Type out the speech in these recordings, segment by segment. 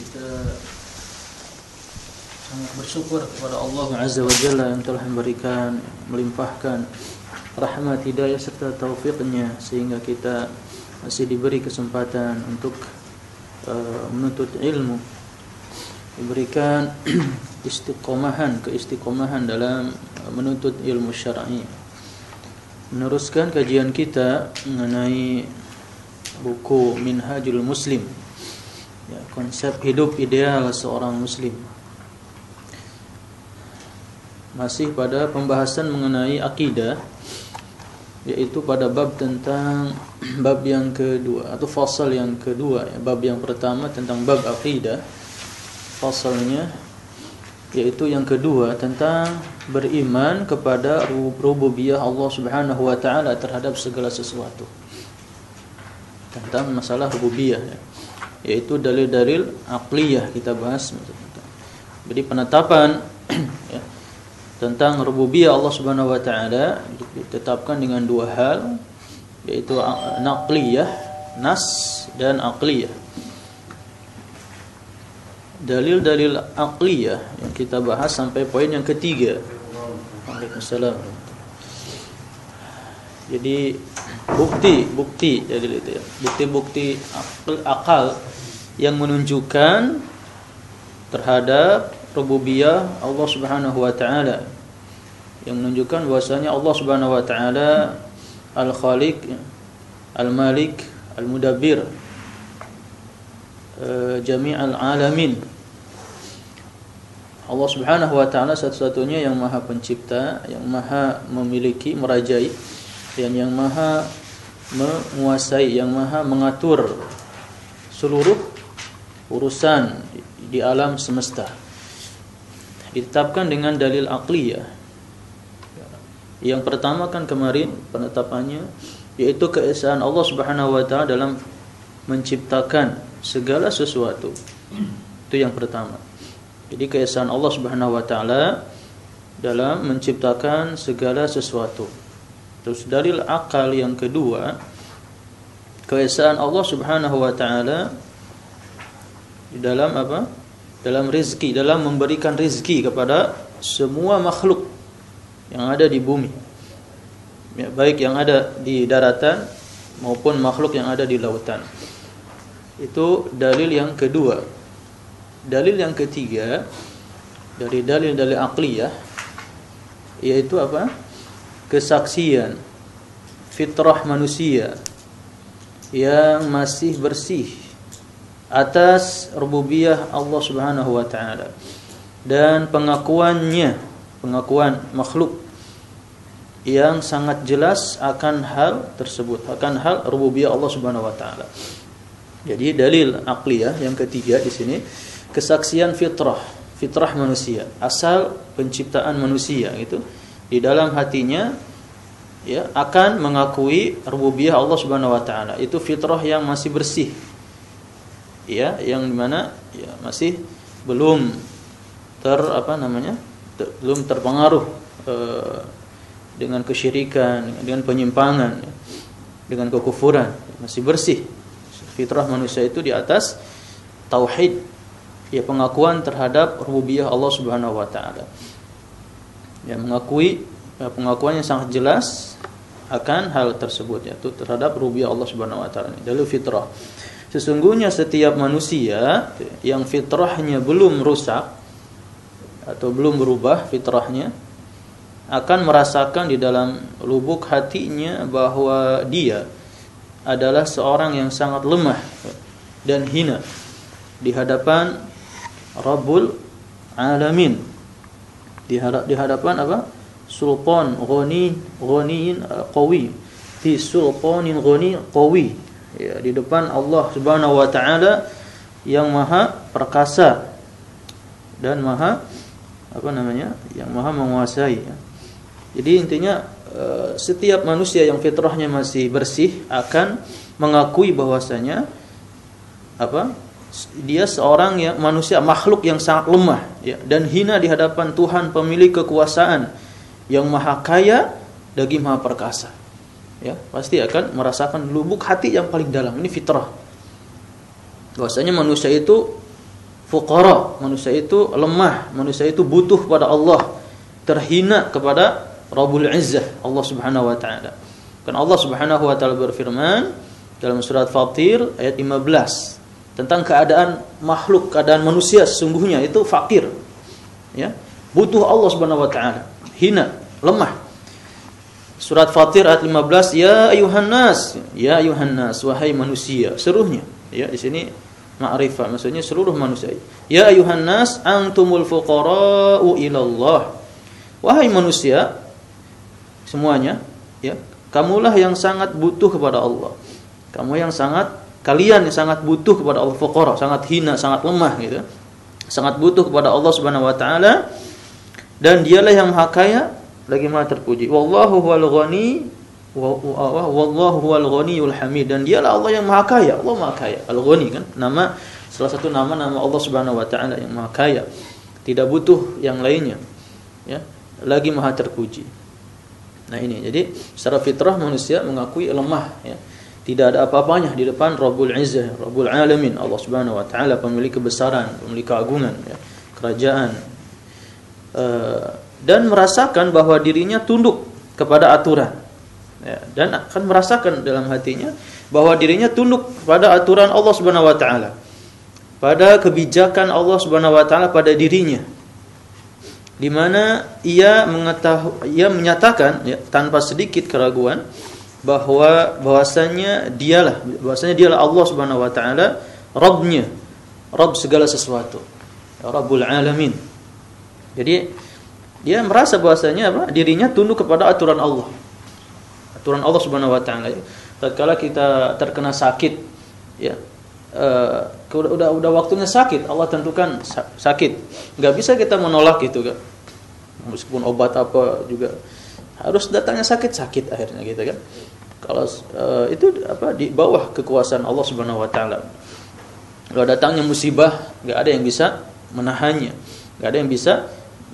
kita sangat bersyukur kepada Allah Azza wa Jalla yang telah memberikan melimpahkan rahmat hidayah serta taufiknya sehingga kita masih diberi kesempatan untuk uh, menuntut ilmu. Diberikan istiqomahan keistiqomahan dalam menuntut ilmu syar'i. Meneruskan kajian kita mengenai buku Minhajul Muslim ya, konsep hidup ideal seorang muslim masih pada pembahasan mengenai akidah yaitu pada bab tentang bab yang kedua atau fasal yang kedua ya. bab yang pertama tentang bab akidah fasalnya yaitu yang kedua tentang beriman kepada rububiyah Allah Subhanahu wa taala terhadap segala sesuatu. Tentang masalah rububiyah ya. Yaitu dalil-dalil akliyah kita bahas. Jadi penetapan ya, tentang rububiyah Allah Subhanahu wa taala ditetapkan dengan dua hal yaitu naqliyah, nas dan aqliyah dalil-dalil aqliyah yang kita bahas sampai poin yang ketiga. Waalaikumsalam. Jadi bukti, bukti dalil itu ya. Bukti-bukti akal yang menunjukkan terhadap rububiyah Allah Subhanahu wa taala. Yang menunjukkan bahwasanya Allah Subhanahu wa taala Al-Khaliq, Al-Malik, Al-Mudabbir Eh, jami'al alamin. Allah Subhanahu wa taala satu-satunya yang Maha Pencipta, yang Maha memiliki, merajai dan yang Maha menguasai, yang Maha mengatur seluruh urusan di alam semesta. Ditetapkan dengan dalil akliyah. Yang pertama kan kemarin penetapannya yaitu keesaan Allah Subhanahu wa taala dalam menciptakan segala sesuatu. Itu yang pertama. Jadi keesaan Allah Subhanahu wa taala dalam menciptakan segala sesuatu. Terus dalil akal yang kedua, keesaan Allah Subhanahu wa taala di dalam apa? Dalam rizki, dalam memberikan rizki kepada semua makhluk yang ada di bumi. Ya, baik yang ada di daratan maupun makhluk yang ada di lautan. Itu dalil yang kedua. Dalil yang ketiga dari dalil-dalil akliyah yaitu apa? Kesaksian fitrah manusia yang masih bersih atas rububiyah Allah Subhanahu wa taala dan pengakuannya pengakuan makhluk yang sangat jelas akan hal tersebut akan hal rububiyah Allah Subhanahu wa taala jadi dalil akliyah yang ketiga di sini kesaksian fitrah, fitrah manusia, asal penciptaan manusia itu di dalam hatinya ya akan mengakui rububiyah Allah Subhanahu wa taala. Itu fitrah yang masih bersih. Ya, yang di mana ya masih belum ter apa namanya? Ter, belum terpengaruh eh, dengan kesyirikan, dengan penyimpangan, dengan kekufuran, masih bersih fitrah manusia itu di atas tauhid ya pengakuan terhadap rububiyah Allah Subhanahu wa taala. Ya mengakui ya, pengakuan yang sangat jelas akan hal tersebut yaitu terhadap rububiyah Allah Subhanahu wa taala. Dalil fitrah. Sesungguhnya setiap manusia yang fitrahnya belum rusak atau belum berubah fitrahnya akan merasakan di dalam lubuk hatinya bahwa dia adalah seorang yang sangat lemah dan hina di hadapan Rabbul Alamin. Di hadapan apa? Sultan ghani ghaniin uh, qawi. Fi sultanin ghani qawi. Ya, di depan Allah Subhanahu wa taala yang maha perkasa dan maha apa namanya? yang maha menguasai ya. Jadi intinya Eh, setiap manusia yang fitrahnya masih bersih akan mengakui bahwasanya apa dia seorang yang manusia makhluk yang sangat lemah ya dan hina di hadapan Tuhan pemilik kekuasaan yang maha kaya daging maha perkasa ya pasti akan merasakan lubuk hati yang paling dalam ini fitrah bahwasanya manusia itu fuqara, manusia itu lemah, manusia itu butuh pada Allah, terhina kepada Rabbul Izzah, Allah Subhanahu wa taala. Kan Allah Subhanahu wa taala berfirman dalam surat Fatir ayat 15 tentang keadaan makhluk, keadaan manusia sesungguhnya itu fakir. Ya. Butuh Allah Subhanahu wa taala, hina, lemah. Surat Fatir ayat 15, ya ayuhan nas, ya ayuhan nas, wahai manusia, seluruhnya. Ya, di sini ma'rifah maksudnya seluruh manusia. Ya ayuhan nas, antumul fuqara'u ilallah. Wahai manusia, semuanya, ya, kamulah yang sangat butuh kepada Allah. Kamu yang sangat kalian yang sangat butuh kepada Allah fuqara, sangat hina, sangat lemah gitu. Sangat butuh kepada Allah Subhanahu wa taala dan dialah yang maha kaya lagi maha terpuji. Wallahu huwal ghani wallahu huwal ghaniyul hamid dan dialah Allah yang maha kaya. Allah maha kaya. Al-Ghani kan nama salah satu nama nama Allah Subhanahu wa taala yang maha kaya. Tidak butuh yang lainnya. Ya, lagi maha terpuji. Nah ini jadi secara fitrah manusia mengakui lemah ya. Tidak ada apa-apanya di depan Rabbul Izzah, Rabbul Alamin, Allah Subhanahu wa taala pemilik kebesaran, pemilik keagungan ya. Kerajaan. Uh, dan merasakan bahwa dirinya tunduk kepada aturan. Ya, dan akan merasakan dalam hatinya bahwa dirinya tunduk pada aturan Allah Subhanahu wa taala. Pada kebijakan Allah Subhanahu wa taala pada dirinya. Di mana ia mengetahui ia menyatakan ya, tanpa sedikit keraguan bahwa bahwasanya dialah bahwasanya dialah Allah Subhanahu wa taala Rabbnya. Rabb segala sesuatu. Rabbul alamin. Jadi dia merasa bahwasanya apa? Dirinya tunduk kepada aturan Allah. Aturan Allah Subhanahu wa taala. Tatkala kita terkena sakit, ya. Uh, udah, udah waktunya sakit, Allah tentukan sakit. Enggak bisa kita menolak itu kan. Meskipun obat apa juga harus datangnya sakit sakit akhirnya gitu kan. Kalau uh, itu apa di bawah kekuasaan Allah Subhanahu wa taala. Kalau datangnya musibah, enggak ada yang bisa menahannya. Enggak ada yang bisa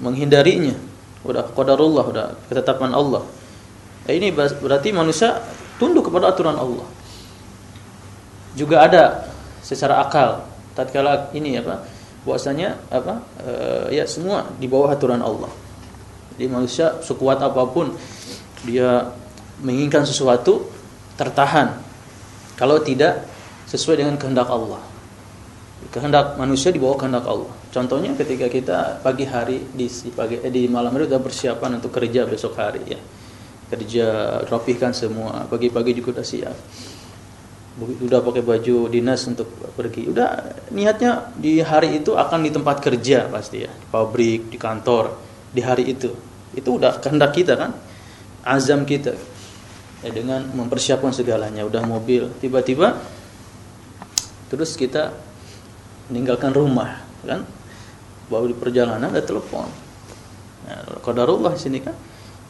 menghindarinya. Udah qadarullah, udah ketetapan Allah. Nah, ini berarti manusia tunduk kepada aturan Allah. Juga ada secara akal tatkala ini apa? Bahwasanya apa? E, ya semua di bawah aturan Allah. Jadi manusia sekuat apa pun dia menginginkan sesuatu tertahan kalau tidak sesuai dengan kehendak Allah kehendak manusia di bawah kehendak Allah. Contohnya ketika kita pagi hari di pagi eh, di malam hari sudah persiapan untuk kerja besok hari ya. Kerja rapihkan semua, pagi-pagi juga sudah siap. Sudah pakai baju dinas untuk pergi. Udah niatnya di hari itu akan di tempat kerja pasti ya, di pabrik, di kantor, di hari itu. Itu udah kehendak kita kan. Azam kita. Ya, dengan mempersiapkan segalanya, udah mobil, tiba-tiba terus kita meninggalkan rumah kan bawa di perjalanan ada telepon. Nah, qadarullah di sini kan.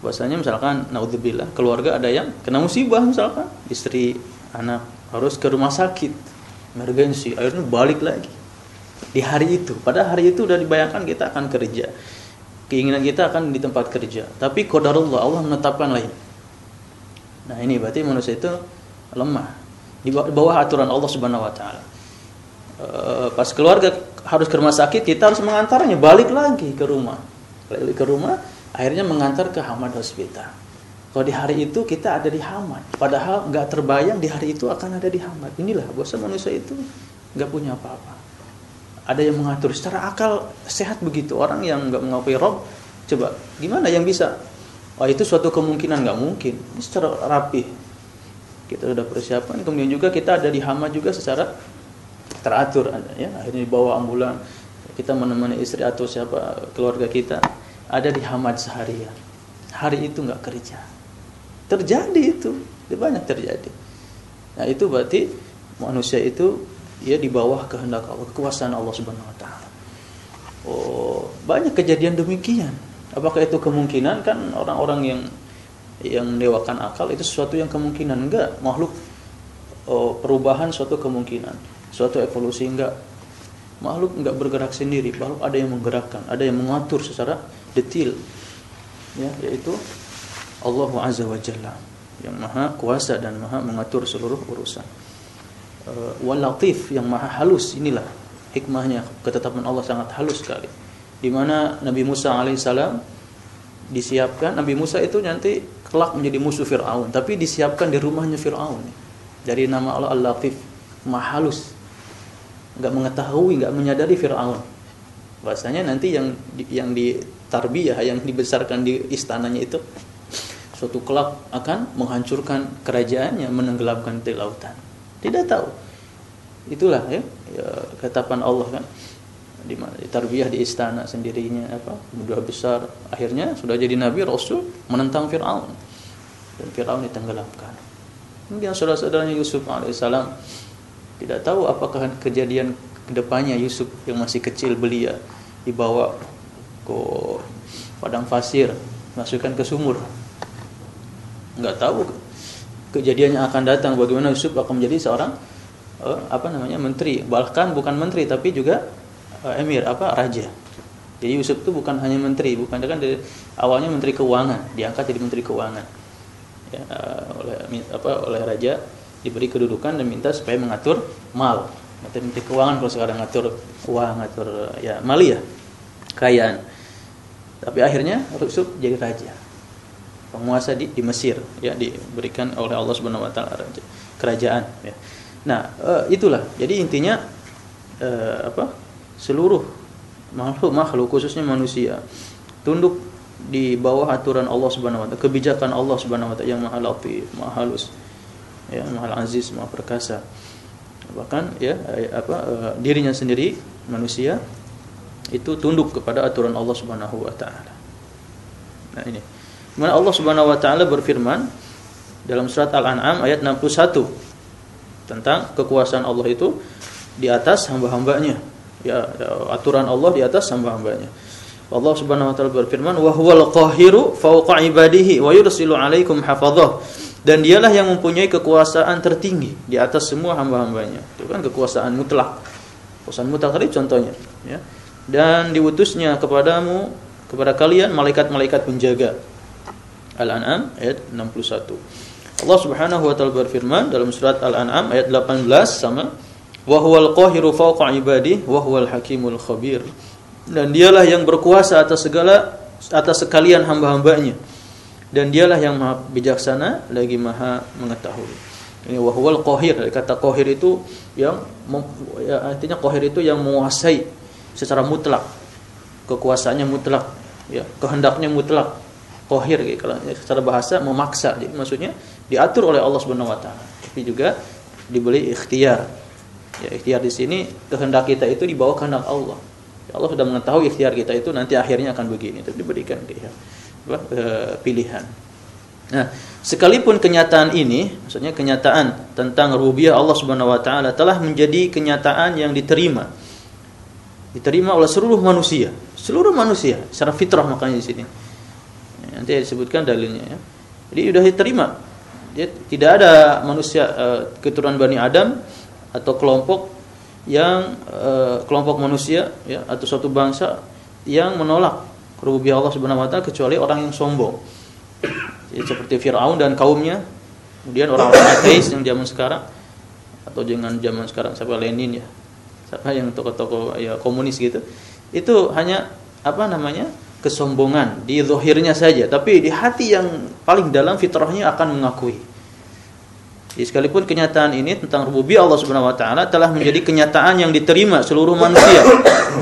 Bahasanya misalkan naudzubillah keluarga ada yang kena musibah misalkan. Istri anak harus ke rumah sakit. Emergensi akhirnya balik lagi. Di hari itu. Pada hari itu udah dibayangkan kita akan kerja. Keinginan kita akan di tempat kerja. Tapi qadarullah Allah menetapkan lain nah ini berarti manusia itu lemah. Di bawah aturan Allah Subhanahu wa taala Eh, pas keluarga harus ke rumah sakit kita harus mengantarnya balik lagi ke rumah. Balik ke rumah akhirnya mengantar ke Hamad Hospital. Kalau di hari itu kita ada di Hamad. Padahal nggak terbayang di hari itu akan ada di Hamad. Inilah bahasa manusia itu nggak punya apa-apa. Ada yang mengatur. Secara akal sehat begitu. Orang yang nggak mengakui Rob coba gimana yang bisa? Wah itu suatu kemungkinan nggak mungkin. Ini secara rapi kita sudah persiapan. Kemudian juga kita ada di Hamad juga secara teratur ya. Akhirnya dibawa ambulan. Kita menemani istri atau siapa keluarga kita. Ada di hamad seharian hari itu nggak kerja. Terjadi itu. Banyak terjadi. Nah itu berarti manusia itu ya di bawah kehendak Allah kekuasaan Allah Subhanahu Wa Taala. Oh banyak kejadian demikian. Apakah itu kemungkinan? Kan orang-orang yang yang mendewakan akal itu sesuatu yang kemungkinan. Enggak makhluk oh, perubahan suatu kemungkinan suatu evolusi enggak. Makhluk enggak bergerak sendiri makhluk ada yang menggerakkan ada yang mengatur secara detail ya yaitu Allah Azza wa Jalla yang maha kuasa dan maha mengatur seluruh urusan. Uh, wal latif yang maha halus inilah hikmahnya. Ketetapan Allah sangat halus sekali. Di mana Nabi Musa alaihissalam disiapkan Nabi Musa itu nanti kelak menjadi musuh Firaun, tapi disiapkan di rumahnya Firaun. Dari nama Allah Al-Latif, Maha Enggak mengetahui, enggak menyadari Firaun. Bahasanya nanti yang yang di tarbiyah yang dibesarkan di istananya itu suatu kelak akan menghancurkan kerajaannya, menenggelamkan di lautan. Tidak tahu. Itulah ya, ya ketetapan Allah kan di tarbiyah di istana sendirinya apa sudah besar akhirnya sudah jadi nabi rasul menentang Firaun dan Firaun ditenggelamkan kemudian saudara-saudaranya Yusuf alaihissalam tidak tahu apakah kejadian ke depannya Yusuf yang masih kecil belia dibawa ke padang pasir masukkan ke sumur nggak tahu kejadiannya akan datang bagaimana Yusuf akan menjadi seorang uh, apa namanya menteri bahkan bukan menteri tapi juga uh, emir apa raja. Jadi Yusuf itu bukan hanya menteri, bukan kan dari awalnya menteri keuangan, diangkat jadi menteri keuangan. Ya, oleh apa oleh raja diberi kedudukan dan minta supaya mengatur mal. Menteri, menteri keuangan kalau sekarang ngatur uang, ngatur ya mali ya, kekayaan. Tapi akhirnya Yusuf jadi raja. Penguasa di, di Mesir ya diberikan oleh Allah Subhanahu wa taala kerajaan ya. Nah, uh, itulah. Jadi intinya uh, apa? seluruh makhluk makhluk khususnya manusia tunduk di bawah aturan Allah Subhanahu wa taala, kebijakan Allah Subhanahu wa taala yang Maha Latif, Maha Halus, ya, Maha Aziz, Maha Perkasa. Bahkan ya apa uh, dirinya sendiri manusia itu tunduk kepada aturan Allah Subhanahu wa taala. Nah ini. Mana Allah Subhanahu wa taala berfirman dalam surat Al-An'am ayat 61 tentang kekuasaan Allah itu di atas hamba-hambanya ya, ya aturan Allah di atas hamba-hambanya. Allah Subhanahu wa taala berfirman, "Wa huwal qahiru fawqa ibadihi wa yursilu 'alaikum hafadhah." Dan dialah yang mempunyai kekuasaan tertinggi di atas semua hamba-hambanya. Itu kan kekuasaan mutlak. Kekuasaan mutlak tadi contohnya, ya. Dan diutusnya kepadamu kepada kalian malaikat-malaikat penjaga. Al-An'am ayat 61. Allah Subhanahu wa taala berfirman dalam surat Al-An'am ayat 18 sama wa huwal qahiru fawqa ibadi wa huwal hakimul khabir dan dialah yang berkuasa atas segala atas sekalian hamba-hambanya dan dialah yang maha bijaksana lagi maha mengetahui. Ini wa huwal qahir. Kata qahir itu yang ya, artinya qahir itu yang menguasai secara mutlak. Kekuasaannya mutlak ya kehendaknya mutlak. Qahir gitu. Kalau secara bahasa memaksa jadi maksudnya diatur oleh Allah Subhanahu wa taala. Tapi juga diberi ikhtiar. Ya, ikhtiar di sini kehendak kita itu di bawah kehendak Allah. Ya, Allah sudah mengetahui ikhtiar kita itu nanti akhirnya akan begini, tapi diberikan dia apa, e, pilihan. Nah, sekalipun kenyataan ini, maksudnya kenyataan tentang rububiyah Allah Subhanahu wa taala telah menjadi kenyataan yang diterima. Diterima oleh seluruh manusia, seluruh manusia secara fitrah makanya di sini. Nanti disebutkan dalilnya ya. Jadi sudah diterima. Ya, tidak ada manusia uh, keturunan Bani Adam atau kelompok yang e, kelompok manusia ya atau suatu bangsa yang menolak rububiyah Allah Subhanahu wa taala kecuali orang yang sombong. Jadi seperti Firaun dan kaumnya, kemudian orang-orang ateis yang zaman sekarang atau jangan zaman sekarang siapa Lenin ya. Siapa yang tokoh-tokoh ya komunis gitu. Itu hanya apa namanya? kesombongan di zahirnya saja, tapi di hati yang paling dalam fitrahnya akan mengakui jadi sekalipun kenyataan ini tentang rububiyah Allah Subhanahu wa taala telah menjadi kenyataan yang diterima seluruh manusia,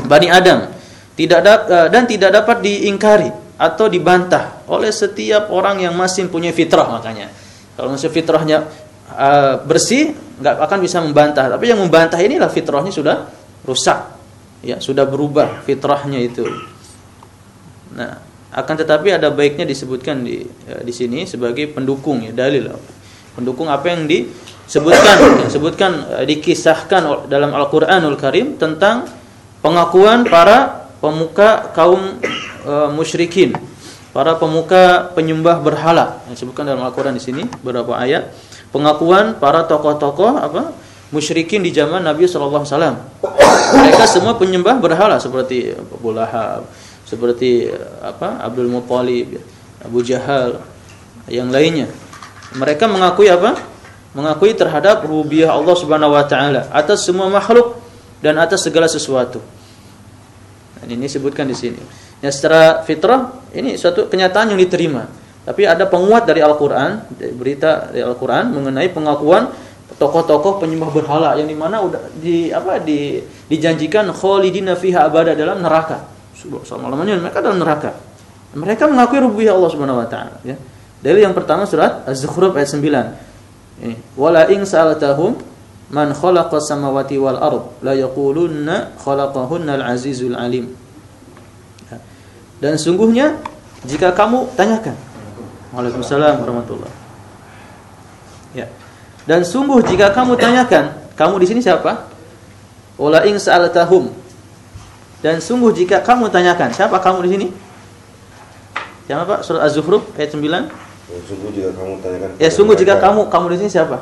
Bani Adam, tidak da dan tidak dapat diingkari atau dibantah oleh setiap orang yang masih punya fitrah makanya. Kalau masih fitrahnya uh, bersih, nggak akan bisa membantah. Tapi yang membantah inilah fitrahnya sudah rusak, ya sudah berubah fitrahnya itu. Nah, akan tetapi ada baiknya disebutkan di uh, di sini sebagai pendukung ya dalil pendukung apa yang disebutkan disebutkan eh, dikisahkan dalam Al-Qur'anul Karim tentang pengakuan para pemuka kaum e, musyrikin, para pemuka penyembah berhala. Yang disebutkan dalam Al-Qur'an di sini beberapa ayat pengakuan para tokoh-tokoh apa musyrikin di zaman Nabi sallallahu alaihi wasallam. Mereka semua penyembah berhala seperti Abu Lahab, seperti eh, apa Abdul Muthalib, Abu Jahal, yang lainnya mereka mengakui apa? Mengakui terhadap rububiyah Allah Subhanahu wa taala atas semua makhluk dan atas segala sesuatu. Ini disebutkan di sini. Ya secara fitrah ini suatu kenyataan yang diterima. Tapi ada penguat dari Al-Qur'an, berita dari Al-Qur'an mengenai pengakuan tokoh-tokoh penyembah berhala yang di mana udah di apa di dijanjikan khalidina fiha abada dalam neraka. Selama-lamanya mereka dalam neraka. Mereka mengakui rububiyah Allah Subhanahu wa taala ya. Dalil yang pertama surat Az-Zukhruf ayat 9. Ini, wala in sa'altahum man khalaqa samawati wal ard la yaqulunna khalaqahunna al-azizul alim. Ya. Dan sungguhnya jika kamu tanyakan Waalaikumsalam warahmatullahi Ya. Dan sungguh jika kamu tanyakan, kamu di sini siapa? Wala in sa'altahum. Dan sungguh jika kamu tanyakan, siapa kamu di sini? Siapa Pak? Surat Az-Zukhruf ayat 9. Ya, sungguh jika kamu tanyakan. Ya, sungguh jika kamu kamu di sini siapa?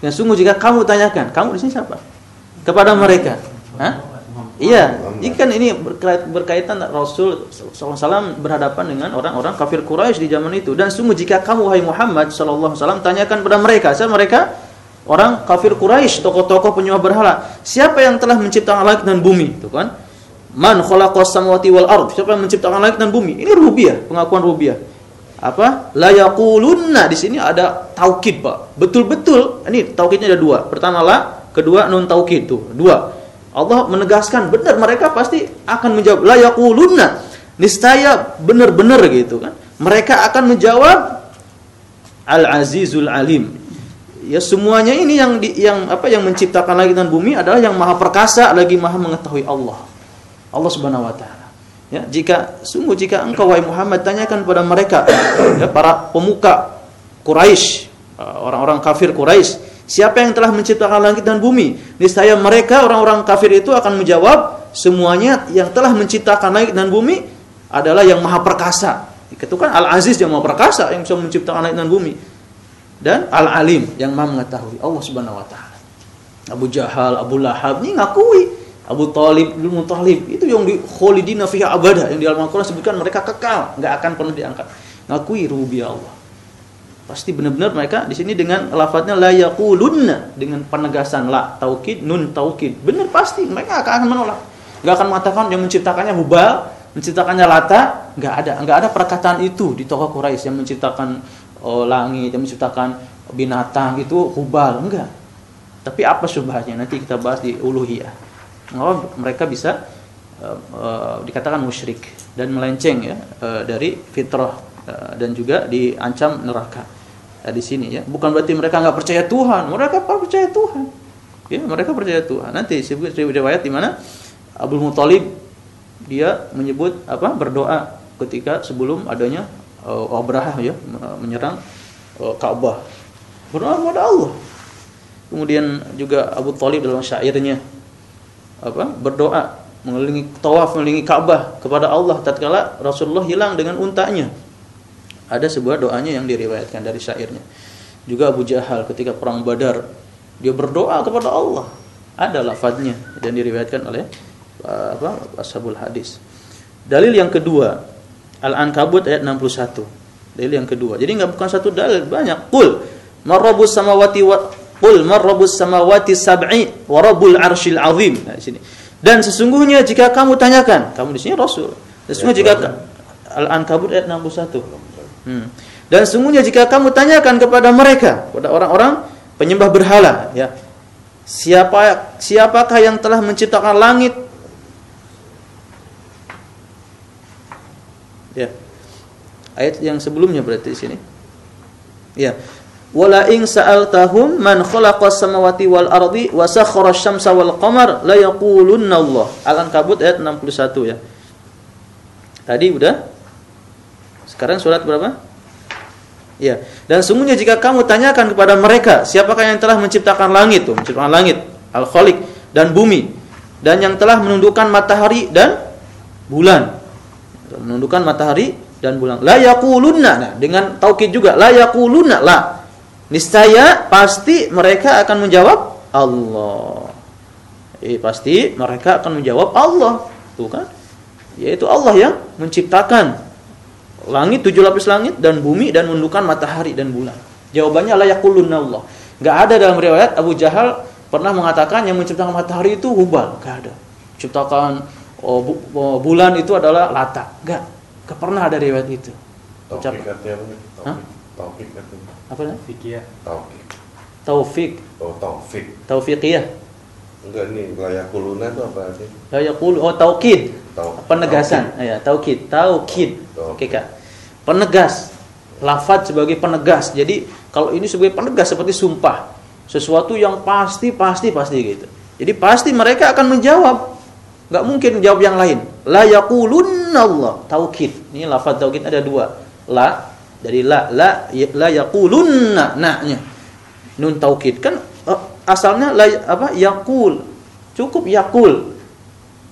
Ya, sungguh jika kamu tanyakan, kamu di sini siapa? Kepada mereka. Hah? Iya, ikan ini berkaitan Rasul SAW berhadapan dengan orang-orang kafir Quraisy di zaman itu. Dan sungguh jika kamu wahai Muhammad SAW tanyakan pada mereka, siapa mereka? Orang kafir Quraisy, tokoh-tokoh penyembah berhala. Siapa yang telah menciptakan langit dan bumi? Itu kan? Man khalaqas samawati wal ard? Siapa yang menciptakan langit dan bumi? Ini rubiah, pengakuan rubiah. Apa? La yaqulunna di sini ada taukid, Pak. Betul-betul, ini taukidnya ada dua. Pertama la, kedua nun taukid tuh. Dua Allah menegaskan benar mereka pasti akan menjawab la yaqulunna niscaya benar-benar gitu kan mereka akan menjawab al azizul alim ya semuanya ini yang di, yang apa yang menciptakan langit dan bumi adalah yang maha perkasa lagi maha mengetahui Allah Allah subhanahu wa taala ya jika sungguh jika engkau wahai Muhammad tanyakan kepada mereka ya para pemuka Quraisy orang-orang kafir Quraisy Siapa yang telah menciptakan langit dan bumi? Niscaya mereka orang-orang kafir itu akan menjawab semuanya yang telah menciptakan langit dan bumi adalah yang maha perkasa. Itu kan Al-Aziz yang maha perkasa yang bisa menciptakan langit dan bumi. Dan Al-Alim yang maha mengetahui Allah Subhanahu wa taala. Abu Jahal, Abu Lahab ini ngakui Abu Talib, Abu Muthalib itu yang di kholidina fiha abada yang di Al-Qur'an sebutkan mereka kekal, nggak akan pernah diangkat. Ngakui rububiyah Allah. Pasti benar-benar mereka di sini dengan lafadznya la yaqulunna dengan penegasan la taukid nun taukid. Benar pasti mereka akan menolak. Enggak akan mengatakan yang menciptakannya Hubal, menciptakannya Lata, enggak ada. Enggak ada perkataan itu di tokoh Quraisy yang menciptakan oh, langit, yang menciptakan binatang itu Hubal, enggak. Tapi apa subahnya nanti kita bahas di uluhiyah. Oh, mereka bisa uh, uh, dikatakan musyrik dan melenceng ya uh, dari fitrah uh, dan juga diancam neraka ya, di sini ya. Bukan berarti mereka nggak percaya Tuhan, mereka percaya Tuhan. Ya, mereka percaya Tuhan. Nanti disebut riwayat di mana Abdul Muthalib dia menyebut apa? berdoa ketika sebelum adanya uh, Abraha ya menyerang uh, Ka'bah. Berdoa kepada Allah. Kemudian juga Abu Thalib dalam syairnya apa? berdoa mengelilingi tawaf mengelilingi Ka'bah kepada Allah tatkala Rasulullah hilang dengan untanya ada sebuah doanya yang diriwayatkan dari syairnya. Juga Abu Jahal ketika perang Badar, dia berdoa kepada Allah. Ada lafadznya dan diriwayatkan oleh uh, apa ashabul hadis. Dalil yang kedua, Al-Ankabut ayat 61. Dalil yang kedua. Jadi nggak bukan satu dalil, banyak. Qul marrabus samawati wa Qul marrabus samawati sab'i wa rabbul arsyil azim. Nah, di sini. Dan sesungguhnya jika kamu tanyakan, kamu di sini Rasul. Sesungguhnya jika Al-Ankabut ayat 61. Hmm. Dan sungguhnya jika kamu tanyakan kepada mereka, kepada orang-orang penyembah berhala, ya, siapa siapakah yang telah menciptakan langit? Ya. Ayat yang sebelumnya berarti di sini. Ya. Wala in sa'altahum man khalaqas samawati wal ardi wa sakhara asy-syamsa wal qamar la yaqulunna Allah. Al-Ankabut ayat 61 ya. Tadi udah sekarang surat berapa? Ya. Dan sungguhnya jika kamu tanyakan kepada mereka, siapakah yang telah menciptakan langit tuh, menciptakan langit, Al-Khaliq dan bumi dan yang telah menundukkan matahari dan bulan. Menundukkan matahari dan bulan. La yaqulunna. Nah, dengan taukid juga la yaqulunna la. Niscaya pasti mereka akan menjawab Allah. Eh pasti mereka akan menjawab Allah. Tuh kan? Yaitu Allah yang menciptakan langit tujuh lapis langit dan bumi dan menundukkan matahari dan bulan. Jawabannya la yaqulunna Allah. Enggak ada dalam riwayat Abu Jahal pernah mengatakan yang menciptakan matahari itu Hubal, gak ada. Ciptakan oh, bu, oh, bulan itu adalah Lata, gak. Gak pernah ada riwayat itu. Taufik apa? Hah? Taufik. Taufik artinya. Apa namanya? Fikih. Taufik. Taufik, Oh, taufik. taufiqiyah. Enggak nih, layak kuluna itu apa artinya? La yaqulu oh taukid. Tau. Penegasan. Ya, taukid, taukid. Taukid. Oke, Kak. Penegas. Lafaz sebagai penegas. Jadi kalau ini sebagai penegas seperti sumpah. Sesuatu yang pasti, pasti, pasti gitu. Jadi pasti mereka akan menjawab. Nggak mungkin jawab yang lain. La yaqulunna Allah. Taukid. Ini lafaz taukid ada dua. La dari la la ya- la yaqulunna na-nya. Nun taukid kan eh, asalnya la apa yaqul. Cukup yaqul.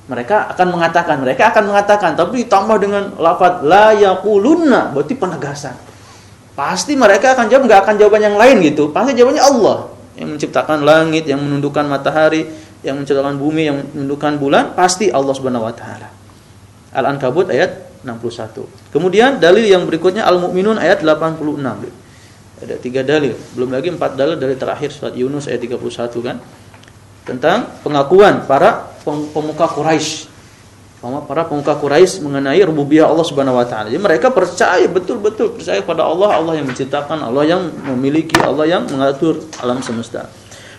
Mereka akan mengatakan, mereka akan mengatakan, tapi ditambah dengan lafaz la yaqulunna, berarti penegasan. Pasti mereka akan jawab nggak akan jawaban yang lain gitu. Pasti jawabannya Allah yang menciptakan langit, yang menundukkan matahari, yang menciptakan bumi, yang menundukkan bulan, pasti Allah Subhanahu wa taala. Al-Ankabut ayat 61. Kemudian dalil yang berikutnya Al-Mu'minun ayat 86. Ada tiga dalil, belum lagi empat dalil dari terakhir surat Yunus ayat 31 kan. Tentang pengakuan para pem- pemuka Quraisy. Para pemuka Quraisy mengenai rububiyah Allah Subhanahu wa taala. Jadi mereka percaya betul-betul percaya pada Allah, Allah yang menciptakan, Allah yang memiliki, Allah yang mengatur alam semesta.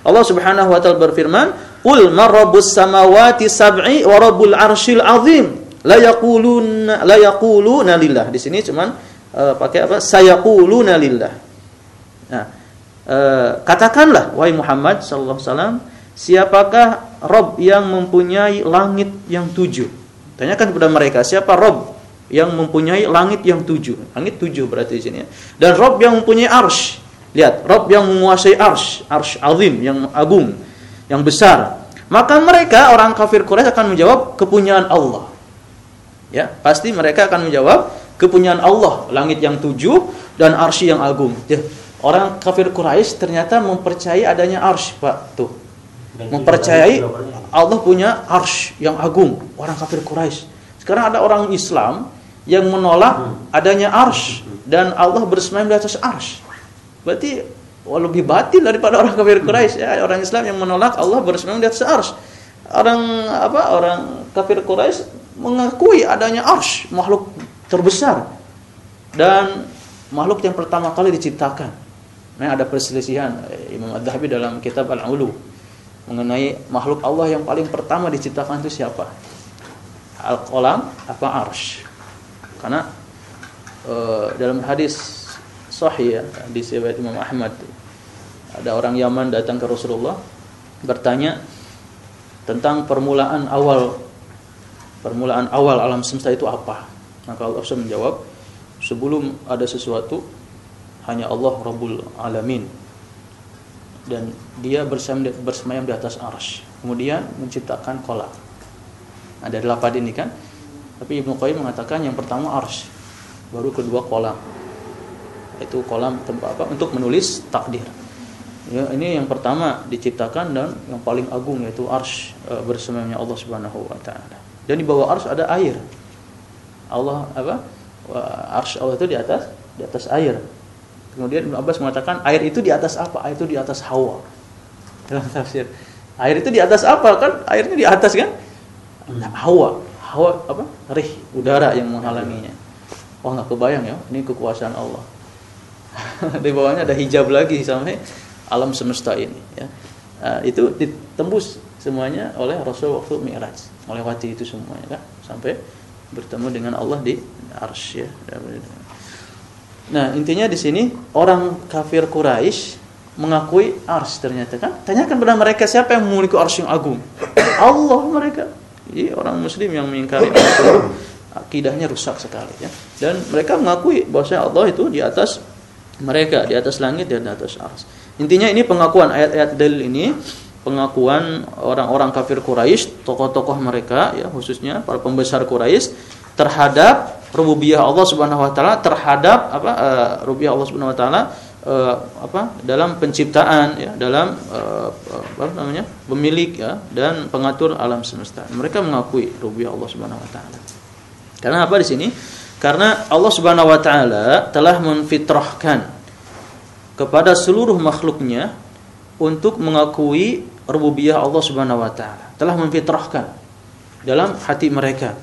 Allah Subhanahu wa taala berfirman, "Qul man rabbus samawati sab'i wa rabbul azim." La yaquluna la yaquluna lillah. Di sini cuman eh, pakai apa? Sayaquluna lillah. Nah, eh, katakanlah wahai Muhammad sallallahu alaihi wasallam, siapakah Rob yang mempunyai langit yang tujuh? Tanyakan kepada mereka, siapa Rob yang mempunyai langit yang tujuh? Langit tujuh berarti di sini ya. Dan Rob yang mempunyai arsh. Lihat, Rob yang menguasai arsh, arsh azim yang agung, yang besar. Maka mereka orang kafir Quraisy akan menjawab kepunyaan Allah. Ya, pasti mereka akan menjawab kepunyaan Allah, langit yang tujuh dan arsy yang agung. Ya, orang kafir Quraisy ternyata mempercayai adanya arsy, Pak. Tuh. Dan Mempercayai Allah punya arsy yang agung, orang kafir Quraisy. Sekarang ada orang Islam yang menolak adanya arsy dan Allah bersemayam di atas arsy. Berarti wah, lebih batil daripada orang kafir Quraisy ya, orang Islam yang menolak Allah bersemayam di atas arsy. Orang apa? Orang kafir Quraisy mengakui adanya arsy, makhluk terbesar dan makhluk yang pertama kali diciptakan. Nah, ada perselisihan eh, Imam Ad-Dhahabi dalam kitab Al-Ulu mengenai makhluk Allah yang paling pertama diciptakan itu siapa? Al-Qalam apa arsy? Karena eh, dalam hadis sahih ya, di riwayat Imam Ahmad ada orang Yaman datang ke Rasulullah bertanya tentang permulaan awal permulaan awal alam semesta itu apa? Maka Allah SWT menjawab, sebelum ada sesuatu hanya Allah Rabbul Alamin dan dia bersemayam di, atas arsy. Kemudian menciptakan kolam. Ada delapan ini kan? Tapi Ibnu Qayyim mengatakan yang pertama arsy, baru kedua kolam. Itu kolam tempat apa? Untuk menulis takdir. Ya, ini yang pertama diciptakan dan yang paling agung yaitu arsy e, bersemayamnya Allah Subhanahu wa taala. Dan di bawah arsy ada air. Allah apa? Arsy Allah itu di atas di atas air. Kemudian Ibnu Abbas mengatakan air itu di atas apa? Air itu di atas hawa. Dalam tafsir. Air itu di atas apa? Kan airnya di atas kan? Nah, hawa. Hawa apa? Rih, udara yang menghalanginya. Wah, nggak kebayang ya, ini kekuasaan Allah. di bawahnya ada hijab lagi sampai alam semesta ini ya. Nah, itu ditembus semuanya oleh Rasul waktu Mi'raj, melewati itu semuanya kan sampai bertemu dengan Allah di arsy ya. Nah, intinya di sini orang kafir Quraisy mengakui ars ternyata kan. Tanyakan kepada mereka siapa yang memiliki ars yang agung? Allah mereka. Jadi orang muslim yang mengingkari akidahnya rusak sekali ya. Dan mereka mengakui bahwa Allah itu di atas mereka, di atas langit dan di atas ars. Intinya ini pengakuan ayat-ayat dalil ini pengakuan orang-orang kafir Quraisy, tokoh-tokoh mereka ya khususnya para pembesar Quraisy terhadap rububiyah Allah Subhanahu wa taala terhadap apa uh, rububiyah Allah Subhanahu wa taala uh, apa dalam penciptaan ya dalam uh, apa namanya pemilik ya dan pengatur alam semesta. Mereka mengakui rububiyah Allah Subhanahu wa taala. Karena apa di sini? Karena Allah Subhanahu wa taala telah menfitrahkan kepada seluruh makhluknya untuk mengakui rububiyah Allah Subhanahu wa taala. Telah memfitrahkan dalam hati mereka.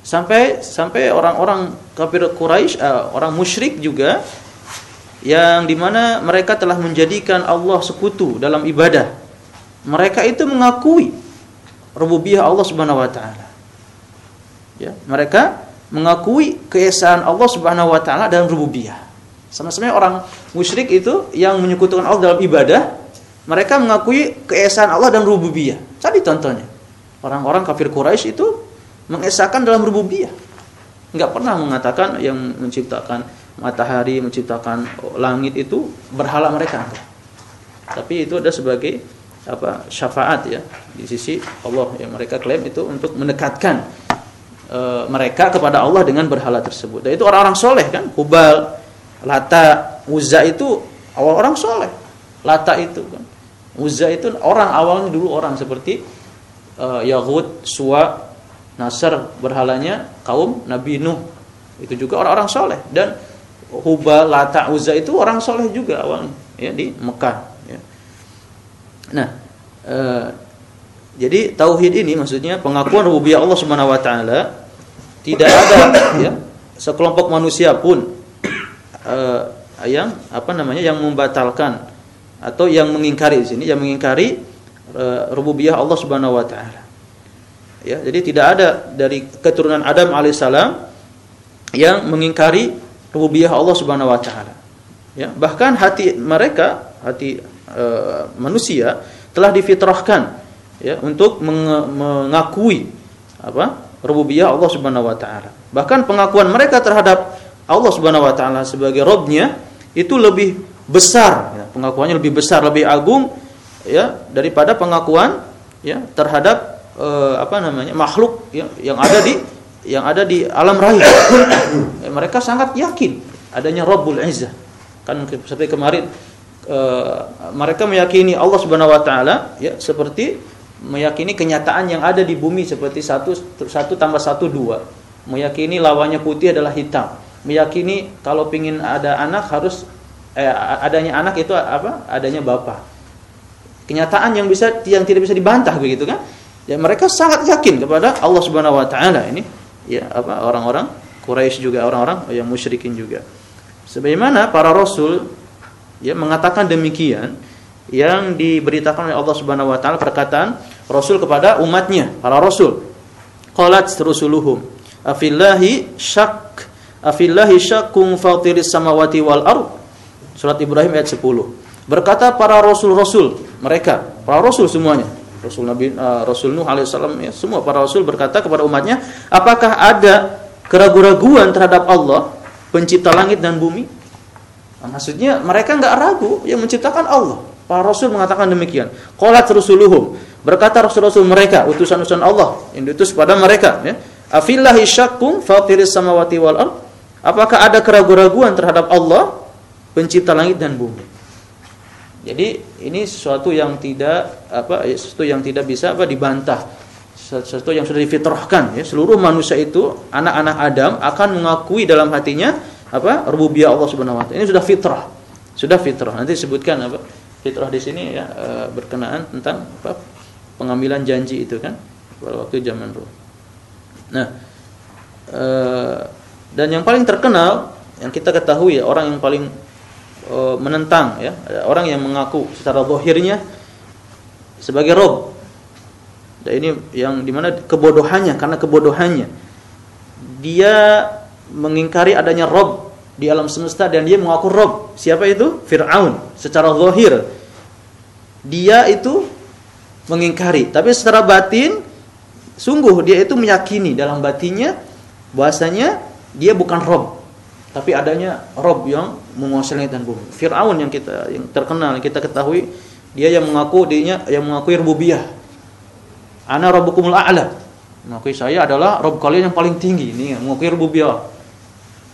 Sampai sampai orang-orang kafir Quraisy, uh, orang musyrik juga yang di mana mereka telah menjadikan Allah sekutu dalam ibadah. Mereka itu mengakui rububiyah Allah Subhanahu wa taala. Ya, mereka mengakui keesaan Allah Subhanahu wa taala dalam rububiyah. Sama-sama orang musyrik itu yang menyekutukan Allah dalam ibadah, mereka mengakui keesaan Allah dalam rububiyah. Tadi contohnya. Orang-orang kafir Quraisy itu mengesahkan dalam rububiyah. Enggak pernah mengatakan yang menciptakan matahari, menciptakan langit itu berhala mereka. Tapi itu ada sebagai apa syafaat ya di sisi Allah yang mereka klaim itu untuk mendekatkan e, mereka kepada Allah dengan berhala tersebut. Dan itu orang-orang soleh kan, Hubal, Lata, Uzza itu awal orang soleh. Lata itu kan, Uzza itu orang awalnya dulu orang seperti e, Yahud, Suwa, Nasr berhalanya kaum Nabi Nuh. Itu juga orang-orang soleh dan Hubal, Lata, Uzza itu orang soleh juga awalnya ya di Mekah. Ya. Nah, e, jadi tauhid ini maksudnya pengakuan rububiyah Allah Subhanahu wa taala tidak ada ya sekelompok manusia pun e, yang apa namanya yang membatalkan atau yang mengingkari di sini yang mengingkari e, rububiyah Allah Subhanahu wa taala. Ya, jadi tidak ada dari keturunan Adam alaihissalam yang mengingkari rububiyah Allah Subhanahu wa taala. Ya, bahkan hati mereka, hati e, manusia telah difitrahkan ya untuk mengakui apa? rububiyah Allah Subhanahu wa taala. Bahkan pengakuan mereka terhadap Allah Subhanahu wa taala sebagai Robnya itu lebih besar ya, pengakuannya lebih besar, lebih agung ya daripada pengakuan ya terhadap e, apa namanya makhluk ya, yang ada di yang ada di alam rahim. Eh, mereka sangat yakin adanya Rabbul Izzah. Kan seperti kemarin e, mereka meyakini Allah Subhanahu wa taala ya seperti meyakini kenyataan yang ada di bumi seperti satu satu tambah satu dua. Meyakini lawannya putih adalah hitam. Meyakini kalau pingin ada anak harus eh, adanya anak itu apa? Adanya bapak. Kenyataan yang bisa yang tidak bisa dibantah begitu kan? Ya mereka sangat yakin kepada Allah Subhanahu wa taala ini ya apa orang-orang Quraisy juga orang-orang yang musyrikin juga. Sebagaimana para rasul ya mengatakan demikian yang diberitakan oleh Allah Subhanahu wa taala perkataan rasul kepada umatnya, para rasul. Qalat rusuluhum afillahi syak afillahi syakkum fatiris samawati wal ard. Surat Ibrahim ayat 10. Berkata para rasul-rasul mereka, para rasul semuanya, Rasul Nabi uh, Rasul Nuh alaihissalam ya semua para rasul berkata kepada umatnya, apakah ada keraguan-raguan terhadap Allah pencipta langit dan bumi? Nah, maksudnya mereka nggak ragu yang menciptakan Allah. Para rasul mengatakan demikian. Qalat rusuluhum berkata rasul-rasul mereka utusan-utusan Allah yang diutus pada mereka ya. Afillahi syakkum fatiris samawati wal ard? Apakah ada keraguan-raguan terhadap Allah pencipta langit dan bumi? Jadi ini sesuatu yang tidak apa ya, sesuatu yang tidak bisa apa dibantah. Sesuatu yang sudah difitrahkan ya. Seluruh manusia itu anak-anak Adam akan mengakui dalam hatinya apa? rububiyah Allah Subhanahu wa taala. Ini sudah fitrah. Sudah fitrah. Nanti sebutkan apa? Fitrah di sini ya e, berkenaan tentang apa? pengambilan janji itu kan pada waktu zaman Ruh. Nah, e, dan yang paling terkenal yang kita ketahui ya orang yang paling Eh, menentang ya. Orang yang mengaku secara zahirnya sebagai rob. Dan ini yang di mana kebodohannya karena kebodohannya. Dia mengingkari adanya rob di alam semesta dan dia mengaku rob. Siapa itu? Fir'aun secara zahir. Dia itu mengingkari tapi secara batin sungguh dia itu meyakini dalam batinnya bahasanya dia bukan rob tapi adanya Rob yang menguasai langit dan bumi. Fir'aun yang kita yang terkenal yang kita ketahui dia yang mengaku dirinya yang mengakui rububiyah. Ana rabbukumul a'la. Mengakui saya adalah Rob kalian yang paling tinggi. Ini mengakui rububiyah.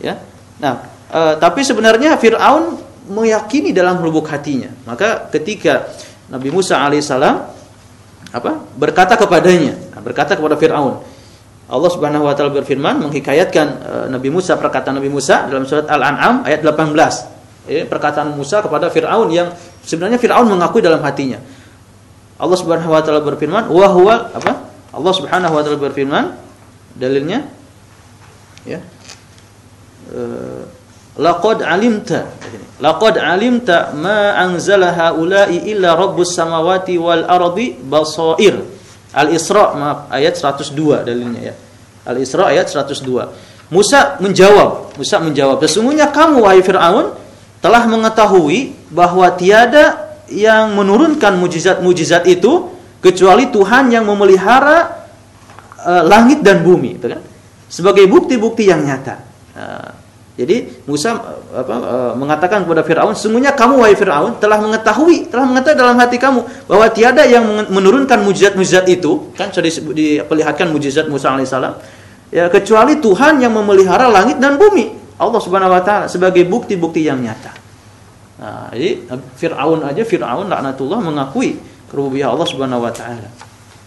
Ya. Nah, e, tapi sebenarnya Fir'aun meyakini dalam lubuk hatinya. Maka ketika Nabi Musa alaihissalam apa berkata kepadanya, berkata kepada Fir'aun, Allah Subhanahu wa taala berfirman menghikayatkan uh, Nabi Musa perkataan Nabi Musa dalam surat Al-An'am ayat 18. Ini perkataan Musa kepada Firaun yang Sebenarnya Firaun mengakui dalam hatinya. Allah Subhanahu wa taala berfirman, "Wa huwa apa? Allah Subhanahu wa taala berfirman, dalilnya ya. Uh, laqad alimta laqad alimta ma anzala haula'i illa rabbus samawati wal ardi basair Al-Isra maaf ayat 102 dalilnya ya. Al-Isra ayat 102 Musa menjawab Musa menjawab sesungguhnya kamu wahai Firaun telah mengetahui bahwa tiada yang menurunkan mujizat-mujizat itu kecuali Tuhan yang memelihara uh, langit dan bumi. Itu kan? Sebagai bukti-bukti yang nyata. Jadi Musa uh, apa, uh, mengatakan kepada Firaun, sungguhnya kamu wahai Firaun telah mengetahui, telah mengetahui dalam hati kamu bahwa tiada yang menurunkan mujizat-mujizat itu, kan sudah diperlihatkan mujizat Musa alaihissalam, ya kecuali Tuhan yang memelihara langit dan bumi. Allah Subhanahu wa taala sebagai bukti-bukti yang nyata. Nah, jadi Firaun aja Firaun laknatullah mengakui kerububiyah Allah Subhanahu wa taala.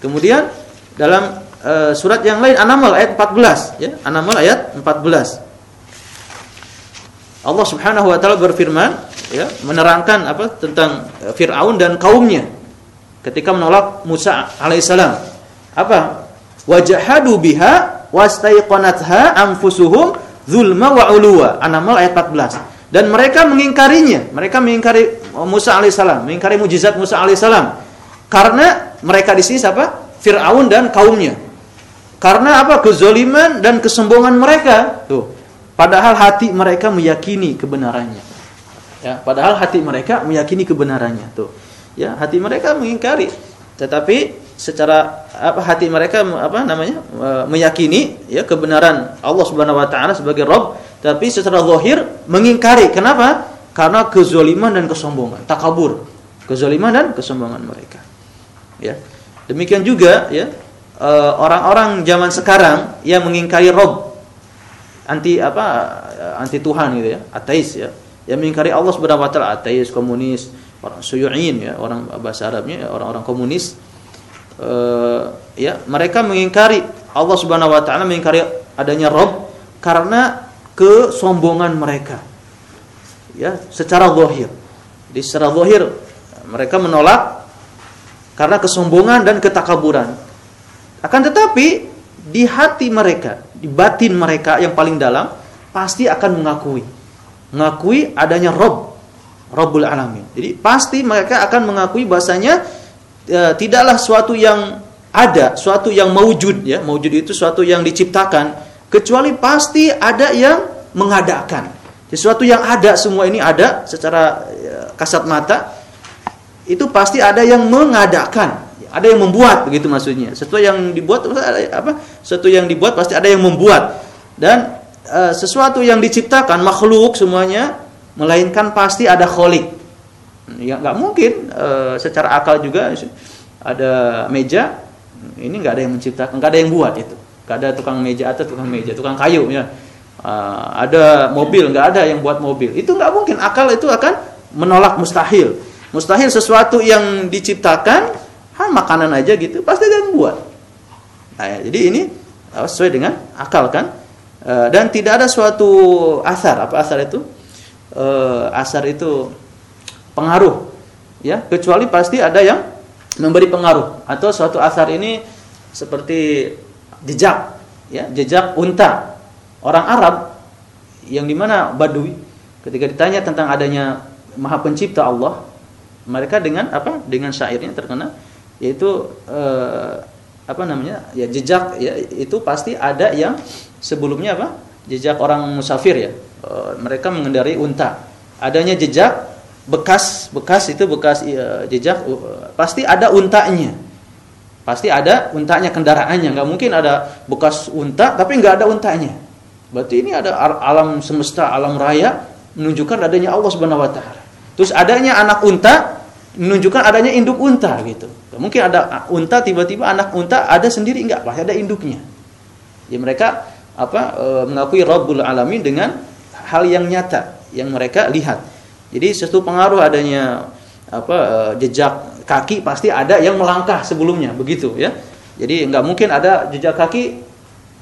Kemudian dalam uh, surat yang lain An-Naml ayat 14 ya, An-Naml ayat 14. Allah Subhanahu wa taala berfirman ya, menerangkan apa tentang eh, Firaun dan kaumnya ketika menolak Musa alaihissalam. Apa? Wajahadu biha wastaiqanatha anfusuhum zulma wa uluwa. An-Naml ayat 14. Dan mereka mengingkarinya. Mereka mengingkari Musa alaihissalam, mengingkari mujizat Musa alaihissalam. Karena mereka di sini siapa? Firaun dan kaumnya. Karena apa? Kezoliman dan kesombongan mereka. Tuh. Padahal hati mereka meyakini kebenarannya. Ya, padahal hati mereka meyakini kebenarannya. Tuh. Ya, hati mereka mengingkari. Tetapi secara apa hati mereka apa namanya meyakini ya kebenaran Allah Subhanahu wa taala sebagai Rabb tapi secara zahir mengingkari kenapa karena kezaliman dan kesombongan takabur kezaliman dan kesombongan mereka ya demikian juga ya eh, orang-orang zaman sekarang yang mengingkari Rabb anti apa anti Tuhan gitu ya ateis ya yang mengingkari Allah Subhanahu wa taala ateis komunis orang suyu'in ya orang bahasa Arabnya orang-orang komunis uh, ya mereka mengingkari Allah Subhanahu wa taala mengingkari adanya Rob karena kesombongan mereka. Ya, secara zahir. Di secara zahir mereka menolak karena kesombongan dan ketakaburan. Akan tetapi di hati mereka, di batin mereka yang paling dalam pasti akan mengakui mengakui adanya Rob Rabbul Alamin. Jadi pasti mereka akan mengakui bahasanya e, tidaklah suatu yang ada, suatu yang mewujud ya, mewujud itu suatu yang diciptakan, kecuali pasti ada yang mengadakan. Sesuatu yang ada semua ini ada secara ya, kasat mata itu pasti ada yang mengadakan, ada yang membuat begitu maksudnya. Sesuatu yang dibuat apa? Sesuatu yang dibuat pasti ada yang membuat. Dan e, sesuatu yang diciptakan makhluk semuanya melainkan pasti ada kholik ya nggak mungkin e, secara akal juga ada meja ini nggak ada yang menciptakan nggak ada yang buat itu. Nggak ada tukang meja atau tukang meja tukang kayu ya. E, ada mobil nggak ada yang buat mobil. Itu nggak mungkin akal itu akan menolak mustahil. Mustahil sesuatu yang diciptakan ha makanan aja gitu pasti buat. Nah, ya, jadi ini sesuai dengan akal kan? E, dan tidak ada suatu asar. Apa asar itu? E, asar itu pengaruh ya. Kecuali pasti ada yang memberi pengaruh. Atau suatu asar ini seperti jejak ya. Jejak unta. Orang Arab yang di mana Badui. Ketika ditanya tentang adanya Maha Pencipta Allah mereka dengan apa dengan syairnya terkena yaitu eh, apa namanya? Ya jejak ya itu pasti ada yang sebelumnya apa? Jejak orang musafir ya. E, mereka mengendarai unta. Adanya jejak bekas bekas itu bekas uh, jejak uh, pasti ada untanya. Pasti ada untanya kendaraannya. Nggak mungkin ada bekas unta tapi nggak ada untanya. Berarti ini ada alam semesta alam raya menunjukkan adanya Allah subhanahu wa taala. Terus adanya anak unta menunjukkan adanya induk unta gitu mungkin ada unta tiba-tiba anak unta ada sendiri nggak pasti ada induknya. Ya mereka apa e, mengakui Rabbul Alamin dengan hal yang nyata yang mereka lihat. Jadi sesuatu pengaruh adanya apa eh, jejak kaki pasti ada yang melangkah sebelumnya. Begitu ya. Jadi nggak mungkin ada jejak kaki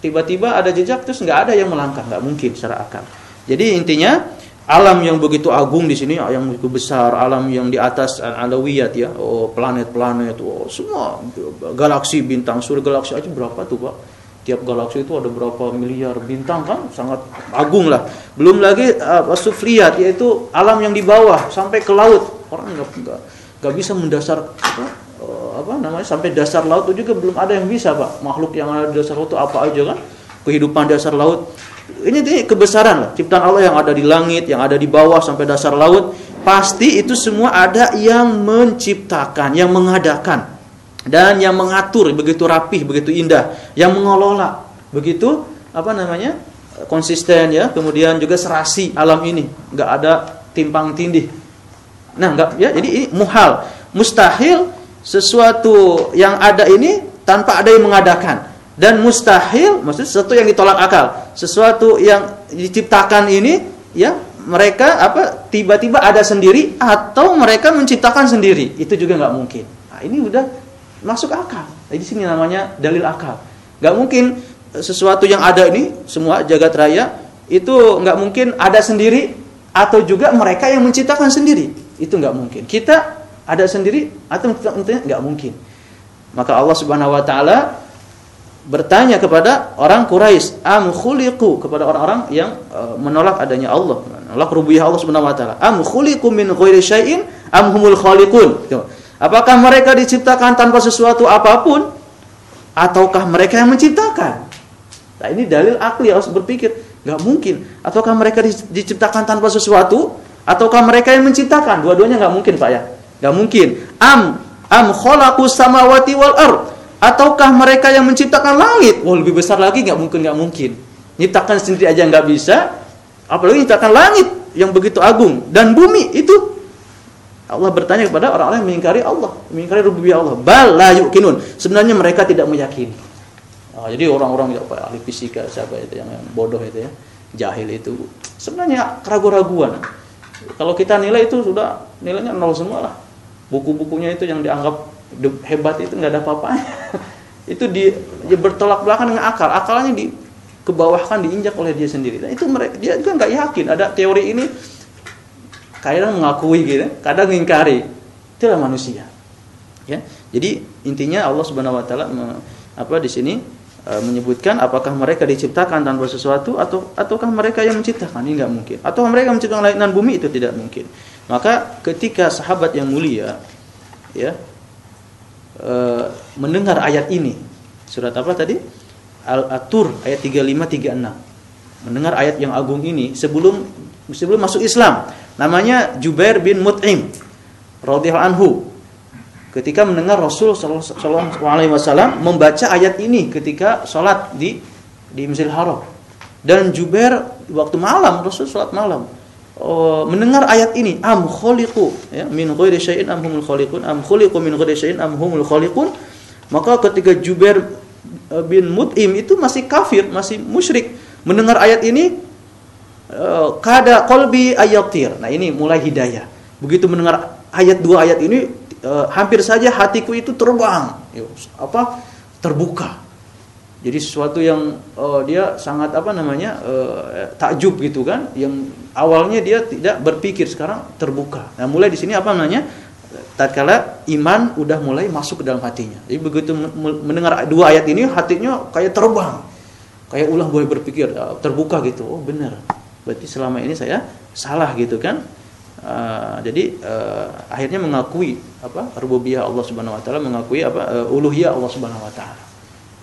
tiba-tiba ada jejak terus nggak ada yang melangkah. Nggak mungkin secara akal. Jadi intinya alam yang begitu agung di sini, yang begitu besar, alam yang di atas alawiyat ya, oh planet-planet, oh semua galaksi bintang surga galaksi aja berapa tuh pak? Tiap galaksi itu ada berapa miliar bintang kan, sangat agung lah. Belum lagi uh, sufliyat yaitu alam yang di bawah sampai ke laut, orang nggak nggak bisa mendasar apa, uh, apa namanya sampai dasar laut itu juga belum ada yang bisa pak. Makhluk yang ada di dasar laut itu apa aja kan? Kehidupan dasar laut ini, ini kebesaran lah. Ciptaan Allah yang ada di langit, yang ada di bawah sampai dasar laut, pasti itu semua ada yang menciptakan, yang mengadakan dan yang mengatur begitu rapih, begitu indah, yang mengelola begitu apa namanya? konsisten ya, kemudian juga serasi alam ini, nggak ada timpang tindih. Nah, nggak ya, jadi ini muhal, mustahil sesuatu yang ada ini tanpa ada yang mengadakan dan mustahil maksudnya sesuatu yang ditolak akal. Sesuatu yang diciptakan ini ya mereka apa tiba-tiba ada sendiri atau mereka menciptakan sendiri. Itu juga nggak mungkin. Nah, ini udah masuk akal. Nah, di sini namanya dalil akal. Nggak mungkin sesuatu yang ada ini semua jagat raya itu nggak mungkin ada sendiri atau juga mereka yang menciptakan sendiri. Itu nggak mungkin. Kita ada sendiri atau nggak mungkin. Maka Allah Subhanahu Wa Taala bertanya kepada orang Quraisy, "Am khuliqu?" kepada orang-orang yang uh, menolak adanya Allah, menolak rububiyah Allah Subhanahu wa taala. "Am khuliqu min ghairi syai'in am humul khaliqun?" Gitu. Apakah mereka diciptakan tanpa sesuatu apa pun ataukah mereka yang menciptakan? Nah, ini dalil akli harus berpikir, nggak mungkin. Ataukah mereka diciptakan tanpa sesuatu ataukah mereka yang menciptakan? Dua-duanya nggak mungkin, Pak ya. Nggak mungkin. Am am khalaqus samawati wal ard Ataukah mereka yang menciptakan langit? Wah lebih besar lagi nggak mungkin nggak mungkin. Nyiptakan sendiri aja nggak bisa, apalagi nyiptakan langit yang begitu agung dan bumi itu Allah bertanya kepada orang-orang yang mengingkari Allah, mengingkari rububiyah Allah. Bal la yuqinun. Sebenarnya mereka tidak meyakini. Nah, jadi orang-orang yang ahli fisika siapa itu yang, yang bodoh itu ya, jahil itu sebenarnya keraguan-raguan. Kalau kita nilai itu sudah nilainya nol semua lah. Buku-bukunya itu yang dianggap hebat itu nggak ada apa-apanya. Itu di bertolak belakang dengan akal. Akalnya di kebawahkan diinjak oleh dia sendiri. Nah, itu mereka dia juga nggak yakin. Ada teori ini kadang mengakui gitu kadang mengingkari. Itulah manusia. Ya. Jadi intinya Allah subhanahu wa taala apa di sini e, menyebutkan apakah mereka diciptakan tanpa sesuatu atau ataukah mereka yang menciptakan? Ini nggak mungkin. Atau mereka menciptakan langit dan bumi? Itu tidak mungkin. Maka ketika sahabat yang mulia ya e, mendengar ayat ini. Surat apa tadi? Al-Atur ayat 35 36. Mendengar ayat yang agung ini sebelum sebelum masuk Islam. Namanya Jubair bin Mut'im radhiyallahu anhu. Ketika mendengar Rasul sallallahu alaihi wasallam membaca ayat ini ketika sholat di di Masjidil Haram. Dan Jubair waktu malam Rasul sholat malam oh, mendengar ayat ini am khaliqu ya min ghairi syai'in am humul khaliqun am khuliqu min ghairi syai'in am humul khaliqun maka ketika Jubair eh, bin Mut'im itu masih kafir, masih musyrik mendengar ayat ini eh, kada qalbi ayatir. Nah, ini mulai hidayah. Begitu mendengar ayat dua ayat ini eh, hampir saja hatiku itu terbang, apa? terbuka jadi sesuatu yang uh, dia sangat apa namanya uh, takjub gitu kan, yang awalnya dia tidak berpikir sekarang terbuka. Nah mulai di sini apa namanya? Tatkala iman udah mulai masuk ke dalam hatinya. Jadi begitu mendengar dua ayat ini hatinya kayak terbang, kayak ulah boleh berpikir uh, terbuka gitu. Oh benar. Berarti selama ini saya salah gitu kan. Uh, jadi uh, akhirnya mengakui apa rububiyah Allah Subhanahu wa taala, mengakui apa uh, uluhiyah Allah Subhanahu wa taala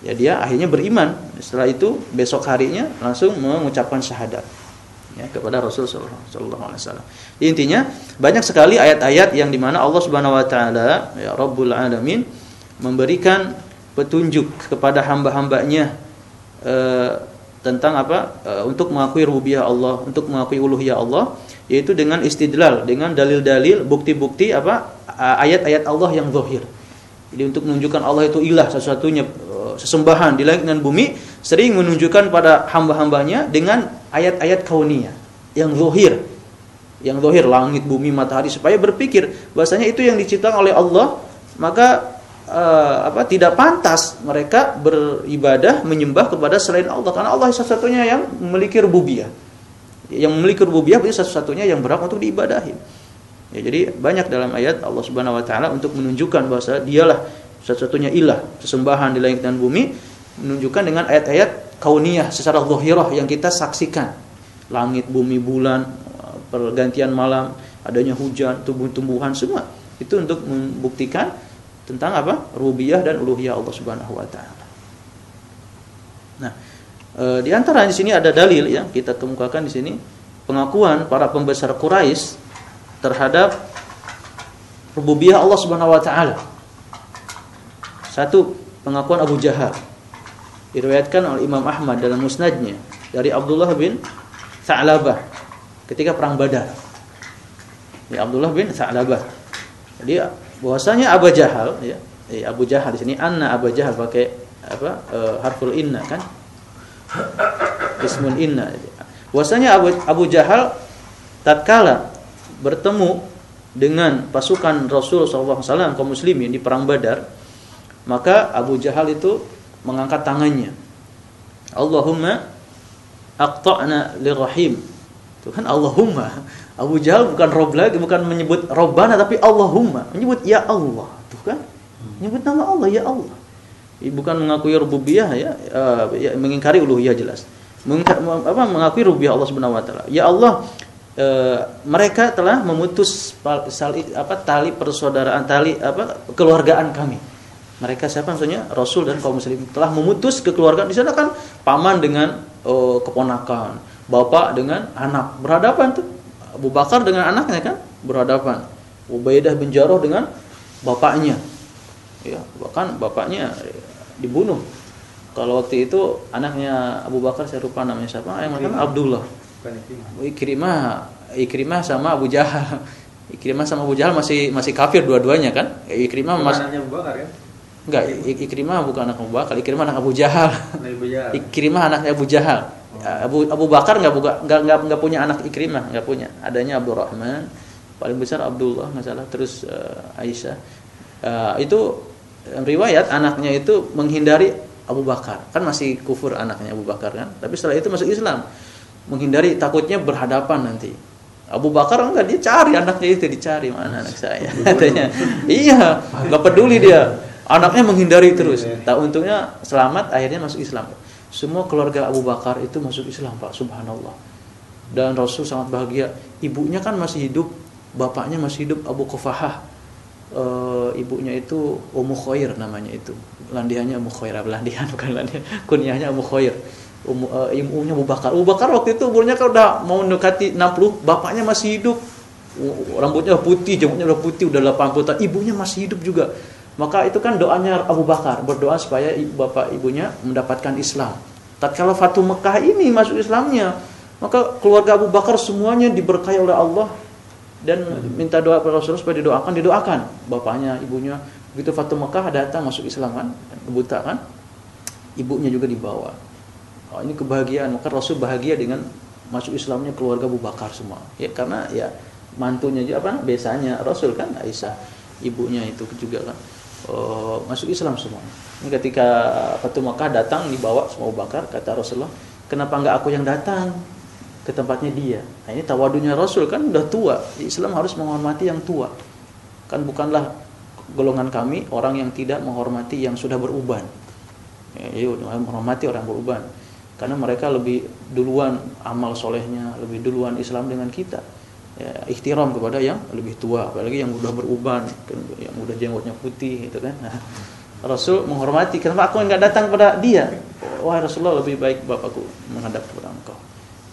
ya dia akhirnya beriman setelah itu besok harinya langsung mengucapkan syahadat ya kepada Rasul sallallahu alaihi wasallam. Intinya banyak sekali ayat-ayat yang di mana Allah Subhanahu wa taala ya Rabbul alamin memberikan petunjuk kepada hamba-hambanya eh, tentang apa eh, untuk mengakui rububiyah Allah, untuk mengakui uluhiyah Allah yaitu dengan istidlal, dengan dalil-dalil, bukti-bukti apa ayat-ayat Allah yang zahir. Jadi untuk menunjukkan Allah itu ilah satu-satunya sesembahan di langit dan bumi sering menunjukkan pada hamba-hambanya dengan ayat-ayat kauniyah yang zahir. Yang zahir langit bumi matahari supaya berpikir bahasanya itu yang diciptakan oleh Allah. Maka uh, apa tidak pantas mereka beribadah menyembah kepada selain Allah. Karena Allah satu-satunya yang memiliki rububiyah. Yang memiliki rububiyah itu satu-satunya yang berhak untuk diibadahi. Ya, jadi banyak dalam ayat Allah Subhanahu wa taala untuk menunjukkan bahwa dialah satu-satunya ilah, sesembahan di langit dan bumi, menunjukkan dengan ayat-ayat kauniyah secara zahirah yang kita saksikan. Langit, bumi, bulan, pergantian malam, adanya hujan, tumbuh-tumbuhan semua. Itu untuk membuktikan tentang apa? rububiyah dan uluhiyah Allah Subhanahu wa taala. Nah, e, di antara di sini ada dalil ya, kita kemukakan di sini pengakuan para pembesar Quraisy terhadap rububiyah Allah Subhanahu wa taala. Satu, pengakuan Abu Jahal. Diriwayatkan oleh Imam Ahmad dalam musnadnya dari Abdullah bin Sa'labah ketika perang Badar. Ya Abdullah bin Sa'labah. Jadi bahwasanya Abu Jahal ya, eh, Abu Jahal di sini anna Abu Jahal pakai apa? E, harful inna kan? Ismun inna. Bahwasanya Abu Abu Jahal tatkala bertemu dengan pasukan Rasul SAW kaum muslimin di perang Badar, maka Abu Jahal itu mengangkat tangannya. Allahumma aqta'na lirahim. Itu kan Allahumma. Abu Jahal bukan Rob lagi, bukan menyebut Robbana tapi Allahumma, menyebut ya Allah. Tuh kan? Menyebut nama Allah ya Allah. Bukan mengakui rububiyah ya, uh, ya mengingkari uluhiyah jelas. Mengingkari, apa mengakui rububiyah Allah Subhanahu wa taala. Ya Allah, e, mereka telah memutus sali, apa tali persaudaraan tali apa keluargaan kami. Mereka siapa maksudnya? Rasul dan kaum muslim telah memutus kekeluargaan. Di sana kan paman dengan oh, keponakan, bapak dengan anak berhadapan tuh. Abu Bakar dengan anaknya kan berhadapan. Ubaidah bin Jarrah dengan bapaknya. Ya, bahkan bapaknya dibunuh. Kalau waktu itu anaknya Abu Bakar saya lupa namanya siapa? Yang Abdullah. Ikrimah, Ikrimah sama Abu Jahal. Ikrimah sama Abu Jahal masih masih kafir dua-duanya kan? Ikrimah masih Abu Bakar kan? Enggak, Ikrimah bukan anak Abu Bakar, Ikrimah anak Abu Jahal. Ikrimah anaknya Abu Jahal. Abu Abu Bakar enggak buka enggak enggak, enggak punya anak Ikrimah, enggak punya. Adanya Abdurrahman, paling besar Abdullah enggak salah, terus uh, Aisyah. Uh, itu riwayat anaknya itu menghindari Abu Bakar. Kan masih kufur anaknya Abu Bakar kan, tapi setelah itu masuk Islam menghindari takutnya berhadapan nanti. Abu Bakar enggak dia cari anaknya itu dicari mana anak saya katanya. iya, enggak peduli dia. Anaknya menghindari terus. Tak untungnya selamat akhirnya masuk Islam. Semua keluarga Abu Bakar itu masuk Islam, Pak. Subhanallah. Dan Rasul sangat bahagia. Ibunya kan masih hidup, bapaknya masih hidup Abu Qafahah. E, ibunya itu Ummu Khair namanya itu. Landiannya Ummu Khair, landian bukan landian. Kunyahnya Ummu Khair um, uh, ibunya Abu Bakar. Abu Bakar waktu itu umurnya kan udah mau mendekati 60, bapaknya masih hidup. Rambutnya putih, jambutnya udah putih, udah 80 tahun. Ibunya masih hidup juga. Maka itu kan doanya Abu Bakar, berdoa supaya bapak ibunya mendapatkan Islam. Tatkala Fatu Mekah ini masuk Islamnya, maka keluarga Abu Bakar semuanya diberkahi oleh Allah dan minta doa kepada Rasulullah supaya didoakan, didoakan. Bapaknya, ibunya, begitu Fatu Mekah datang masuk Islam kan, buta kan, ibunya juga dibawa. Oh, ini kebahagiaan. Maka Rasul bahagia dengan masuk Islamnya keluarga Abu Bakar semua. Ya karena ya mantunya juga apa biasanya Rasul kan Aisyah ibunya itu juga kan oh, masuk Islam semua. Ini ketika Fatu Makkah datang dibawa semua Bakar kata Rasulullah, "Kenapa enggak aku yang datang ke tempatnya dia?" Nah, ini tawadunya Rasul kan udah tua. Islam harus menghormati yang tua. Kan bukanlah golongan kami orang yang tidak menghormati yang sudah beruban. Ya, yuk, menghormati orang beruban karena mereka lebih duluan amal solehnya lebih duluan Islam dengan kita ya, ikhtiram kepada yang lebih tua apalagi yang udah beruban yang udah jenggotnya putih gitu kan. Nah, Rasul menghormati kenapa aku enggak datang kepada dia? Wah Rasulullah lebih baik bapakku menghadap kepada engkau.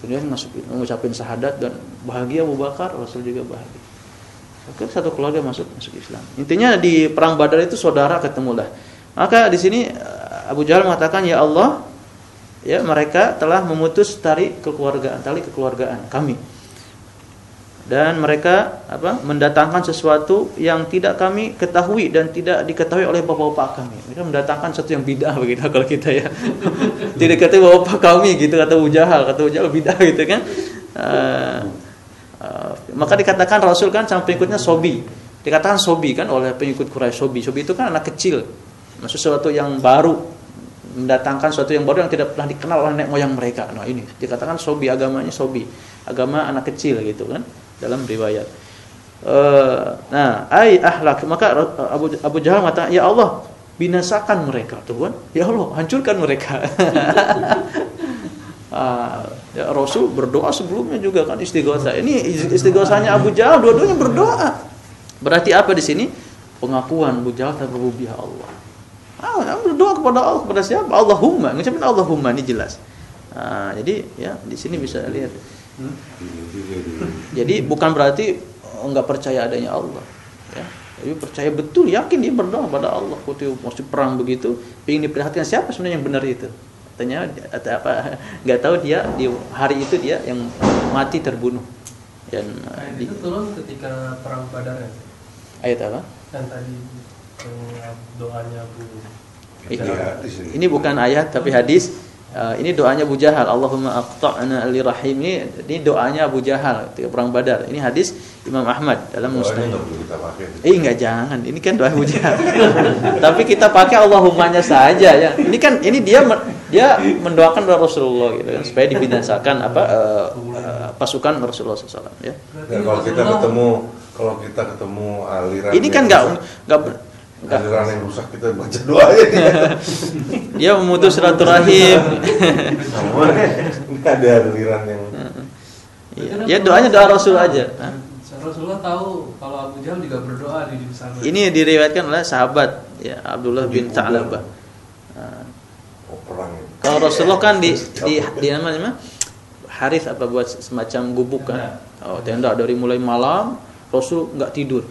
Kemudian masukin mengucapkan syahadat dan bahagia Abu Bakar Rasul juga bahagia. Oke, satu keluarga masuk masuk Islam. Intinya di perang Badar itu saudara ketemu lah. Maka di sini Abu Jahal mengatakan ya Allah, ya mereka telah memutus tali kekeluargaan tali kekeluargaan kami dan mereka apa mendatangkan sesuatu yang tidak kami ketahui dan tidak diketahui oleh bapak-bapak kami. Mereka mendatangkan sesuatu yang bidah begitu kalau kita ya. Tidak diketahui bapak kami gitu kata ujahal kata ujahal bidah gitu kan. Uh, uh, maka dikatakan Rasul kan sama pengikutnya sobi. Dikatakan sobi kan oleh pengikut Quraisy sobi. Sobi itu kan anak kecil. Maksud sesuatu yang baru. Mendatangkan sesuatu yang baru yang tidak pernah dikenal oleh nenek moyang mereka. Nah ini. Dikatakan sobi agamanya sobi, agama anak kecil gitu kan dalam riwayat. Uh, nah, ai ahlak maka Abu Abu Jahal mengatakan, "Ya Allah, binasakan mereka." Tuhan, ya Allah, hancurkan mereka. uh, ya, Rasul berdoa sebelumnya juga kan istighosa. Ini istighosanya Abu Jahal dua-duanya berdoa. Berarti apa di sini? Pengakuan Abu Jahal terhadap rububiyah Allah. Ah, berdoa kepada Allah kepada siapa? Allahumma. Ngucapin Allahumma ini jelas. Nah, jadi ya di sini bisa lihat. Hmm? Jadi bukan berarti enggak percaya adanya Allah, ya. Jadi percaya betul, yakin dia berdoa pada Allah. Waktu masih perang begitu, ingin diperhatikan siapa sebenarnya yang benar itu? Katanya atau apa? Enggak tahu dia di hari itu dia yang mati terbunuh. Dan nah, di, itu turun ketika perang Badar ya? Ayat apa? Kan tadi doanya Bu ini bukan ayat tapi hadis. Uh, ini doanya Abu Jahal. Allahumma aqta'na li rahim ini, ini doanya Abu Jahal ketika perang Badar. Ini hadis Imam Ahmad dalam Musnad. Eh enggak jangan. Ini kan doa Abu Jahal. tapi kita pakai Allahummanya saja ya. Ini kan ini dia dia mendoakan Rasulullah gitu kan supaya dibinasakan apa uh, uh, pasukan Rasulullah SAW ya. Dan kalau kita ketemu kalau kita ketemu aliran ini kan enggak enggak aliran yang rusak kita baca doa ya. Dia memutus silaturahim. Ada aliran yang iya. ya doanya doa Rasul aja. Rasulullah tahu kalau Abu Jahal juga berdoa di sana. Ini diriwayatkan oleh sahabat ya Abdullah bin Ta'labah oh, kalau Rasulullah kan di di, di namanya Haris apa buat semacam gubuk kan? Oh tenda dari mulai malam Rasul nggak tidur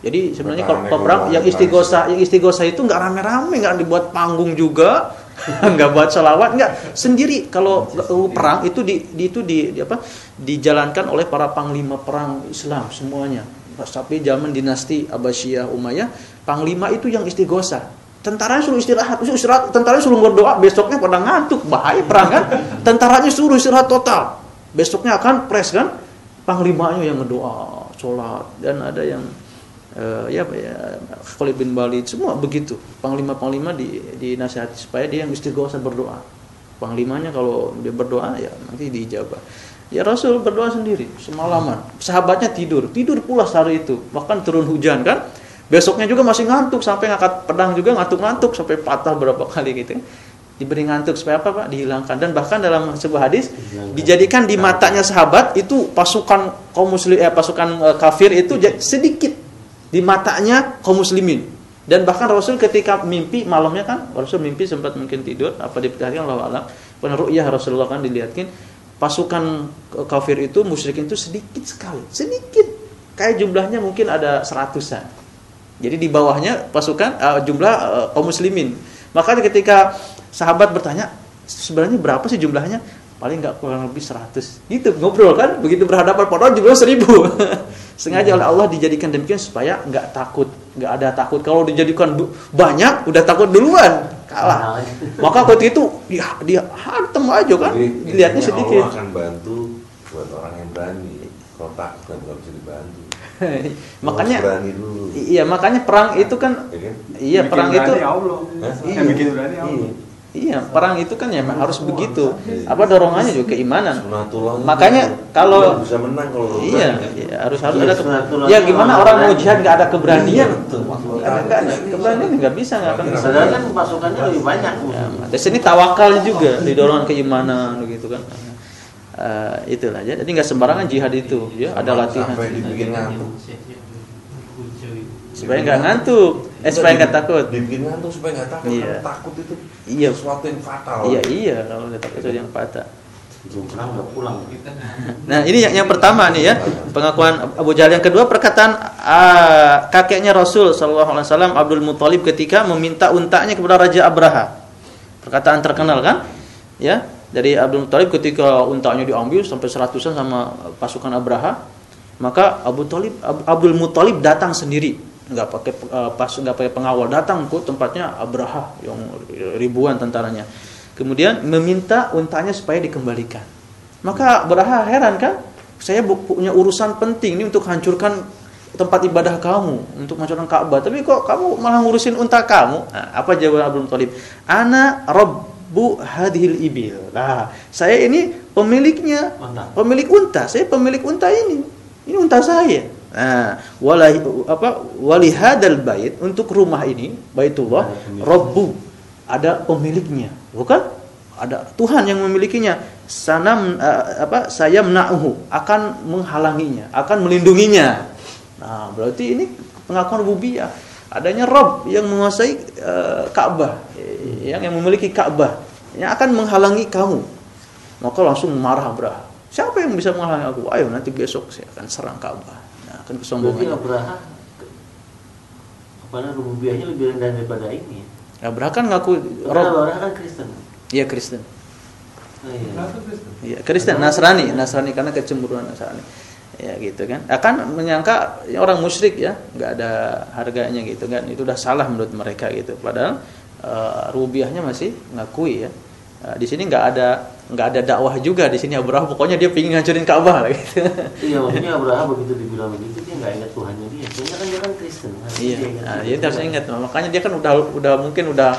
jadi sebenarnya kalau perang yang istighosa yang istighosa itu nggak rame-rame, nggak dibuat panggung juga, nggak buat selawat, nggak sendiri. Kalau perang itu di, di itu di, di apa dijalankan oleh para panglima perang Islam semuanya. Tapi zaman dinasti Abbasiyah Umayyah, panglima itu yang istighosa. Tentaranya suruh istirahat, suruh istirahat, tentaranya suruh berdoa, besoknya pada ngantuk, bahaya perang kan. Tentaranya suruh istirahat total. Besoknya akan pres kan, panglimanya yang berdoa, sholat dan ada yang uh, ya, ya Khalid bin Walid semua begitu. Panglima-panglima di dinasihati supaya dia yang istighosa berdoa. Panglimanya kalau dia berdoa ya nanti diijabah. Ya Rasul berdoa sendiri semalaman. Sahabatnya tidur. Tidur pula hari itu. Bahkan turun hujan kan? Besoknya juga masih ngantuk sampai ngangkat pedang juga ngantuk-ngantuk sampai patah berapa kali gitu. Diberi ngantuk supaya apa Pak? Dihilangkan. Dan bahkan dalam sebuah hadis dijadikan di matanya sahabat itu pasukan kaum muslim eh, pasukan eh, kafir itu sedikit di matanya kaum muslimin. Dan bahkan Rasul ketika mimpi malamnya kan Rasul mimpi sempat mungkin tidur apa diperhatikan Allah alam. Pada ru'yah Rasulullah kan dilihatkan pasukan kafir itu musyrikin itu sedikit sekali, sedikit. Kayak jumlahnya mungkin ada seratusan. Jadi di bawahnya pasukan uh, jumlah uh, kaum muslimin. Maka ketika sahabat bertanya, sebenarnya berapa sih jumlahnya? Paling nggak kurang lebih 100. Gitu ngobrol kan, begitu berhadapan padahal jumlah 1000. Sengaja oleh Allah dijadikan demikian supaya nggak takut, nggak ada takut. Kalau dijadikan banyak, udah takut duluan, kalah. Maka waktu itu dia dia hantem aja kan, dilihatnya sedikit. Allah akan bantu buat orang yang berani. Kalau takut nggak bisa dibantu. makanya iya makanya perang itu kan iya, kan? iya perang itu Allah. Iya, bikin berani Allah. Iya. Iya, perang itu kan ya harus begitu. Apa dorongannya juga keimanan. Makanya kalau bisa menang kalau iya, iya, harus harus ada Ya gimana orang mau jihad nggak ada keberanian? Ada keberanian. Nggak bisa nggak akan bisa. Padahal kan pasukannya lebih banyak. Ya, di sini tawakal juga didorong keimanan begitu kan. Uh, itulah. Jadi nggak sembarangan jihad itu. Ya ada latihan. supaya nggak ngantuk eh supaya nggak takut. Dibikin ngantuk supaya nggak takut iya. takut itu iya. sesuatu yang fatal. Iya iya kalau nggak takut sesuatu yang fatal. Nah ini yang, yang pertama nih ya pengakuan Abu Jahal. Yang kedua perkataan uh, kakeknya Rasul Shallallahu Alaihi Wasallam Abdul Muthalib ketika meminta untanya kepada Raja Abraha. Perkataan terkenal kan? Ya dari Abdul Muthalib ketika untanya diambil sampai seratusan sama pasukan Abraha maka Abu Talib Abdul Muthalib datang sendiri nggak pakai uh, pas nggak pakai pengawal datang ke tempatnya Abraha yang ribuan tentaranya kemudian meminta untanya supaya dikembalikan maka Abraha heran kan saya punya urusan penting ini untuk hancurkan tempat ibadah kamu untuk mengancurkan Ka'bah, tapi kok kamu malah ngurusin unta kamu? Nah, apa jawaban Abdul Muthalib? Ana rabbu hadhil ibil. Nah, saya ini pemiliknya, pemilik unta. Saya pemilik unta ini. Ini unta saya. Nah, walahi apa walihadal bait untuk rumah ini, Baitullah, rabbu ada pemiliknya, bukan? Ada Tuhan yang memilikinya. Sanam eh, apa saya menauhu akan menghalanginya, akan melindunginya. Nah, berarti ini pengakuan rububiyah. Adanya Rob yang menguasai eh, Ka'bah, eh, yang yang memiliki Ka'bah, yang akan menghalangi kamu. Maka langsung marah Abraha. Siapa yang bisa menghalangi aku? Ayo nanti besok saya akan serang Ka'bah. Nah, akan Berarti kesombongan. Abraha kepada rububiyahnya lebih rendah daripada ini. Abraha kan ngaku Rob. Abraha kan Kristen. Iya Kristen. Oh, iya. Kenapa Kristen? Iya, Kristen, Nasrani, Nasrani karena kecemburuan Nasrani. Ya gitu kan. Akan menyangka ya, orang musyrik ya, nggak ada harganya gitu kan. Itu udah salah menurut mereka gitu. Padahal eh, rubiahnya masih ngakui ya. Eh, di sini nggak ada nggak ada dakwah juga di sini Abraha pokoknya dia pingin ngancurin Ka'bah lah gitu. Iya maksudnya Abraha begitu dibilang begitu dia nggak ingat Tuhannya dia. Soalnya kan dia kan Kristen. Iya, dia ingat nah, dia harus ingat. Makanya dia kan udah udah mungkin udah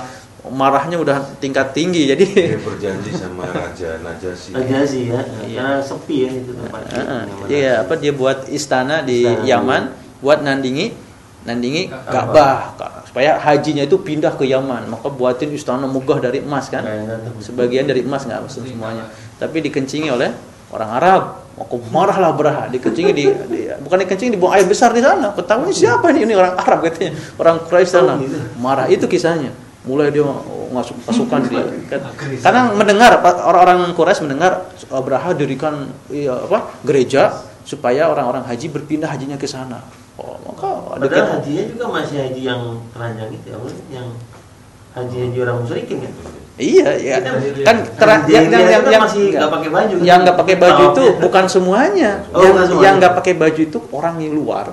marahnya udah tingkat tinggi. Jadi Dia berjanji sama Raja Najasyi. Aja sih ya, Iya. karena sepi ya itu tempatnya. Heeh. Nyaman Iya, aja. apa dia buat istana di Istana. Yaman buat nandingi nandingi Ka'bah. Ka'bah Ka- supaya hajinya itu pindah ke Yaman. Maka buatin istana megah dari emas kan. Nah, tuh. Sebagian dari emas nggak maksud semuanya. Tapi dikencingi oleh orang Arab. Maka marahlah Abraha, dikencingi di, di- bukan dikencingi dibuang air besar di sana. Ketahuan siapa ini? Ini orang Arab katanya, orang Quraisy sana. Gitu. Marah itu kisahnya. Mulai dia masuk pasukan di kan- karena mendengar orang-orang Quraisy mendengar Abraha dirikan iya, apa gereja supaya orang-orang haji berpindah hajinya ke sana. Oh, maka Padahal dekat hajinya juga masih haji yang telanjang itu ya, yang haji-haji orang musyrikin kan. Iya, ya. Kita- Kan tera- Haji yang yang yang, itu yang masih nggak pakai baju kan? Yang nggak pakai baju itu Tawafnya. bukan semuanya. Oh, yang semuanya. yang nggak pakai baju itu orang yang luar.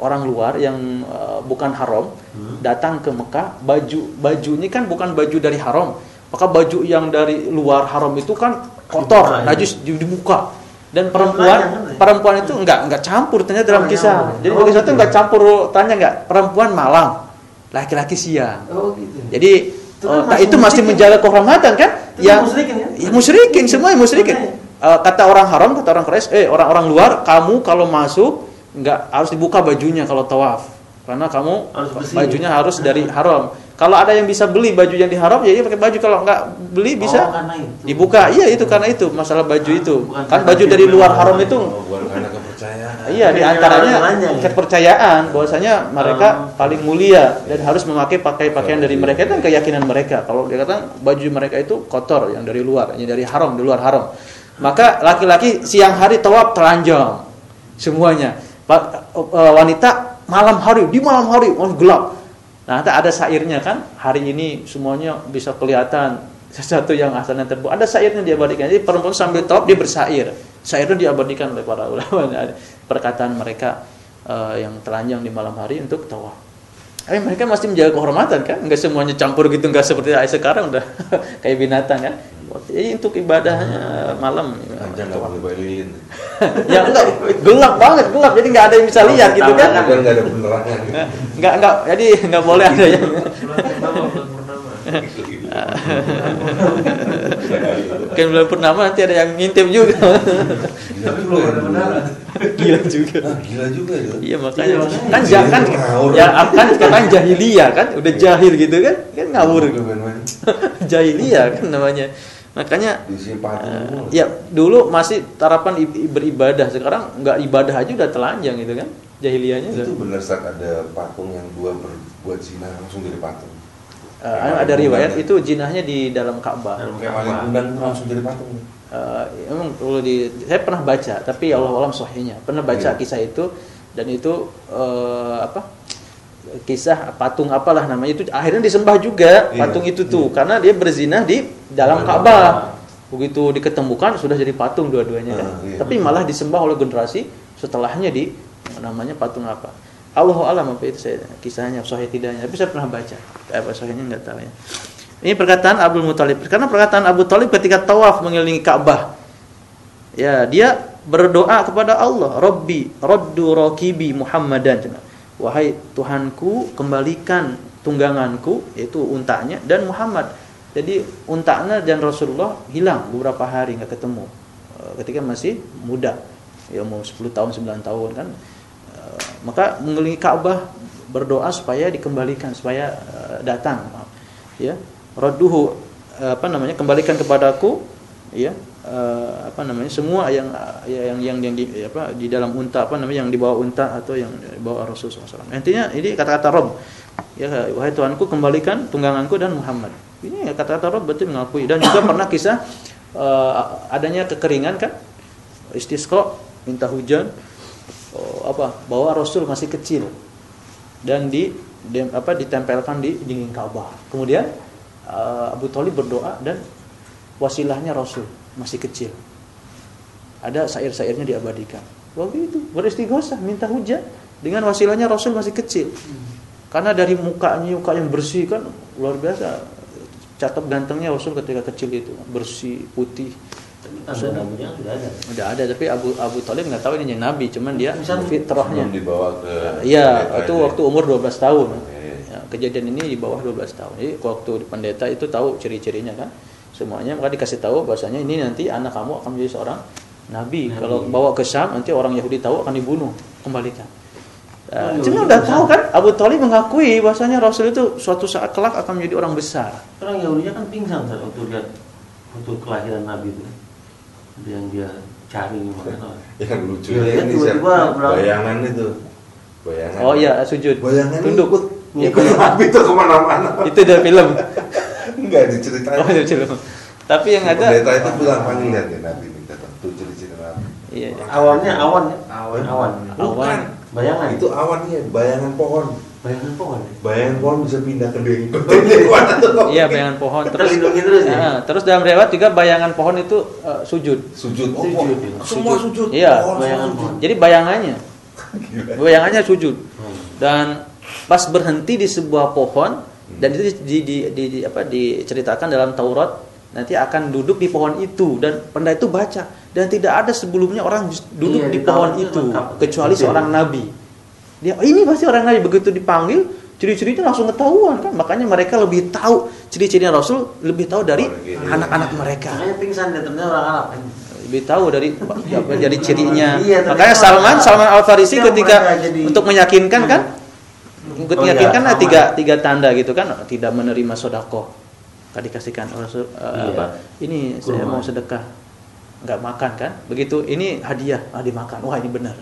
Orang luar yang uh, bukan haram Hmm. datang ke Mekah, baju baju ini kan bukan baju dari haram. Maka baju yang dari luar haram itu kan kotor, Dibuka, ya. najis di, dibuka. Dan perempuan perempuan itu enggak enggak campur ternyata dalam Oh, kisah. Jadi Oh, dalam kisah itu enggak campur tanya enggak perempuan malam, laki-laki siang. Oh gitu. Jadi Itu oh, kan nah, masih itu masih menjaga kehormatan kan? Itu kan musyrikin, kan? Ya, musyrikin, semua musyrikin. Eh, kata orang haram, kata orang Quraisy, eh orang-orang luar, kamu kalau masuk nggak harus dibuka bajunya kalau tawaf. Karena kamu Harus bersih. bajunya harus dari haram. Kalau ada yang bisa beli baju yang di haram, ya dia pakai baju. Kalau nggak beli bisa Oh, karena itu. dibuka. Iya itu karena itu masalah baju itu. bukan Kan baju dari luar haram itu Oh, bukan karena kepercayaan. Iya, di antaranya orang-orangnya, ya? kepercayaan bahwasanya mereka Oh. paling mulia dan harus memakai pakai pakaian dari mereka itu kan keyakinan mereka. Kalau dia kata baju mereka itu kotor yang dari luar, yang dari haram, di luar haram. Maka laki-laki siang hari tawaf telanjang semuanya. Eh, wanita malam hari, di malam hari masih gelap. Nah, ada syairnya kan, hari ini semuanya bisa kelihatan sesuatu yang asal yang terbuat. Ada syairnya diabadikan. Jadi perempuan sambil tawaf dia bersair. Syairnya diabadikan oleh para ulama. Perkataan mereka eh, yang telanjang di malam hari untuk tawaf. Tapi mereka masih menjaga kehormatan kan, nggak semuanya campur gitu, nggak seperti sekarang udah kayak binatang kan. Jadi untuk ibadahnya malam. Aja nggak boleh bayi lilin. ya enggak gelap banget, gelap. Jadi nggak ada yang bisa lihat gitu kan. Kan nggak ada penerangan. Nggak nggak jadi nggak boleh ada yang Bulan purnama, bulan purnama. Nanti ada yang ngintip juga. Tapi belum ada menara. Gila juga. Ah, gila juga itu. Iya makanya Iya, kan makanya. jangan Ngawur. ya kan sekarang jahiliyah kan udah jahil gitu kan kan ngawur jahiliyah kan namanya makanya semua. ya dulu masih tarapan beribadah sekarang nggak ibadah aja udah telanjang gitu kan jahiliyahnya udah Itu benar saat ada patung yang dua berbuat zina langsung jadi patung. Eh, ada riwayat itu jinahnya di dalam Ka'bah Dalam itu langsung jadi patung. Eh, emang kalau di saya pernah baca tapi Allah alam sahihnya pernah baca Iya. kisah itu dan itu eh, apa kisah patung apalah namanya itu akhirnya disembah juga Iya, patung itu tuh. iya. karena dia berzinah di dalam Ka'bah. Begitu diketemukan sudah jadi patung dua-duanya kan. Ah, iya. tapi malah disembah oleh generasi setelahnya di namanya patung apa? Allah alam apa itu saya kisahnya sahih tidaknya. Tapi saya pernah baca. Apa sahihnya nggak tahu ya. Ini perkataan Abdul Muthalib. Karena perkataan Abu Talib ketika tawaf mengelilingi Ka'bah ya dia berdoa kepada Allah, Rabbi, raddu rakibi Muhammadan. Wahai Tuhanku, kembalikan tungganganku yaitu untanya dan Muhammad. Jadi untanya dan Rasulullah hilang beberapa hari nggak ketemu Eh, ketika masih muda. Ya umur 10 tahun, 9 tahun kan. Eh, Maka mengelilingi Ka'bah berdoa supaya dikembalikan, supaya eh, datang. Ya. Radduhu apa namanya? kembalikan kepadaku ya eh, apa namanya semua yang yang yang yang di apa di dalam unta apa namanya yang dibawa unta atau yang dibawa Rasulullah SAW. Intinya ini kata-kata Rob. Ya wahai Tuhanku kembalikan tungganganku dan Muhammad. Ini kata-kata Rob berarti mengakui dan juga pernah kisah eh, adanya kekeringan kan istisqa minta hujan oh, apa bahwa Rasul masih kecil dan di, di- apa ditempelkan di dinding Ka'bah. Kemudian eh, Abu Thalib berdoa dan wasilahnya Rasul masih kecil. Ada syair-syairnya diabadikan. Waktu itu beristighosah minta hujan dengan wasilahnya Rasul masih kecil. Karena dari mukanya muka yang bersih kan luar biasa. Cakep gantengnya Rasul ketika kecil itu bersih putih. Sudah ada. Udah ada tapi Abu Abu Thalib nggak tahu ini yang Nabi, cuman dia fitrahnya. Dibawa ke Iya, pendeta itu ya. waktu umur 12 tahun. Oke. Ya, kejadian ini di bawah 12 tahun. Jadi waktu pendeta itu tahu ciri-cirinya kan. Semuanya maka dikasih tahu bahasanya ini nanti anak kamu akan menjadi seorang nabi. Nabi. Kalau bawa ke Syam nanti orang Yahudi tahu akan dibunuh, kembalikan. Uh, Oh, cuma udah ke tahu kan Abu Thalib mengakui bahasanya Rasul itu suatu saat kelak akan menjadi orang besar. Orang Yahudinya kan pingsan saat waktu lihat waktu kelahiran Nabi itu. Yang dia cari makanya. Yang lucu Iya, ini tiba-tiba siapa? bayangan itu. Bayangan. Oh iya, sujud. Bayangan Tunduk. ikut Iya, ikut Nabi itu ke mana-mana. itu dari film. Enggak diceritain. Oh, film. Tapi yang ada Pendeta itu bilang panggil lihat ya Nabi minta tuh ciri-ciri Nabi. Iya. Awannya awan ya? Awan. Awan. Bayangan. Itu awannya bayangan pohon. Bayangan pohon. ya? Bayangan pohon bisa pindah ke tuh. Iya, bayangan pohon terus. Terlindungi terus ya? Nah, terus dalam riwayat juga bayangan pohon itu eh, sujud. Sujud. Oh, Sujud. pohon. Semua sujud. Iya, Pohon bayangan sujud. pohon. Jadi bayangannya, Gila. bayangannya sujud. Hmm. Dan pas berhenti di sebuah pohon dan itu di, di, di, di- apa diceritakan dalam Taurat nanti akan duduk di pohon itu dan pendeta itu baca dan tidak ada sebelumnya orang duduk Iya, di pohon itu itu lengkap. kecuali Betul. seorang nabi. Dia "Oh, ini pasti orang nabi begitu dipanggil ciri-cirinya langsung ketahuan kan makanya mereka lebih tahu ciri-cirinya Rasul lebih tahu dari anak-anak mereka Makanya pingsan orang Arab. lebih tahu dari apa dari cirinya. Iya, Makanya Salman Salman Al Farisi ketika jadi- untuk meyakinkan kan untuk Oh, iya, tiga tiga tanda gitu kan tidak menerima sodako. Tadi kasihkan Rasul eh, Iya. apa? Ini saya Kurma. mau sedekah. Nggak makan kan? Begitu ini hadiah ah dimakan. Wah ini benar.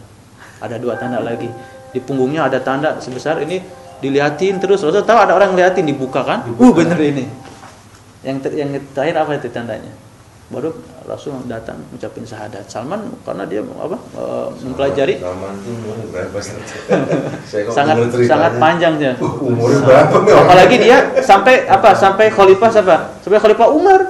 Ada dua tanda lagi. Di punggungnya ada tanda sebesar ini diliatin terus. Rasul tahu ada orang ngeliatin? Dibuka kan? Uh bener ini. Yang ter- yang terakhir apa itu tandanya baru Rasul datang ucapin syahadat. Salman karena dia apa eh, mempelajari. Salman berapa sangat sangat panjang dia. Uh, umurnya berapa nih? apalagi dia sampai apa sampai khalifah siapa? Sampai khalifah Umar.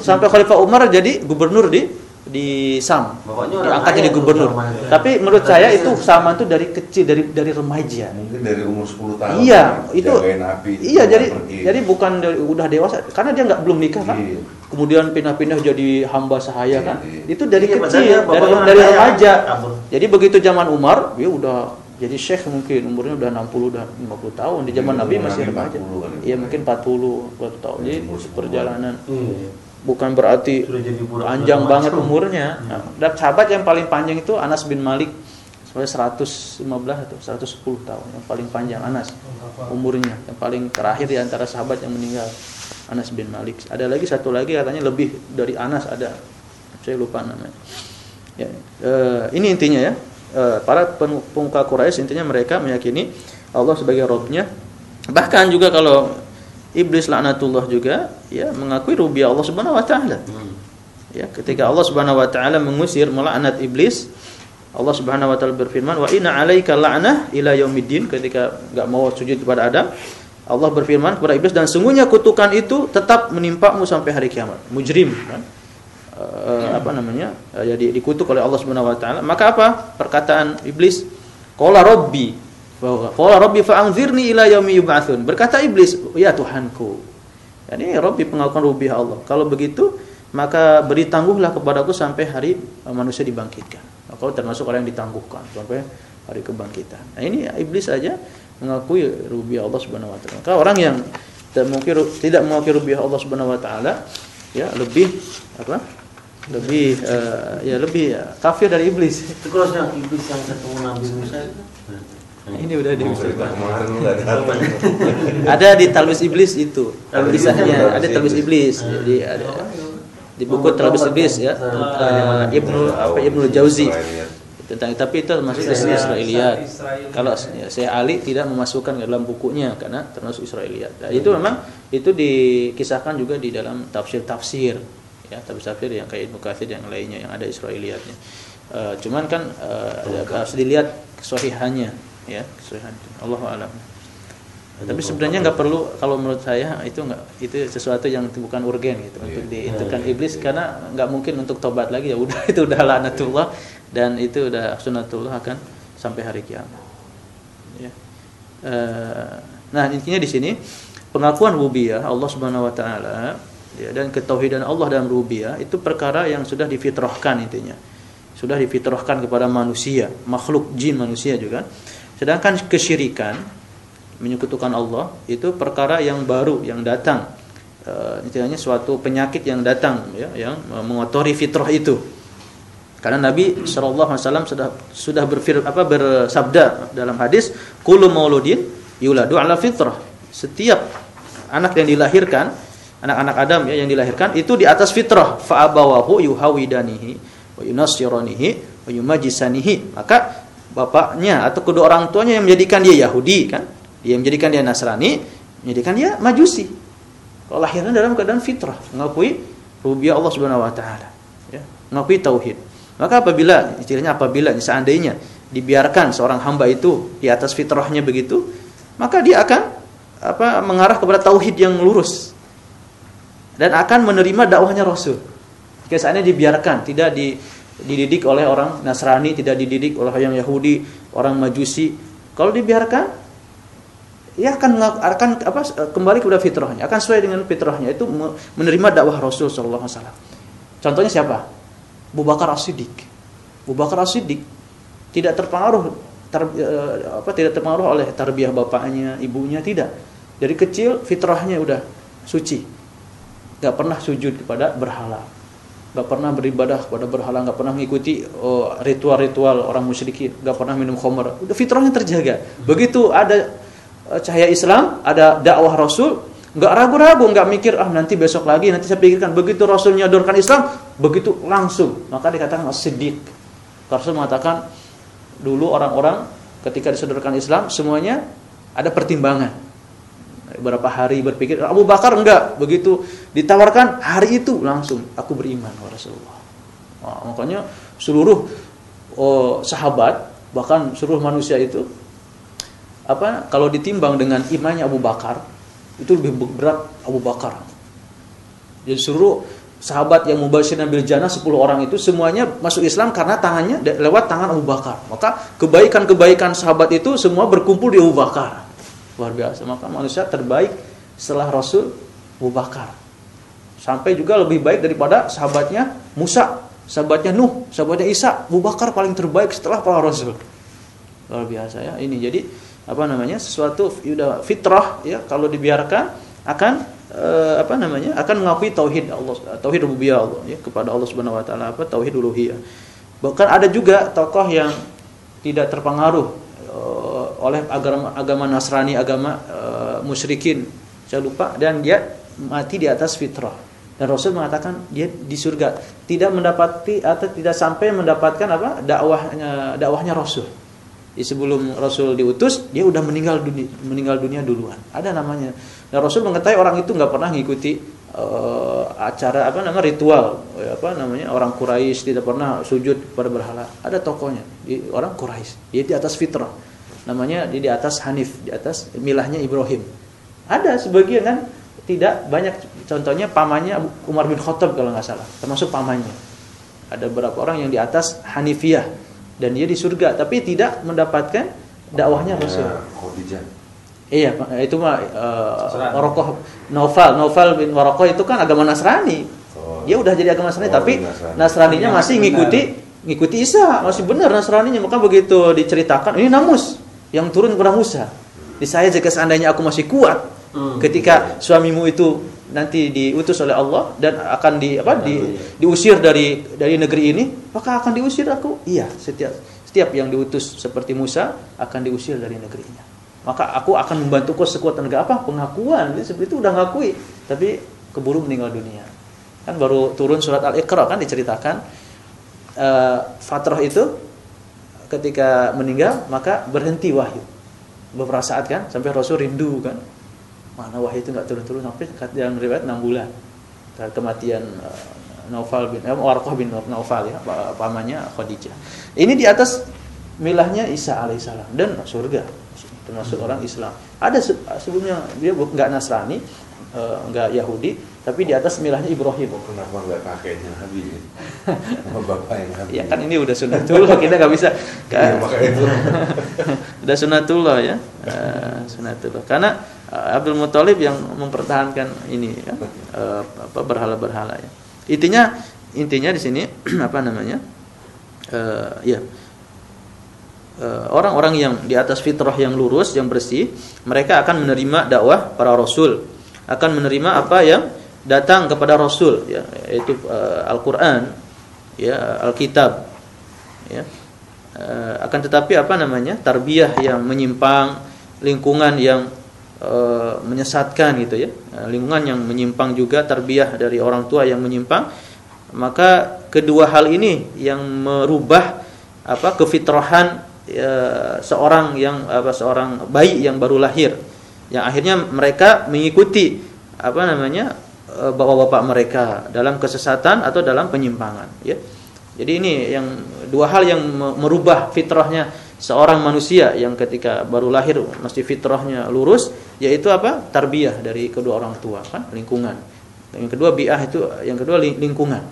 Sampai khalifah Umar jadi gubernur di di Sam Bapaknya diangkat jadi gubernur itu. tapi menurut saya itu Iya. Salman itu dari kecil dari dari remaja Mungkin dari umur 10 tahun. iya kan, itu api. iya jadi pergi. jadi bukan dari, udah dewasa karena dia nggak belum nikah kan Iya. kemudian pindah-pindah jadi hamba sahaya kan Iya. itu dari Iya, kecil dari dari remaja kabur. jadi begitu zaman Umar dia udah jadi syekh mungkin umurnya udah 60 dan 50 tahun di zaman Mungkin Nabi masih remaja 40 kali. iya mungkin 40 40 tahun jadi Umur 10 perjalanan Iya. Bukan berarti panjang banget umurnya. Nah, dan sahabat yang paling panjang itu Anas bin Malik. Sebenarnya 115 atau 110 tahun yang paling panjang Anas. Umurnya yang paling terakhir di antara sahabat yang meninggal Anas bin Malik. Ada lagi satu lagi katanya lebih dari Anas ada. Saya lupa namanya. Ya, eh, ini intinya ya. Eh, para pen- pemuka Quraisy intinya mereka meyakini Allah sebagai Robnya. Bahkan juga kalau iblis laknatullah juga ya mengakui rububiyah Allah Subhanahu wa taala. Hmm. ya ketika Allah Subhanahu wa taala mengusir melaknat iblis Allah Subhanahu wa taala berfirman wa inna 'alaika la'nah ila yaumiddin. Ketika enggak mau sujud kepada Adam Allah berfirman kepada iblis dan sungguhnya kutukan itu tetap menimpamu sampai hari kiamat. Mujrim kan? Eh, apa namanya? Eh, jadi dikutuk oleh Allah Subhanahu wa taala. Maka apa? Perkataan iblis qala rabbi qala rabbi fa'anzirni ila yaumi yub'atsun berkata iblis ya Tuhanku ini Rabbi pengakuan rububiyah Allah kalau begitu maka beri tangguhlah kepadaku sampai hari uh, manusia dibangkitkan. Maka kau termasuk orang yang ditangguhkan sampai hari kebangkitan. Nah, ini iblis saja mengakui rububiyah Allah Subhanahu wa taala. Maka orang yang tidak mengakui tidak mengakui rububiyah Allah Subhanahu wa taala ya lebih apa? Lebih uh, ya lebih uh, kafir dari iblis. Itu kalau yang iblis yang ketemu Nabi Musa itu. Ini udah diusulkan. kemarin lu nggak datang. Ada di Talbis Iblis itu. Ada di Tulisannya Talbis ada Talbis Iblis. Jadi ada di buku Talbis Iblis ya. Uh, Ibnu apa Ibnu Jauzi tentang tapi itu masuk dari Israiliyat. Kalau ya, saya Ali tidak memasukkan ke dalam bukunya karena termasuk Israiliyat. Nah, itu memang itu dikisahkan juga di dalam tafsir-tafsir ya, tafsir-tafsir yang kayak Ibnu Katsir yang lainnya yang ada Israiliyatnya. Uh, cuman kan uh, harus dilihat kesohihannya ya, kesohihan. Allah alam. Tapi sebenarnya nggak perlu kalau menurut saya itu nggak itu sesuatu yang bukan urgen gitu untuk diintukan iblis karena nggak mungkin untuk tobat lagi ya udah itu udah laknatullah dan itu udah sunatullah akan sampai hari kiamat. Ya. Eh, nah intinya di sini pengakuan rububiyah Allah Subhanahu Wa Taala ya, dan ketauhidan Allah dalam rububiyah itu perkara yang sudah difitrahkan intinya sudah difitrahkan kepada manusia makhluk jin manusia juga sedangkan kesyirikan menyekutukan Allah itu perkara yang baru yang datang. Uh, istilahnya suatu penyakit yang datang ya yang mengotori fitrah itu. Karena Nabi Shallallahu Alaihi Wasallam sudah sudah berfir apa bersabda dalam hadis kullu mauludin yuladu ala fitrah. Setiap anak yang dilahirkan anak-anak Adam ya yang dilahirkan itu di atas fitrah. Fa abawahu yuhawidanihi wa yunasiranihi wa yumajisanihi. Maka bapaknya atau kedua orang tuanya yang menjadikan dia Yahudi kan dia menjadikan dia Nasrani, menjadikan dia Majusi. Kalau lahirnya dalam keadaan fitrah, mengakui rububiyah Allah Subhanahu wa taala, ya, mengakui tauhid. Maka apabila istilahnya apabila seandainya dibiarkan seorang hamba itu di atas fitrahnya begitu, maka dia akan apa mengarah kepada tauhid yang lurus dan akan menerima dakwahnya Rasul. Jika seandainya dibiarkan, tidak di, dididik oleh orang Nasrani, tidak dididik oleh yang Yahudi, orang Majusi, kalau dibiarkan ia akan akan apa kembali kepada fitrahnya, akan sesuai dengan fitrahnya itu menerima dakwah Rasul sallallahu alaihi wasallam. Contohnya siapa? Abu Bakar As-Siddiq. Abu Bakar As-Siddiq tidak terpengaruh ter, apa tidak terpengaruh oleh tarbiyah bapaknya, ibunya tidak. Dari kecil fitrahnya udah suci. Gak pernah sujud kepada berhala. Gak pernah beribadah kepada berhala, gak pernah mengikuti ritual-ritual oh, orang musyrikin, gak pernah minum khamr. Udah fitrahnya terjaga. Begitu ada cahaya Islam, ada dakwah Rasul, nggak ragu-ragu, nggak mikir ah nanti besok lagi, nanti saya pikirkan. Begitu Rasul nyodorkan Islam, begitu langsung. Maka dikatakan as-siddiq. Rasul mengatakan dulu orang-orang ketika disodorkan Islam semuanya ada pertimbangan. Beberapa hari berpikir Abu Bakar enggak, begitu ditawarkan hari itu langsung aku beriman kepada Rasulullah. Nah, makanya seluruh oh, sahabat bahkan seluruh manusia itu apa kalau ditimbang dengan imannya Abu Bakar itu lebih berat Abu Bakar. Jadi seluruh sahabat yang mubashir bil jannah 10 orang itu semuanya masuk Islam karena tangannya lewat tangan Abu Bakar. Maka kebaikan-kebaikan sahabat itu semua berkumpul di Abu Bakar. Luar biasa. Maka manusia terbaik setelah Rasul Abu Bakar. Sampai juga lebih baik daripada sahabatnya Musa, sahabatnya Nuh, sahabatnya Isa. Abu Bakar paling terbaik setelah para Rasul. Luar biasa ya. Ini jadi apa namanya sesuatu udah fitrah ya kalau dibiarkan akan eh, apa namanya akan mengakui tauhid Allah tauhid rububiyah Allah ya kepada Allah Subhanahu wa taala apa tauhid uluhiyah bahkan ada juga tokoh yang tidak terpengaruh eh, oleh agama agama Nasrani agama eh, musyrikin. Saya lupa. Dan dia mati di atas fitrah. Dan Rasul mengatakan dia di surga. Tidak mendapati atau tidak sampai mendapatkan apa? Dakwahnya dakwahnya Rasul. Di sebelum Rasul diutus dia udah meninggal dunia meninggal dunia duluan. Ada namanya. Dan Rasul mengetahui orang itu nggak pernah mengikuti uh, acara apa namanya ritual apa namanya orang Quraisy tidak pernah sujud pada berhala. Ada tokohnya. Di, orang Quraisy. Dia di atas fitrah namanya dia di atas Hanif di atas milahnya Ibrahim ada sebagian kan tidak banyak contohnya pamannya Umar bin Khattab kalau nggak salah termasuk pamannya ada beberapa orang yang di atas Hanifiyah dan dia di surga tapi tidak mendapatkan dakwahnya Rasul. Khadijah. Iya, itu mah uh, Warokoh Novel, Novel bin Warokoh itu kan agama Nasrani. Oh, dia udah jadi agama Nasrani Oh, tapi Nasrani. Nasraninya Yang masih benar. ngikuti ngikuti Isa, masih benar Nasraninya. Maka begitu diceritakan ini namus yang turun kepada Musa. Di saya jika seandainya aku masih kuat Hmm. ketika suamimu itu nanti diutus oleh Allah dan akan di apa di, diusir dari dari negeri ini, maka akan diusir aku. Iya, setiap setiap yang diutus seperti Musa akan diusir dari negerinya. Maka aku akan membantu kau sekuat tenaga apa? Pengakuan. Dia seperti itu udah ngakui, tapi keburu meninggal dunia. Kan baru turun surat Al-Iqra kan diceritakan eh, Fatrah itu ketika meninggal maka berhenti wahyu. Beberapa saat kan sampai Rasul rindu kan. Mana wahyu itu nggak turun-turun sampai yang riwayat 6 bulan. Ke- Kematian eh, Naufal bin eh, Warqah bin Naufal ya, pa- pamannya Khadijah. Ini di atas milahnya Isa alaihissalam dan surga termasuk orang Islam. Ada se- sebelumnya dia nggak Nasrani, eh, nggak Yahudi, tapi di atas milahnya Ibrahim. Kenapa nggak kakeknya Habib? Sama bapak yang Habib? Ya kan ini udah sunatullah kita nggak bisa Iya, makanya itu. udah sunatullah ya Eh, sunatullah karena eh, Abdul Muthalib yang mempertahankan ini ya eh, apa berhala-berhala ya intinya intinya di sini apa namanya Eh, ya Eh, orang-orang yang di atas fitrah yang lurus yang bersih mereka akan menerima dakwah para rasul akan menerima apa yang datang kepada rasul ya yaitu eh, Al-Qur'an ya Alkitab ya. Eh, akan tetapi apa namanya tarbiyah yang menyimpang lingkungan yang eh, menyesatkan gitu ya. Eh, lingkungan yang menyimpang juga tarbiyah dari orang tua yang menyimpang maka kedua hal ini yang merubah apa kefitrahan eh, seorang yang apa seorang bayi yang baru lahir yang akhirnya mereka mengikuti apa namanya eh, bapak-bapak mereka dalam kesesatan atau dalam penyimpangan ya jadi ini yang dua hal yang me- merubah fitrahnya seorang manusia yang ketika baru lahir mesti fitrahnya lurus yaitu apa? tarbiyah dari kedua orang tua kan lingkungan. Yang kedua biah itu yang kedua ling- lingkungan.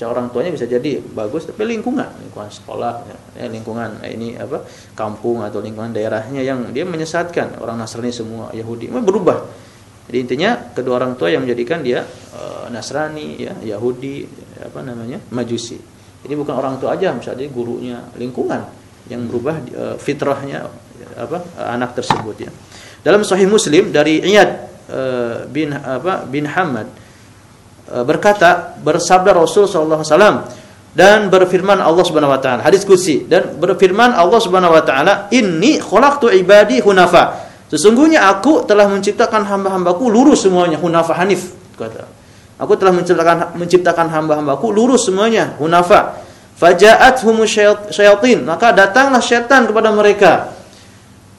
Misalnya orang tuanya bisa jadi bagus tapi lingkungan, lingkungan sekolah, ya, lingkungan eh, ini apa? kampung atau lingkungan daerahnya yang dia menyesatkan orang Nasrani semua Yahudi berubah. Jadi intinya kedua orang tua yang menjadikan dia eh, Nasrani ya, Yahudi apa namanya? Majusi. Jadi bukan orang tua aja, misalnya gurunya, lingkungan yang berubah eh, fitrahnya apa anak tersebut ya. Dalam Sahih Muslim dari Iyad eh, bin apa bin Hamad berkata bersabda Rasul sallallahu alaihi dan berfirman Allah Subhanahu wa taala hadis qudsi dan berfirman Allah Subhanahu wa taala inni khalaqtu ibadi hunafa sesungguhnya aku telah menciptakan hamba-hambaku lurus semuanya hunafa hanif kata Aku telah menciptakan menciptakan hamba-hambaku lurus semuanya, hunafa. Faja'athum syayatin, maka datanglah syaitan kepada mereka.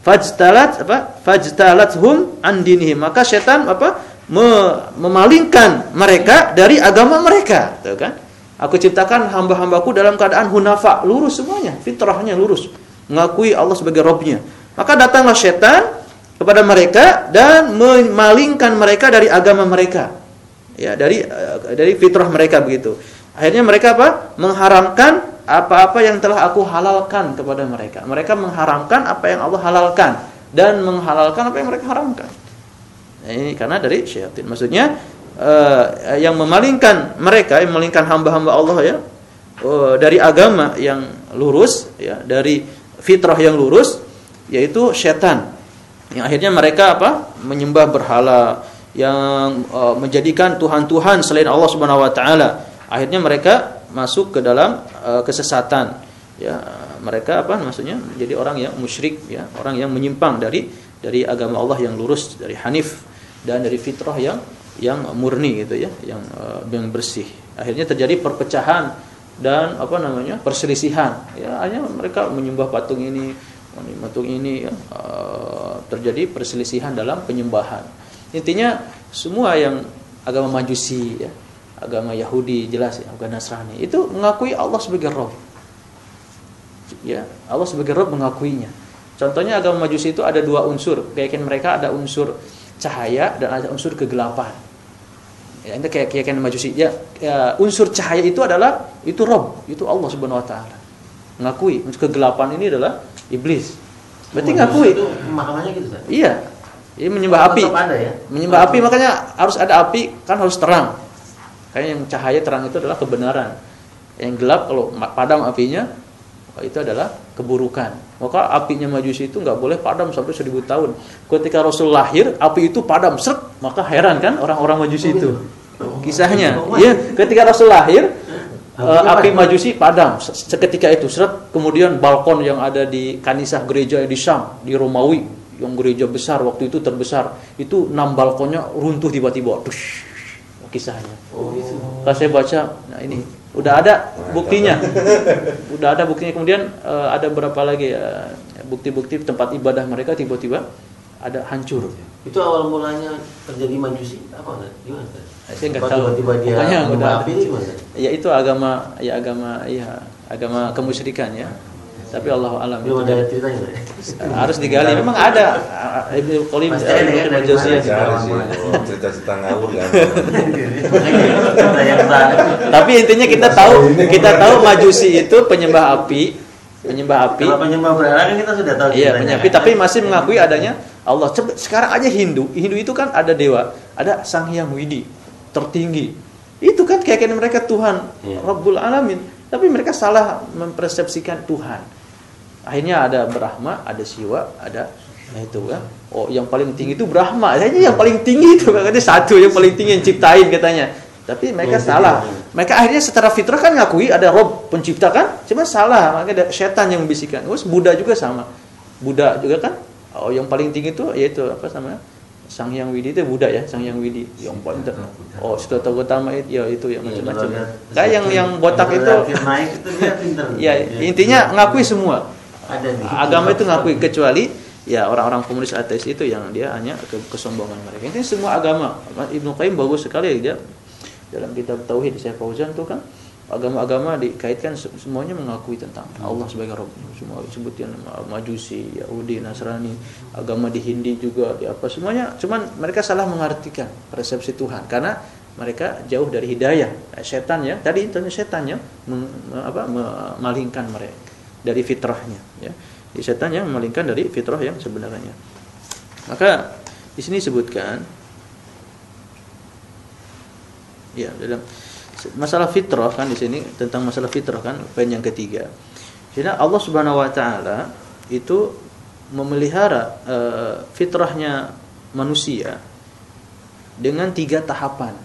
Fajtalat apa? Fajtalathum an dinihim. Maka syaitan apa? Me- memalingkan mereka dari agama mereka, Tuh kan? Aku ciptakan hamba-hambaku dalam keadaan hunafa, lurus semuanya, fitrahnya lurus, mengakui Allah sebagai Robnya. Maka datanglah syaitan kepada mereka dan memalingkan mereka dari agama mereka ya dari eh, dari fitrah mereka begitu. Akhirnya mereka apa? Mengharamkan apa-apa yang telah aku halalkan kepada mereka. Mereka mengharamkan apa yang Allah halalkan dan menghalalkan apa yang mereka haramkan. Nah, ini karena dari syaitan. Maksudnya eh, yang memalingkan mereka, yang memalingkan hamba-hamba Allah ya eh, dari agama yang lurus ya, dari fitrah yang lurus yaitu syaitan. Yang akhirnya mereka apa? menyembah berhala, yang uh, menjadikan tuhan-tuhan selain Allah Subhanahu wa taala. Akhirnya mereka masuk ke dalam uh, kesesatan. Ya, mereka apa maksudnya? Menjadi orang yang musyrik ya, orang yang menyimpang dari dari agama Allah yang lurus, dari hanif dan dari fitrah yang yang murni gitu ya, yang uh, yang bersih. Akhirnya terjadi perpecahan dan apa namanya? perselisihan. Ya, akhirnya mereka menyembah patung ini, patung ini ya, uh, terjadi perselisihan dalam penyembahan. Intinya semua yang agama Majusi ya, agama Yahudi jelas ya, agama Nasrani itu mengakui Allah sebagai Rabb. Ya, Allah sebagai Rabb mengakuinya. Contohnya agama Majusi itu ada dua unsur. Keyakinan mereka ada unsur cahaya dan ada unsur kegelapan. Ya, itu kayak keyakinan Majusi. Ya, ya, unsur cahaya itu adalah itu Rabb, itu Allah Subhanahu wa taala. Mengakui unsur kegelapan ini adalah iblis. Berarti ngakui. Itu pemahamannya gitu, Ustaz. Iya. Ini menyembah api. Ada ya. Menyembah api makanya harus ada api kan harus terang. Kayak yang cahaya terang itu adalah kebenaran. Yang gelap kalau padam apinya itu adalah keburukan. Maka apinya majusi itu nggak boleh padam sampai seribu tahun. Ketika Rasul lahir, api itu padam, seret. Maka heran kan orang-orang majusi itu. Kisahnya, iya, ketika Rasul lahir, eh, api majusi padam se- seketika itu, seret. Kemudian balkon yang ada di kanisah gereja di Syam, di Romawi, yang gereja besar waktu itu terbesar, itu enam balkonnya runtuh tiba-tiba. Kisahnya. Oh, itu. Kalau saya baca, nah ini udah ada buktinya, udah ada buktinya. Kemudian eh, ada berapa lagi ya bukti-bukti tempat ibadah mereka tiba-tiba ada hancur. Itu awal mulanya terjadi majusi apa enggak? Gimana? Saya nggak tahu. Tiba-tiba dia Pokoknya udah- api itu gimana? Ya itu agama, ya agama, ya agama kemusyrikan ya. Tapi Allah alam Belum itu ada ceritanya harus digali. Memang ada uh, Ibnu ada ya, Ibnu sih, oh, cerita-cerita ngawur kan. Tapi intinya kita tahu, kita tahu Majusi itu penyembah api, penyembah api. Kalau penyembah berhala kan kita sudah tahu Iya, penyepi, kan? tapi masih mengakui adanya Allah. Sekarang aja Hindu, Hindu itu kan ada dewa, ada Sang Hyang Widi, tertinggi. Itu kan keyakinan mereka Tuhan, Iya. Rabbul Alamin. Tapi mereka salah mempersepsikan Tuhan. Akhirnya ada Brahma, ada Siwa, ada nah itu kan. Oh, yang paling tinggi itu Brahma. Akhirnya yang paling tinggi itu katanya satu yang paling tinggi yang ciptain katanya. Tapi mereka Yang salah. tinggi. Mereka akhirnya secara fitrah kan ngakui ada Rob pencipta kan, cuma salah. Makanya ada setan yang membisikkan. Terus Buddha juga sama. Buddha juga kan, oh yang paling tinggi itu yaitu apa namanya? Sang Hyang Widi itu Buddha ya, Sang Hyang Widi yang ter. Oh, Sutata Gautama itu ya itu yang Iya, macam-macam. Kayak yang yang botak itu itu dia pinter. ya Iya. intinya ngakui semua. Ada di. Agama itu ngakui kecuali ya orang-orang komunis ateis itu yang dia hanya ke kesombongan mereka. Ini semua agama. Ibnu Qayyim bagus sekali dia dalam kitab Tauhid saya Fauzan tuh kan agama-agama dikaitkan se- semuanya mengakui tentang Allah sebagai Rabb. Semua disebutkan Majusi, Yahudi, Nasrani, agama di Hindi juga di apa semuanya cuman mereka salah mengartikan persepsi Tuhan karena mereka jauh dari hidayah. Setan ya, tadi itu setan apa, memalingkan mereka dari fitrahnya ya. Jadi setan yang memalingkan dari fitrah yang sebenarnya. Maka di sini disebutkan ya dalam masalah fitrah kan di sini tentang masalah fitrah kan poin yang ketiga. Jadi Allah Subhanahu wa taala itu memelihara eh, fitrahnya manusia dengan tiga tahapan.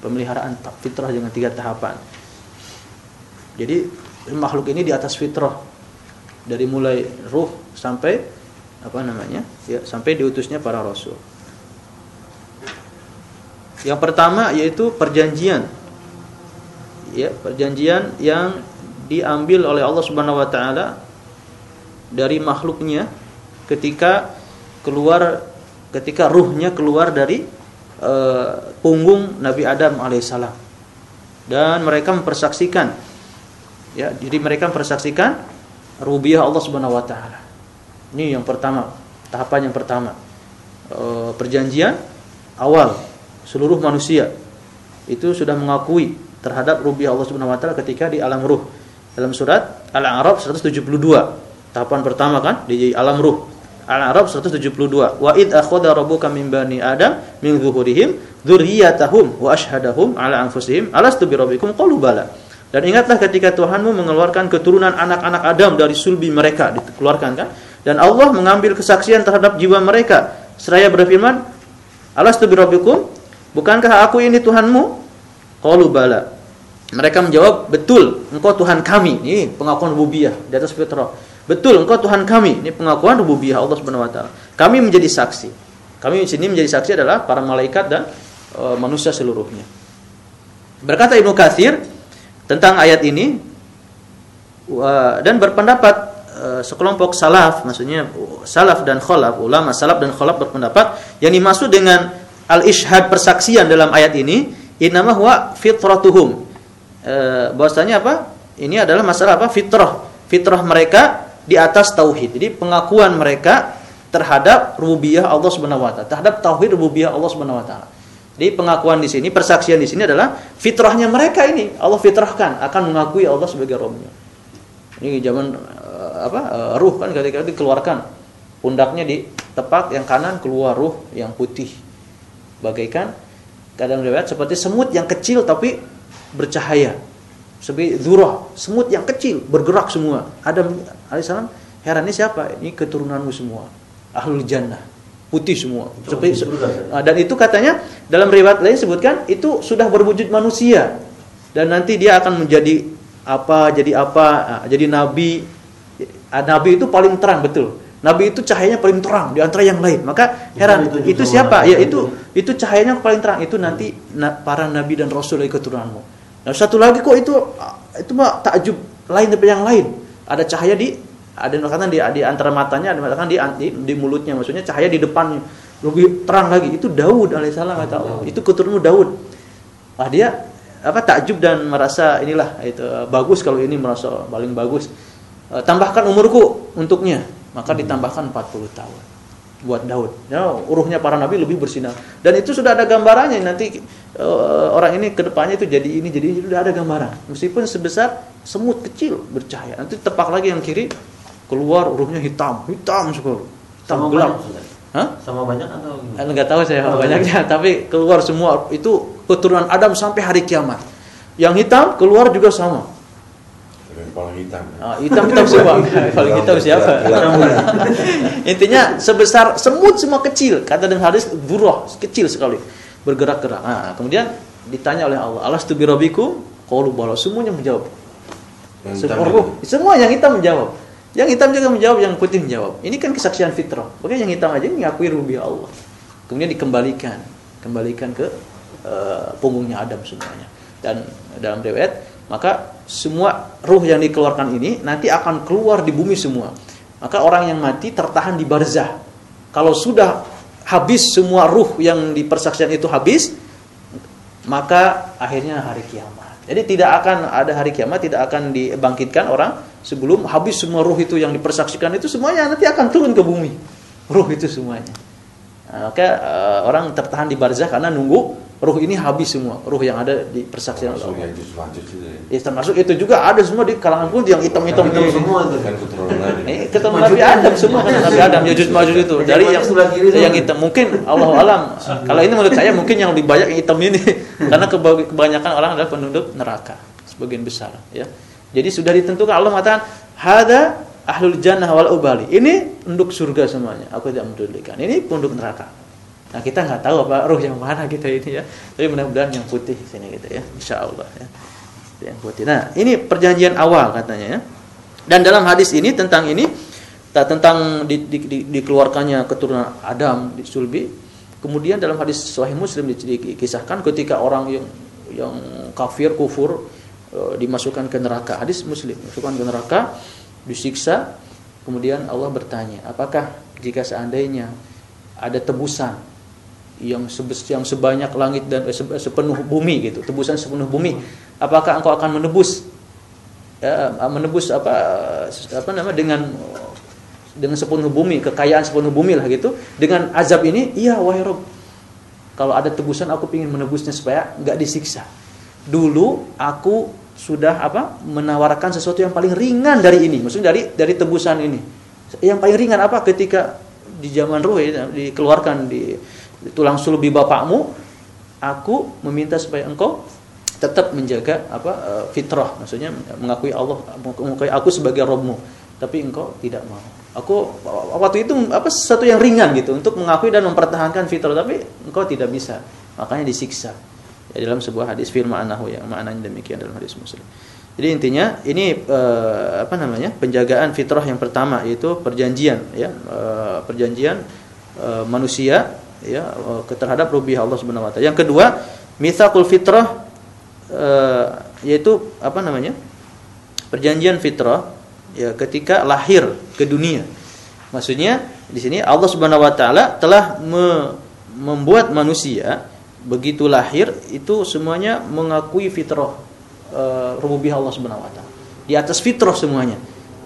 Pemeliharaan fitrah dengan tiga tahapan. Jadi makhluk ini di atas fitrah dari mulai ruh sampai apa namanya? Ya, sampai diutusnya para rasul. Yang pertama yaitu perjanjian. Ya, perjanjian yang diambil oleh Allah Subhanahu wa taala dari makhluknya ketika keluar ketika ruhnya keluar dari eh, punggung Nabi Adam alaihissalam. Dan mereka mempersaksikan ya, jadi mereka mempersaksikan rububiyah Allah Subhanahu wa taala. Ini yang pertama, tahapan yang pertama. Eh, perjanjian awal seluruh manusia itu sudah mengakui terhadap rububiyah Allah Subhanahu wa taala ketika di alam ruh. Dalam surat Al-A'raf 172. Tahapan pertama kan di alam ruh. Al-A'raf 172. Wa id akhadha rabbuka min bani Adam min zuhurihim dzurriyyatahum wa ashhadahum ala anfusihim alastu bi rabbikum qalu bala. Dan ingatlah ketika Tuhanmu mengeluarkan keturunan anak-anak Adam dari sulbi mereka dikeluarkan kan? Dan Allah mengambil kesaksian terhadap jiwa mereka seraya berfirman, "Alastu bi rabbikum? Bukankah aku ini Tuhanmu?" Qalu bala. Mereka menjawab, "Betul, engkau Tuhan kami." Ini pengakuan rububiyah di atas fitrah. Betul, engkau Tuhan kami. Ini pengakuan rububiyah Allah Subhanahu wa taala. Kami menjadi saksi. Kami di sini menjadi saksi adalah para malaikat dan e, manusia seluruhnya. Berkata Ibnu Katsir tentang ayat ini dan berpendapat e, sekelompok salaf, maksudnya salaf dan khalaf, ulama salaf dan khalaf berpendapat yang dimaksud dengan al-ishhad persaksian dalam ayat ini innama huwa fitratuhum. E, bahwasanya apa? Ini adalah masalah apa? Fitrah. Fitrah mereka di atas tauhid. Jadi pengakuan mereka terhadap rububiyah Allah Subhanahu wa taala, terhadap tauhid rububiyah Allah Subhanahu wa taala. Jadi pengakuan di sini, persaksian di sini adalah fitrahnya mereka ini. Allah fitrahkan akan mengakui Allah sebagai Rabbnya. Ini zaman eh, apa? eh, ruh kan ketika dikeluarkan pundaknya di tepat yang kanan keluar ruh yang putih. Bagaikan Kadang riwayat seperti semut yang kecil tapi bercahaya. Seperti dzurrah, semut yang kecil bergerak semua. Adam alaihissalam heran ini siapa? Ini keturunanmu semua. Ahlul jannah. Putih semua. Seperti, Ah, dan itu katanya dalam riwayat lain sebutkan itu sudah berwujud manusia. Dan nanti dia akan menjadi apa jadi apa Ah, jadi nabi. Ah, nabi itu paling terang betul. Nabi itu cahayanya paling terang di antara yang lain. Maka heran itu itu juga siapa ya itu. itu itu cahayanya paling terang. Itu nanti na- para nabi dan rasul dari keturunanmu. Nah satu lagi kok itu itu mah takjub lain daripada yang lain. Ada cahaya di ada yang mengatakan di, di antara matanya ada yang di, di di mulutnya. Maksudnya cahaya di depannya. Lebih terang lagi. Itu Daud alaihissalam kata Allah. Itu keturunanmu Daud. Ah dia apa takjub dan merasa inilah itu bagus kalau ini merasa paling bagus. Eh, tambahkan umurku untuknya. Maka ditambahkan 40 tahun buat Daud. Ya uruhnya para nabi lebih bersinar. Dan itu sudah ada gambarannya. Nanti eh, orang ini ke depannya itu jadi ini jadi ini. Sudah ada gambaran. Meskipun sebesar semut kecil bercahaya. Nanti tepak lagi yang kiri keluar uruhnya hitam. Hitam sekali hitam Sama gelap. banyak? Hah? Sama banyak atau gimana? Eh, nggak tahu saya Oh, banyaknya tapi keluar semua. Itu keturunan Adam sampai hari kiamat. Yang hitam keluar juga sama. Kepala hitam. Ah, hitam hitam semua paling hitam siapa? intinya sebesar semut semua kecil. Kata dengan hadis burah kecil sekali. Bergerak-gerak. Nah, kemudian ditanya oleh Allah alas tu birabikum qalu bala. Semuanya menjawab. Yang hitam Seluruh, semua yang hitam menjawab yang hitam juga menjawab yang putih menjawab. Ini kan kesaksian fitrah. Makanya yang hitam aja mengakui rububiyah Allah. Kemudian dikembalikan. Kembalikan ke eh, punggungnya Adam semuanya. Dan dalam riwayat maka semua ruh yang dikeluarkan ini nanti akan keluar di bumi semua. Maka orang yang mati tertahan di barzah. Kalau sudah habis semua ruh yang di persaksian itu habis maka akhirnya hari kiamat. Jadi tidak akan ada hari kiamat, tidak akan dibangkitkan orang sebelum habis semua ruh itu yang dipersaksikan itu semuanya nanti akan turun ke bumi. Ruh itu semuanya. Nah, maka eh, orang tertahan di barzah karena nunggu ruh ini habis semua, ruh yang ada di persaksian Allah. ya. Ya, termasuk itu juga ada semua di kalangan pun yang hitam-hitam Hitam itu. semua itu. Kan keturunan Nabi. Ini ketemu Nabi Adam semua kan Nabi Adam Yajud Majud itu dari yang sebelah kiri yang tuh. hitam mungkin Allah alam kalau ini menurut saya mungkin yang lebih banyak yang hitam ini karena keba- kebanyakan orang adalah penduduk neraka sebagian besar ya jadi sudah ditentukan Allah mengatakan hada ahlul jannah wal ubali. Ini penduduk surga semuanya. Aku tidak mendudukan. Ini penduduk neraka. Nah kita nggak tahu apa ruh yang mana kita ini ya. Tapi mudah-mudahan yang putih sini gitu ya. Insya Allah ya. Yang putih. Nah ini perjanjian awal katanya ya. Dan dalam hadis ini tentang ini ta- tentang di, di- di- dikeluarkannya keturunan Adam di sulbi. Kemudian dalam hadis Sahih Muslim di- dikisahkan ketika orang yang yang kafir kufur dimasukkan ke neraka. Hadis Muslim dimasukkan ke neraka, disiksa. Kemudian Allah bertanya, apakah jika seandainya ada tebusan yang yang sebanyak langit dan eh, se- sepenuh bumi gitu, tebusan sepenuh bumi, apakah engkau akan menebus ya, menebus apa apa nama dengan dengan sepenuh bumi, kekayaan sepenuh bumi lah gitu. Dengan azab ini, iya wahai Rob. Kalau ada tebusan aku ingin menebusnya supaya nggak disiksa. Dulu aku sudah apa menawarkan sesuatu yang paling ringan dari ini, maksudnya dari dari tebusan ini. Yang paling ringan apa? Ketika di zaman ruh ya, dikeluarkan di, di tulang sulbi bapakmu, aku meminta supaya engkau tetap menjaga apa eh, fitrah. Maksudnya mengakui Allah mengakui aku sebagai Robmu. Tapi engkau tidak mau. Aku waktu itu apa sesuatu yang ringan gitu untuk mengakui dan mempertahankan fitrah. Tapi engkau tidak bisa. Makanya disiksa ya, dalam sebuah hadis firman anahu yang maknanya demikian dalam hadis muslim jadi intinya ini eh, apa namanya penjagaan fitrah yang pertama yaitu perjanjian ya eh, perjanjian eh, manusia ya eh, terhadap rubiah Allah Subhanahu wa taala. Yang kedua, mitsaqul fitrah eh, yaitu apa namanya? perjanjian fitrah ya ketika lahir ke dunia. Maksudnya di sini Allah Subhanahu wa taala telah me- membuat manusia begitu lahir itu semuanya mengakui fitrah eh, rububiyah Allah Subhanahu wa taala. Di atas fitrah semuanya.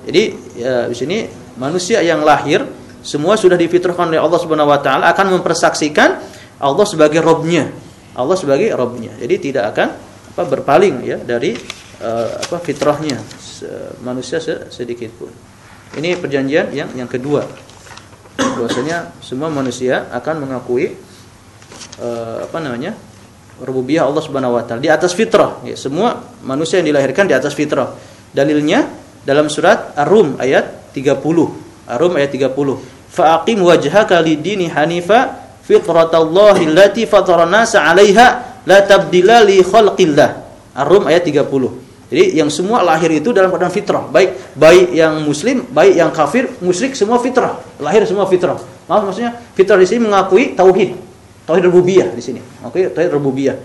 Jadi ya, di sini manusia yang lahir semua sudah difitrahkan oleh Allah Subhanahu wa taala akan mempersaksikan Allah sebagai Robnya. Allah sebagai Robnya. Jadi tidak akan apa berpaling ya dari eh, apa fitrahnya se- manusia se- sedikit pun. Ini perjanjian yang yang kedua. Bahwasanya semua manusia akan mengakui eh, apa namanya? rububiyah Allah Subhanahu wa taala. Di atas fitrah. Ya, semua manusia yang dilahirkan di atas fitrah. Dalilnya dalam surat Ar-Rum ayat 30 Ar-Rum ayat 30 fa'aqim wajhaka lid-dini hanifa fitratallahi allati fatara nasa 'alaiha la tabdila li khalqillah. Ar-Rum ayat 30 jadi yang semua lahir itu dalam keadaan fitrah, baik baik yang muslim, baik yang kafir, musyrik semua fitrah, lahir semua fitrah. Maaf maksudnya fitrah di sini mengakui tauhid, tauhid rububiyah di sini. Mengakui tauhid rububiyah.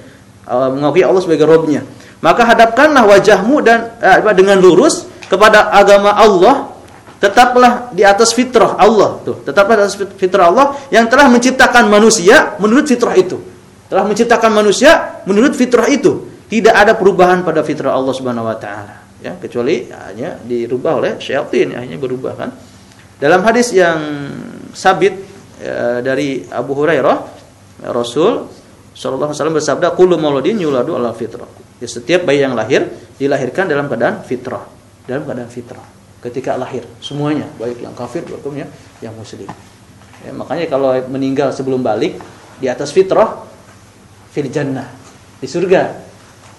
Uh, mengakui Allah sebagai Robnya. Maka hadapkanlah wajahmu dan uh, dengan lurus kepada agama Allah, tetaplah di atas fitrah Allah tuh, tetaplah di atas fitrah Allah yang telah menciptakan manusia menurut fitrah itu. Telah menciptakan manusia menurut fitrah itu tidak ada perubahan pada fitrah Allah Subhanahu wa taala ya kecuali hanya dirubah oleh syaitan ya, hanya berubah kan dalam hadis yang sabit ya, dari Abu Hurairah Rasul sallallahu alaihi wasallam bersabda kullu mauludin yuladu ala fitrah. Ya, setiap bayi yang lahir dilahirkan dalam keadaan fitrah dalam keadaan fitrah. Ketika lahir semuanya baik yang kafir maupun ya, yang muslim. Ya, makanya kalau meninggal sebelum balik di atas fitrah fil jannah di surga.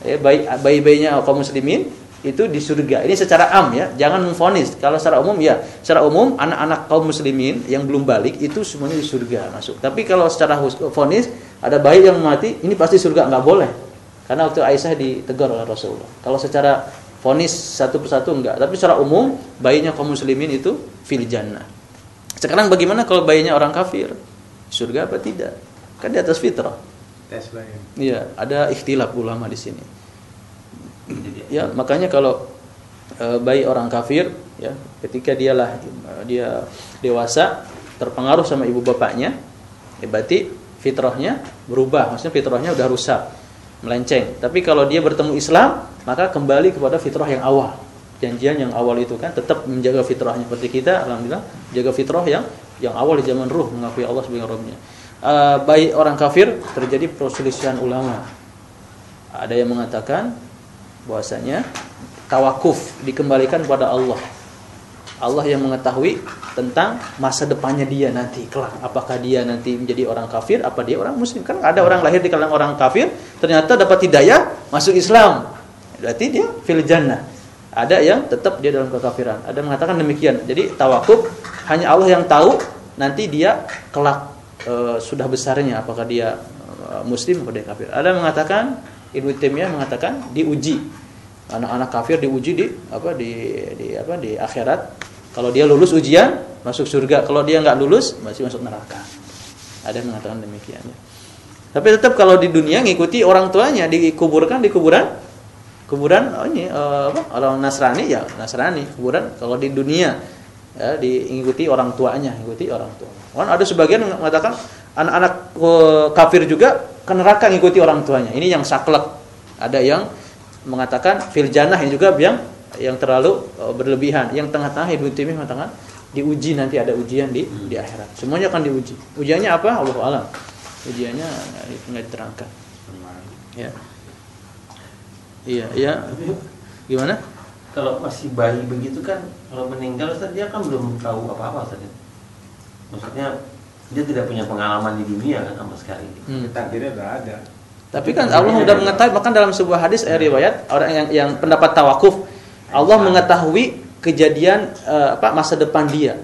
Ya, bayi bayi-bayinya kaum muslimin itu di surga. Ini secara am ya, jangan memfonis. Kalau secara umum ya, secara umum anak-anak kaum muslimin yang belum balik itu semuanya di surga masuk. Tapi kalau secara fonis ada bayi yang mati, ini pasti surga nggak boleh. Karena waktu Aisyah ditegur oleh Rasulullah. Kalau secara fonis satu persatu enggak, tapi secara umum bayinya kaum muslimin itu fil jannah. Sekarang bagaimana kalau bayinya orang kafir? Surga apa tidak? Kan di atas fitrah. Iya, ada ikhtilaf ulama di sini. Ya, makanya kalau e, bayi orang kafir ya, ketika dialah dia dewasa terpengaruh sama ibu bapaknya, ya berarti fitrahnya berubah, maksudnya fitrahnya udah rusak, melenceng. Tapi kalau dia bertemu Islam, maka kembali kepada fitrah yang awal. Janjian yang awal itu kan tetap menjaga fitrahnya seperti kita alhamdulillah jaga fitrah yang yang awal di zaman ruh mengakui Allah sebagai Rabbnya uh, baik orang kafir terjadi perselisihan ulama. Ada yang mengatakan bahwasanya tawakuf dikembalikan kepada Allah. Allah yang mengetahui tentang masa depannya dia nanti kelak. Apakah dia nanti menjadi orang kafir, apa dia orang muslim? Kan ada orang lahir di kalangan orang kafir, ternyata dapat hidayah masuk Islam. Berarti dia fil jannah. Ada yang tetap dia dalam kekafiran. Ada yang mengatakan demikian. Jadi tawakuf hanya Allah yang tahu nanti dia kelak e, sudah besarnya apakah dia e, muslim atau dia kafir. Ada yang mengatakan Ibnu Taimiyah mengatakan diuji. Anak-anak kafir diuji di apa di di apa di akhirat. Kalau dia lulus ujian masuk surga, kalau dia nggak lulus masih masuk neraka. Ada yang mengatakan demikian. Ya. Tapi tetap kalau di dunia ngikuti orang tuanya dikuburkan di kuburan kuburan oh ini uh, apa orang Nasrani ya Nasrani kuburan kalau di dunia ya diikuti orang tuanya ikuti orang tua kan ada sebagian mengatakan anak-anak eh, kafir juga ke neraka ngikuti orang tuanya. Ini yang saklek. Ada yang mengatakan fil jannah yang juga yang yang terlalu uh, berlebihan. Yang tengah-tengah Ibnu Taimiyah mengatakan diuji nanti ada ujian di di akhirat. Semuanya akan diuji. Ujiannya apa? Allah alam. Ujiannya nggak diterangkan. Ya. Iya iya gimana? kalau masih bayi begitu kan kalau meninggal Ustaz dia kan belum tahu apa-apa Ustaz. Maksudnya dia tidak punya pengalaman di dunia kan sama sekali. Hmm. Takdirnya tidak ada. Tapi kan Allah sudah mengetahui bahkan dalam sebuah hadis eh, riwayat orang yang yang pendapat tawakuf Allah mengetahui kejadian uh, apa masa depan dia.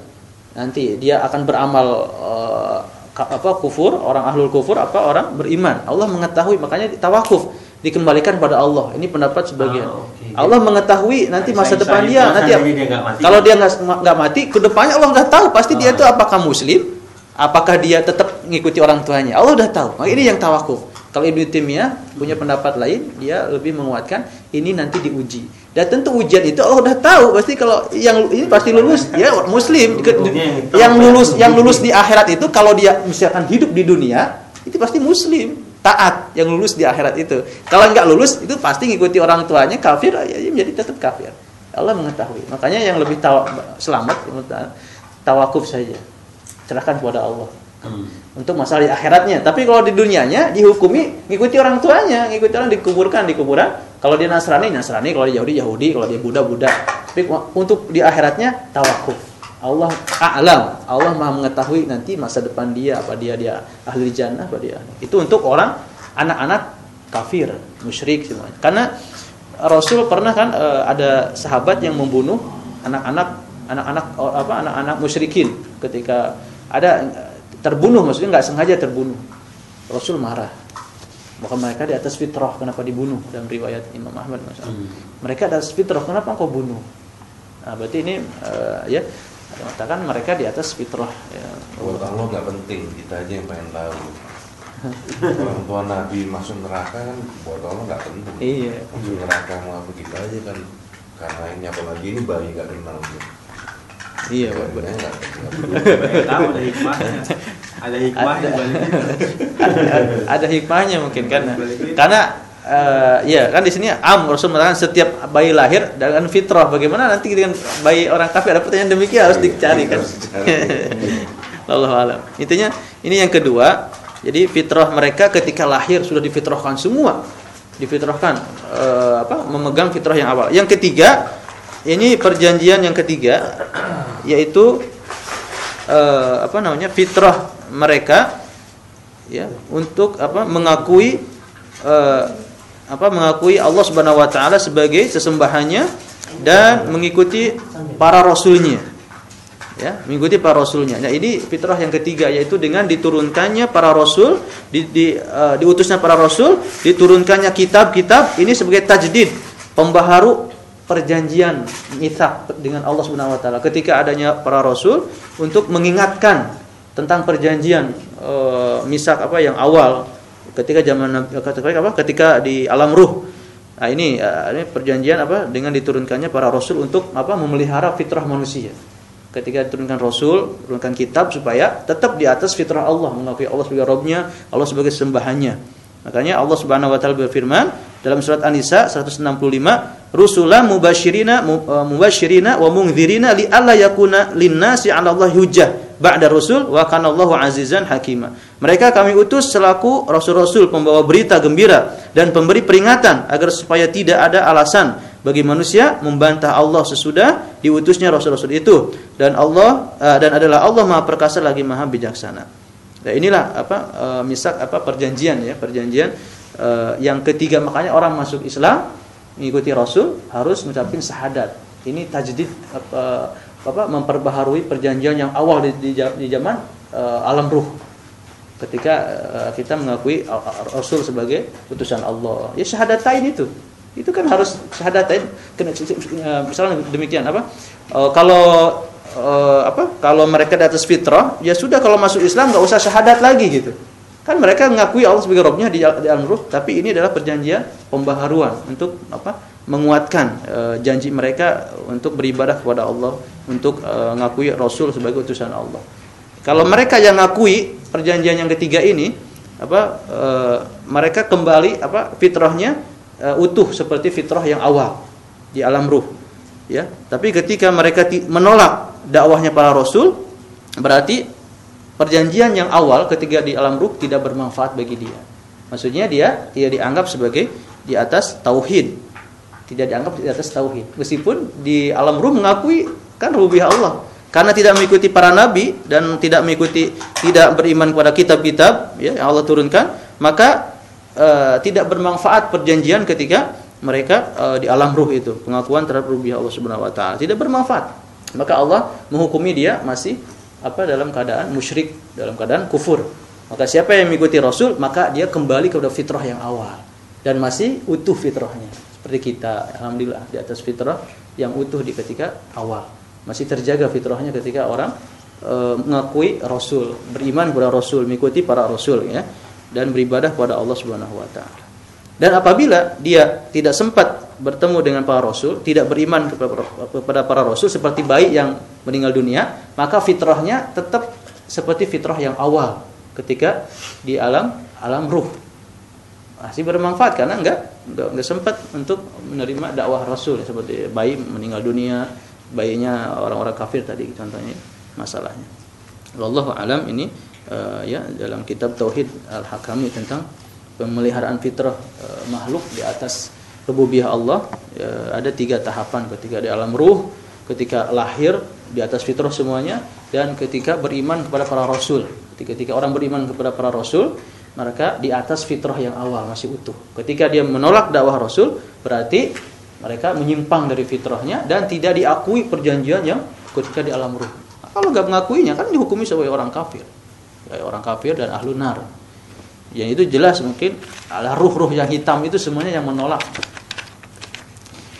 Nanti dia akan beramal uh, apa kufur, orang ahlul kufur apa orang beriman. Allah mengetahui makanya tawakuf dikembalikan pada Allah. Ini pendapat sebagian. Oh, okay. Allah mengetahui nanti masa depan dia nanti dia mati. kalau dia nggak nggak mati, ke depannya Allah nggak tahu pasti oh. dia itu apakah muslim, apakah dia tetap mengikuti orang tuanya. Allah udah tahu. Nah, ini yang tawakuf. Kalau Ibnu Taimiyah punya pendapat lain, dia lebih menguatkan ini nanti diuji. Dan tentu ujian itu Allah udah tahu pasti kalau yang ini pasti lulus ya muslim. Yang lulus yang lulus di akhirat itu kalau dia misalkan hidup di dunia itu pasti muslim taat yang lulus di akhirat itu. Kalau nggak lulus itu pasti ngikuti orang tuanya kafir ya, ya menjadi tetap kafir. Allah mengetahui. Makanya yang lebih tawa, selamat tawakuf saja. Serahkan kepada Allah. Hmm. Untuk masalah di akhiratnya. Tapi kalau di dunianya dihukumi ngikuti orang tuanya, ngikuti orang dikuburkan di kuburan. Kalau dia Nasrani, Nasrani, kalau dia Yahudi, Yahudi, kalau dia Buddha, Buddha. Tapi untuk di akhiratnya tawakuf. Allah a'lam. Allah Maha mengetahui nanti masa depan dia apa dia dia ahli jannah apa dia. Itu untuk orang anak-anak kafir, musyrik semuanya. Karena Rasul pernah kan eh, ada sahabat yang membunuh anak-anak anak-anak apa anak-anak musyrikin ketika ada terbunuh maksudnya nggak sengaja terbunuh. Rasul marah. Bahkan mereka di atas fitrah kenapa dibunuh dalam riwayat Imam Ahmad masalah. Mereka di atas fitrah kenapa engkau bunuh? Nah, berarti ini eh, ya mengatakan mereka di atas fitrah ya. Buat Allah nggak penting, kita aja yang pengen tahu. Orang tua Nabi masuk neraka kan buat Allah nggak penting. Iya. Masuk neraka mau apa kita aja kan karena ini apalagi ini bayi nggak kenal. Iya, peduli. Supaya tahu ada hikmahnya. Ada hikmahnya Ada. ada hikmahnya mungkin kan. Karena eh, ya kan di sini am Rasul mengatakan setiap bayi lahir dengan fitrah. Bagaimana nanti dengan bayi orang kafir? Ada pertanyaan demikian harus dicari kan. Allah alam. Intinya ini yang kedua. Jadi fitrah mereka ketika lahir sudah difitrahkan semua. Difitrahkan eh, apa memegang fitrah yang awal. Yang ketiga ini perjanjian yang ketiga yaitu eh, apa namanya fitrah mereka ya untuk apa mengakui eh, apa mengakui Allah Subhanahu wa taala sebagai sesembahannya dan mengikuti para rasulnya ya mengikuti para rasulnya. Nah ini fitrah yang ketiga yaitu dengan diturunkannya para rasul di, di, eh, diutusnya para rasul diturunkannya kitab-kitab ini sebagai tajdid pembaharu perjanjian mithaq dengan Allah Subhanahu wa taala. Ketika adanya para rasul untuk mengingatkan tentang perjanjian eh, misak apa yang awal ketika zaman Nabi- ketika apa? Ketika di alam ruh. Nah ini eh, ini perjanjian apa? Dengan diturunkannya para rasul untuk apa? Memelihara fitrah manusia. Ketika diturunkan rasul turunkan kitab supaya tetap di atas fitrah Allah mengakui Allah sebagai Robnya Allah sebagai sembahannya. Makanya Allah Subhanahu wa taala berfirman dalam surat An-Nisa 165 rusulan mubasyirina mu- eh, mubasyirina wa mungdzirina li alla yakuna linnasi 'ala Allah hujjah ba'da rusul wa kana Allahu azizan hakima. Mereka kami utus selaku rasul-rasul pembawa berita gembira dan pemberi peringatan agar supaya tidak ada alasan bagi manusia membantah Allah sesudah diutusnya rasul-rasul itu dan Allah eh, dan adalah Allah Maha perkasa lagi Maha bijaksana. Nah, inilah apa eh, misak apa perjanjian ya, perjanjian eh, yang ketiga makanya orang masuk Islam mengikuti Rasul harus mengucapkan syahadat. Ini tajdid apa, apa memperbaharui perjanjian yang awal di, di, di zaman eh, alam ruh. Ketika eh, kita mengakui Rasul sebagai utusan Allah. Ya syahadatain itu. Itu kan harus syahadatain misalnya demikian apa? Eh, kalau eh, apa? Kalau mereka di atas fitrah, ya sudah kalau masuk Islam nggak usah syahadat lagi gitu. Kan mereka mengakui Allah sebagai Robnya di, di ruh, tapi ini adalah perjanjian pembaharuan untuk apa? Menguatkan eh, janji mereka untuk beribadah kepada Allah, untuk eh, mengakui Rasul sebagai utusan Allah. Kalau mereka yang ngakui perjanjian yang ketiga ini, apa? eh, mereka kembali apa? Fitrahnya eh, utuh seperti fitrah yang awal di alam ruh, ya. Tapi ketika mereka menolak dakwahnya para Rasul, berarti perjanjian yang awal ketika di alam ruh tidak bermanfaat bagi dia. Maksudnya dia tidak dianggap sebagai di atas tauhid. Tidak dianggap di atas tauhid. Meskipun di alam ruh mengakui kan rububiyah Allah. Karena tidak mengikuti para nabi dan tidak mengikuti tidak beriman kepada kitab-kitab ya, yang Allah turunkan, maka eh, tidak bermanfaat perjanjian ketika mereka eh, di alam ruh itu, pengakuan terhadap rububiyah Allah Subhanahu wa taala. Tidak bermanfaat. Maka Allah menghukumi dia masih apa dalam keadaan musyrik, dalam keadaan kufur. Maka siapa yang mengikuti Rasul, maka dia kembali kepada fitrah yang awal dan masih utuh fitrahnya. Seperti kita, alhamdulillah di atas fitrah yang utuh di ketika awal. Masih terjaga fitrahnya ketika orang e, mengakui Rasul, beriman kepada Rasul, mengikuti para Rasul ya dan beribadah kepada Allah Subhanahu wa taala. Dan apabila dia tidak sempat bertemu dengan para rasul, tidak beriman kepada para rasul seperti bayi yang meninggal dunia, maka fitrahnya tetap seperti fitrah yang awal ketika di alam alam ruh. Masih bermanfaat karena enggak enggak, enggak sempat untuk menerima dakwah rasul seperti bayi meninggal dunia, bayinya orang-orang kafir tadi contohnya masalahnya. Wallahu alam ini eh, ya dalam kitab Tauhid Al-Hakami tentang pemeliharaan fitrah eh, makhluk di atas rububiyah Allah eh, ada tiga tahapan ketika di alam ruh, ketika lahir di atas fitrah semuanya dan ketika beriman kepada para rasul. Ketika, orang beriman kepada para rasul, mereka di atas fitrah yang awal masih utuh. Ketika dia menolak dakwah Rasul, berarti mereka menyimpang dari fitrahnya dan tidak diakui perjanjian yang ketika di alam ruh. Kalau nggak mengakuinya kan dihukumi sebagai orang kafir, orang kafir dan ahlu nar. Yang itu jelas mungkin ala ruh-ruh yang hitam itu semuanya yang menolak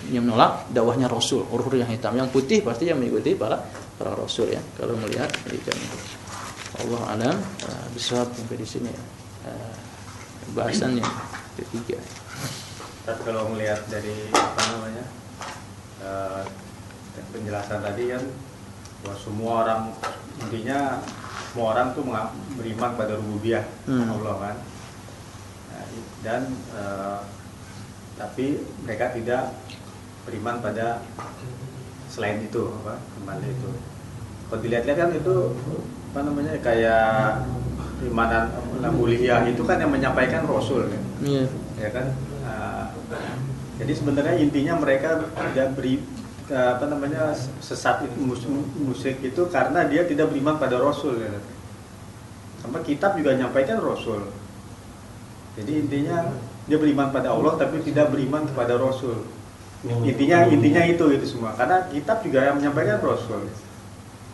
yang menolak dakwahnya Rasul, ruh yang hitam. Yang putih pasti yang mengikuti para para Rasul ya. Kalau melihat pendidikan Allah alam uh, bisa sampai di sini ya. Uh, bahasannya ketiga. Tapi kalau melihat dari apa namanya uh, penjelasan tadi kan bahwa semua orang intinya semua orang tuh beriman pada rububiyah Hmm. Allah kan Nah, dan uh, tapi mereka tidak beriman pada selain itu apa kembali itu kalau dilihat-lihat kan itu apa namanya kayak imanan uliyah itu kan yang menyampaikan rasul kan Iya. ya kan Uh, jadi sebenarnya intinya mereka tidak beri apa namanya sesat itu mus- musik itu karena dia tidak beriman pada rasul ya. sama kitab juga menyampaikan rasul. Jadi intinya dia beriman pada Allah tapi tidak beriman kepada rasul. Intinya intinya itu itu semua. Karena kitab juga yang menyampaikan rasul.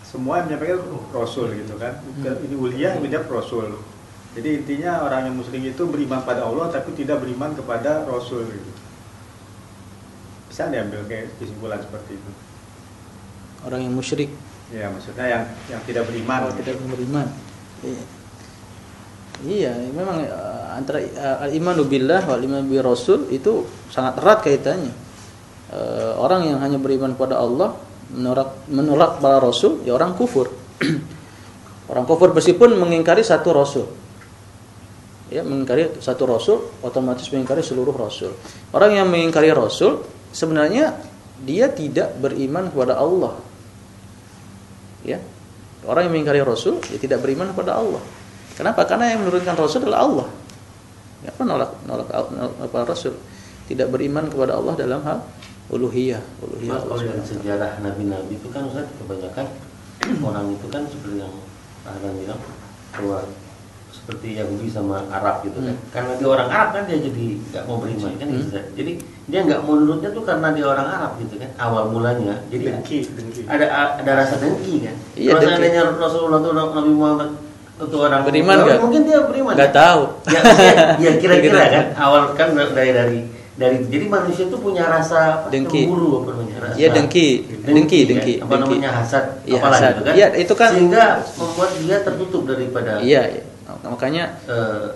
Semua yang menyampaikan rasul gitu kan? Ini uliah ini rasul. Jadi intinya orang yang muslim itu beriman pada Allah tapi tidak beriman kepada rasul gitu bisa diambil kayak kesimpulan seperti itu Orang yang musyrik ya maksudnya yang yang tidak beriman kalau tidak beriman. Iya. Iya, memang eh, antara uh, iman billah wal iman bi rasul itu sangat erat kaitannya. Eh, orang yang hanya beriman kepada Allah menolak menolak para rasul ya orang kufur. orang kufur meskipun mengingkari satu rasul. Ya, mengingkari satu rasul otomatis mengingkari seluruh rasul. Orang yang mengingkari rasul sebenarnya dia tidak beriman kepada Allah. Ya. Orang yang mengingkari rasul dia tidak beriman kepada Allah. Kenapa? Karena yang menurunkan rasul adalah Allah. Ya, apa nolak nolak para rasul? Tidak beriman kepada Allah dalam hal uluhiyah, uluhiyah Mas, kalau sejarah nabi-nabi itu kan Ustaz kebanyakan orang itu kan seperti yang Ahlan bilang bahwa seperti Yahudi sama Arab gitu kan. Hmm. Karena dia orang Arab kan dia jadi nggak mau beriman kan Hmm. gitu. Ustaz. Jadi dia nggak mau nurutnya tuh karena dia orang Arab gitu kan. Awal mulanya. Jadi dengki dengki ada ada rasa dengki kan. Iya, Kalau dengki. seandainya Rasulullah itu Nabi Muhammad itu orang Beriman nggak? Mungkin dia beriman. Nggak tahu. Ya, ya kira-kira Kira-kira. kan awal kan dari dari dari jadi manusia itu punya rasa Dengki. cemburu apa namanya rasa Iya, dengki. Dengki, ya, dengki, apa dengki. namanya hasad Iya, apalah hasad. gitu kan Iya, itu kan- sehingga membuat dia tertutup daripada Iya, iya. makanya eh,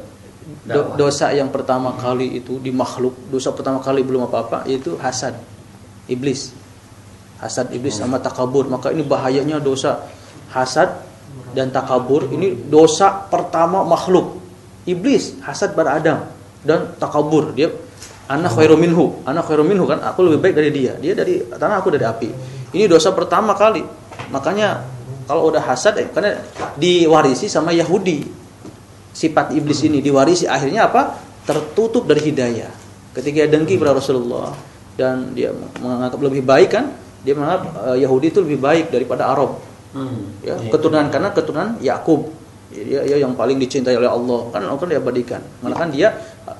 do- dosa yang pertama kali itu di makhluk, dosa pertama kali belum apa-apa yaitu hasad. Iblis. Hasad iblis sama takabur. Maka ini bahayanya dosa hasad dan takabur ini dosa pertama makhluk. Iblis hasad pada Adam dan takabur. Dia anak khairu minhu, anak khairu minhu kan aku lebih baik dari dia. Dia dari tanah aku dari api. Ini dosa pertama kali. Makanya kalau udah hasad eh, karena diwarisi sama Yahudi sifat iblis ini diwarisi akhirnya apa? Tertutup dari hidayah. Ketika dia dengki pada Rasulullah dan dia menganggap lebih baik kan dia menganggap eh, Yahudi itu lebih baik daripada Arab. Hmm, ya iya. keturunan karena keturunan Yakub. Dia, dia yang paling dicintai oleh Allah. Kan Allah kan diabadikan malah kan dia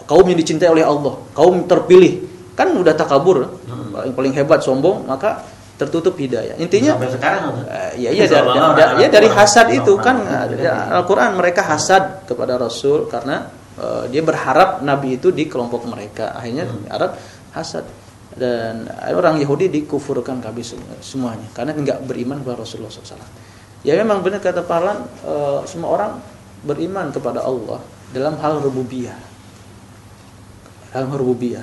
kaum yang dicintai oleh Allah kaum terpilih. Kan udah takabur. Hmm. paling paling hebat sombong maka tertutup hidayah intinya sampai sekarang. Eh, ya iya dari, da- ya dari orang- hasad itu kan ada- orang- Al-Qur'an mereka hasad kepada Rasul karena eh, dia berharap nabi itu di kelompok mereka akhirnya Hmm. Arab hasad dan orang Yahudi dikufurkan habis semua- semuanya karena nggak beriman kepada Rasulullah SAW. Ya memang benar kata Parlan eh, semua orang beriman kepada Allah dalam hal rububiyah. Dalam hal rububiyah.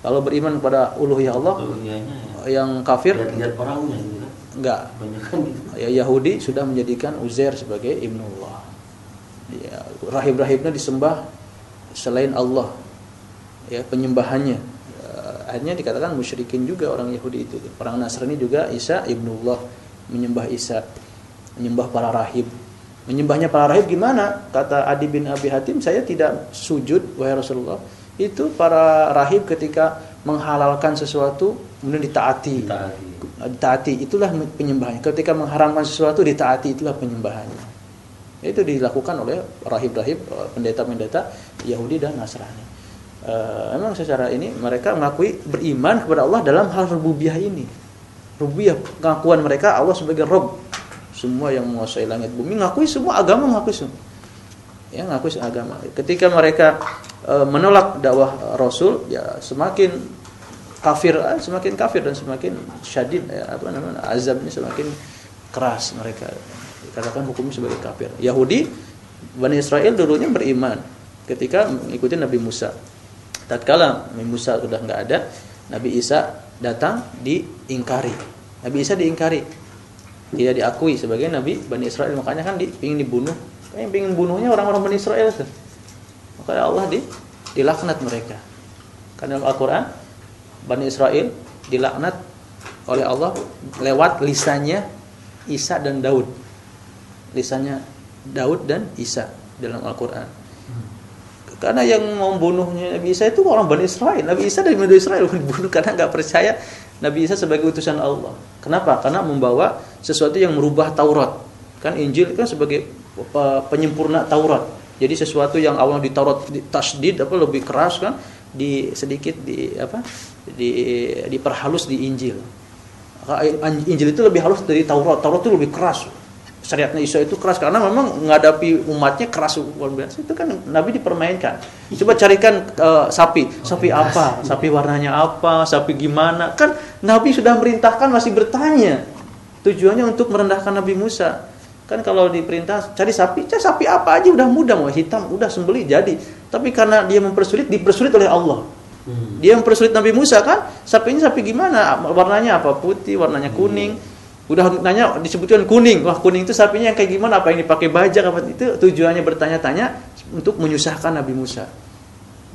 Kalau beriman kepada uluhiyah Allah Uluhiyahnya ya. Yang kafir orangnya gitu kan enggak gitu ya Yahudi sudah menjadikan Uzair sebagai ibnullah. Ya, rahib-rahibnya disembah selain Allah. Ya, penyembahannya. Ya, akhirnya dikatakan musyrikin juga orang Yahudi itu. Orang Nasrani juga Isa ibnullah, menyembah Isa, menyembah para rahib. Menyembahnya para rahib gimana? Kata Adi bin Abi Hatim, saya tidak sujud wahai Rasulullah. Itu para rahib ketika menghalalkan sesuatu kemudian ditaati Ditaati. ditaati itulah penyembahannya ketika mengharamkan sesuatu ditaati itulah penyembahannya Itu dilakukan oleh rahib-rahib, eh, pendeta-pendeta Yahudi dan Nasrani. Eh, memang secara ini mereka mengakui beriman kepada Allah dalam hal rububiyah ini. Rububiyah pengakuan mereka Allah sebagai Rob. Semua yang menguasai langit bumi ngakui semua agama mengakui semua. Ya ngakui agama. Ketika mereka eh, menolak dakwah Rasul, ya semakin kafir, eh, semakin kafir dan semakin syadid ya, apa namanya azabnya semakin keras mereka dikatakan hukumnya sebagai kafir. Yahudi Bani Israel dulunya beriman ketika mengikuti Nabi Musa. Tatkala Nabi Musa sudah nggak ada, Nabi Isa datang diingkari. Nabi Isa diingkari. Tidak diakui sebagai nabi Bani Israel. Makanya kan di, ingin dibunuh. Yang ingin bunuhnya orang-orang Bani Israel tuh. Maka Allah di dilaknat mereka. Karena dalam Al-Qur'an Bani Israel dilaknat oleh Allah lewat lisannya Isa dan Daud. Lisannya Daud dan Isa dalam Al-Qur'an. Karena yang membunuhnya Nabi Isa itu orang Bani Israel. Nabi Isa dari Bani Israel dibunuh karena nggak percaya Nabi Isa sebagai utusan Allah. Kenapa? Karena membawa sesuatu yang merubah Taurat. Kan Injil kan sebagai penyempurna Taurat. Jadi sesuatu yang awalnya di Taurat di tasdid apa lebih keras kan di sedikit di apa di diperhalus di Injil. Injil itu lebih halus dari Taurat. Taurat itu lebih keras. Syariatnya Isa itu keras. Karena memang menghadapi umatnya keras. Luar biasa itu kan Nabi dipermainkan. Coba carikan uh, sapi. Sapi apa? sapi warnanya apa? Sapi gimana? Kan Nabi sudah merintahkan masih bertanya. Tujuannya untuk merendahkan Nabi Musa kan kalau diperintah cari sapi cari sapi apa aja udah mudah mau hitam udah sembeli jadi tapi karena dia mempersulit dipersulit oleh Allah hmm. dia mempersulit Nabi Musa kan sapinya sapi gimana warnanya apa putih warnanya kuning Udah nanya disebutkan kuning. Wah, kuning itu sapinya yang kayak gimana? Apa ini pakai bajak apa itu? Tujuannya bertanya-tanya untuk menyusahkan Nabi Musa.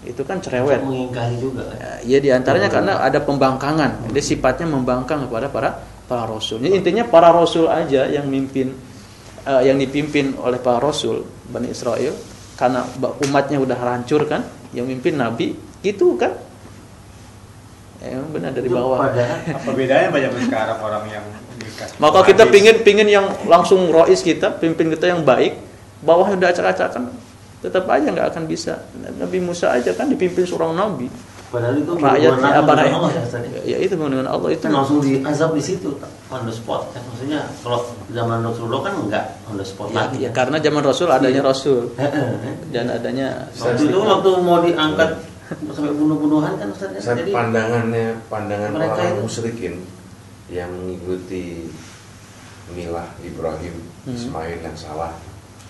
Itu kan cerewet. Untuk mengingkari juga. Ya, di antaranya karena ada pembangkangan. Dia sifatnya membangkang kepada para para rasul. Jadi intinya para rasul aja yang mimpin uh, yang dipimpin oleh para rasul Bani Israel karena umatnya udah hancur kan, yang mimpin nabi itu kan Emang benar dari bawah. Apa bedanya banyak sekarang orang yang maka kita pingin pingin yang langsung rois kita, pimpin kita yang baik, bawah udah acak-acakan, tetap aja nggak akan bisa. Nabi Musa aja kan dipimpin seorang nabi. Padahal itu rakyatnya apa Allah ya, ya, itu dengan Allah itu. Langsung diazab di situ on the spot. Kan maksudnya kalau zaman Rasulullah kan enggak on the spot ya, lagi. ya, karena zaman Rasul adanya iya. Rasul. Dan adanya waktu itu waktu mau diangkat sampai bunuh-bunuhan kan Ustaz ya? jadi pandangannya pandangan orang musyrikin yang mengikuti milah Ibrahim hmm. Ismail yang salah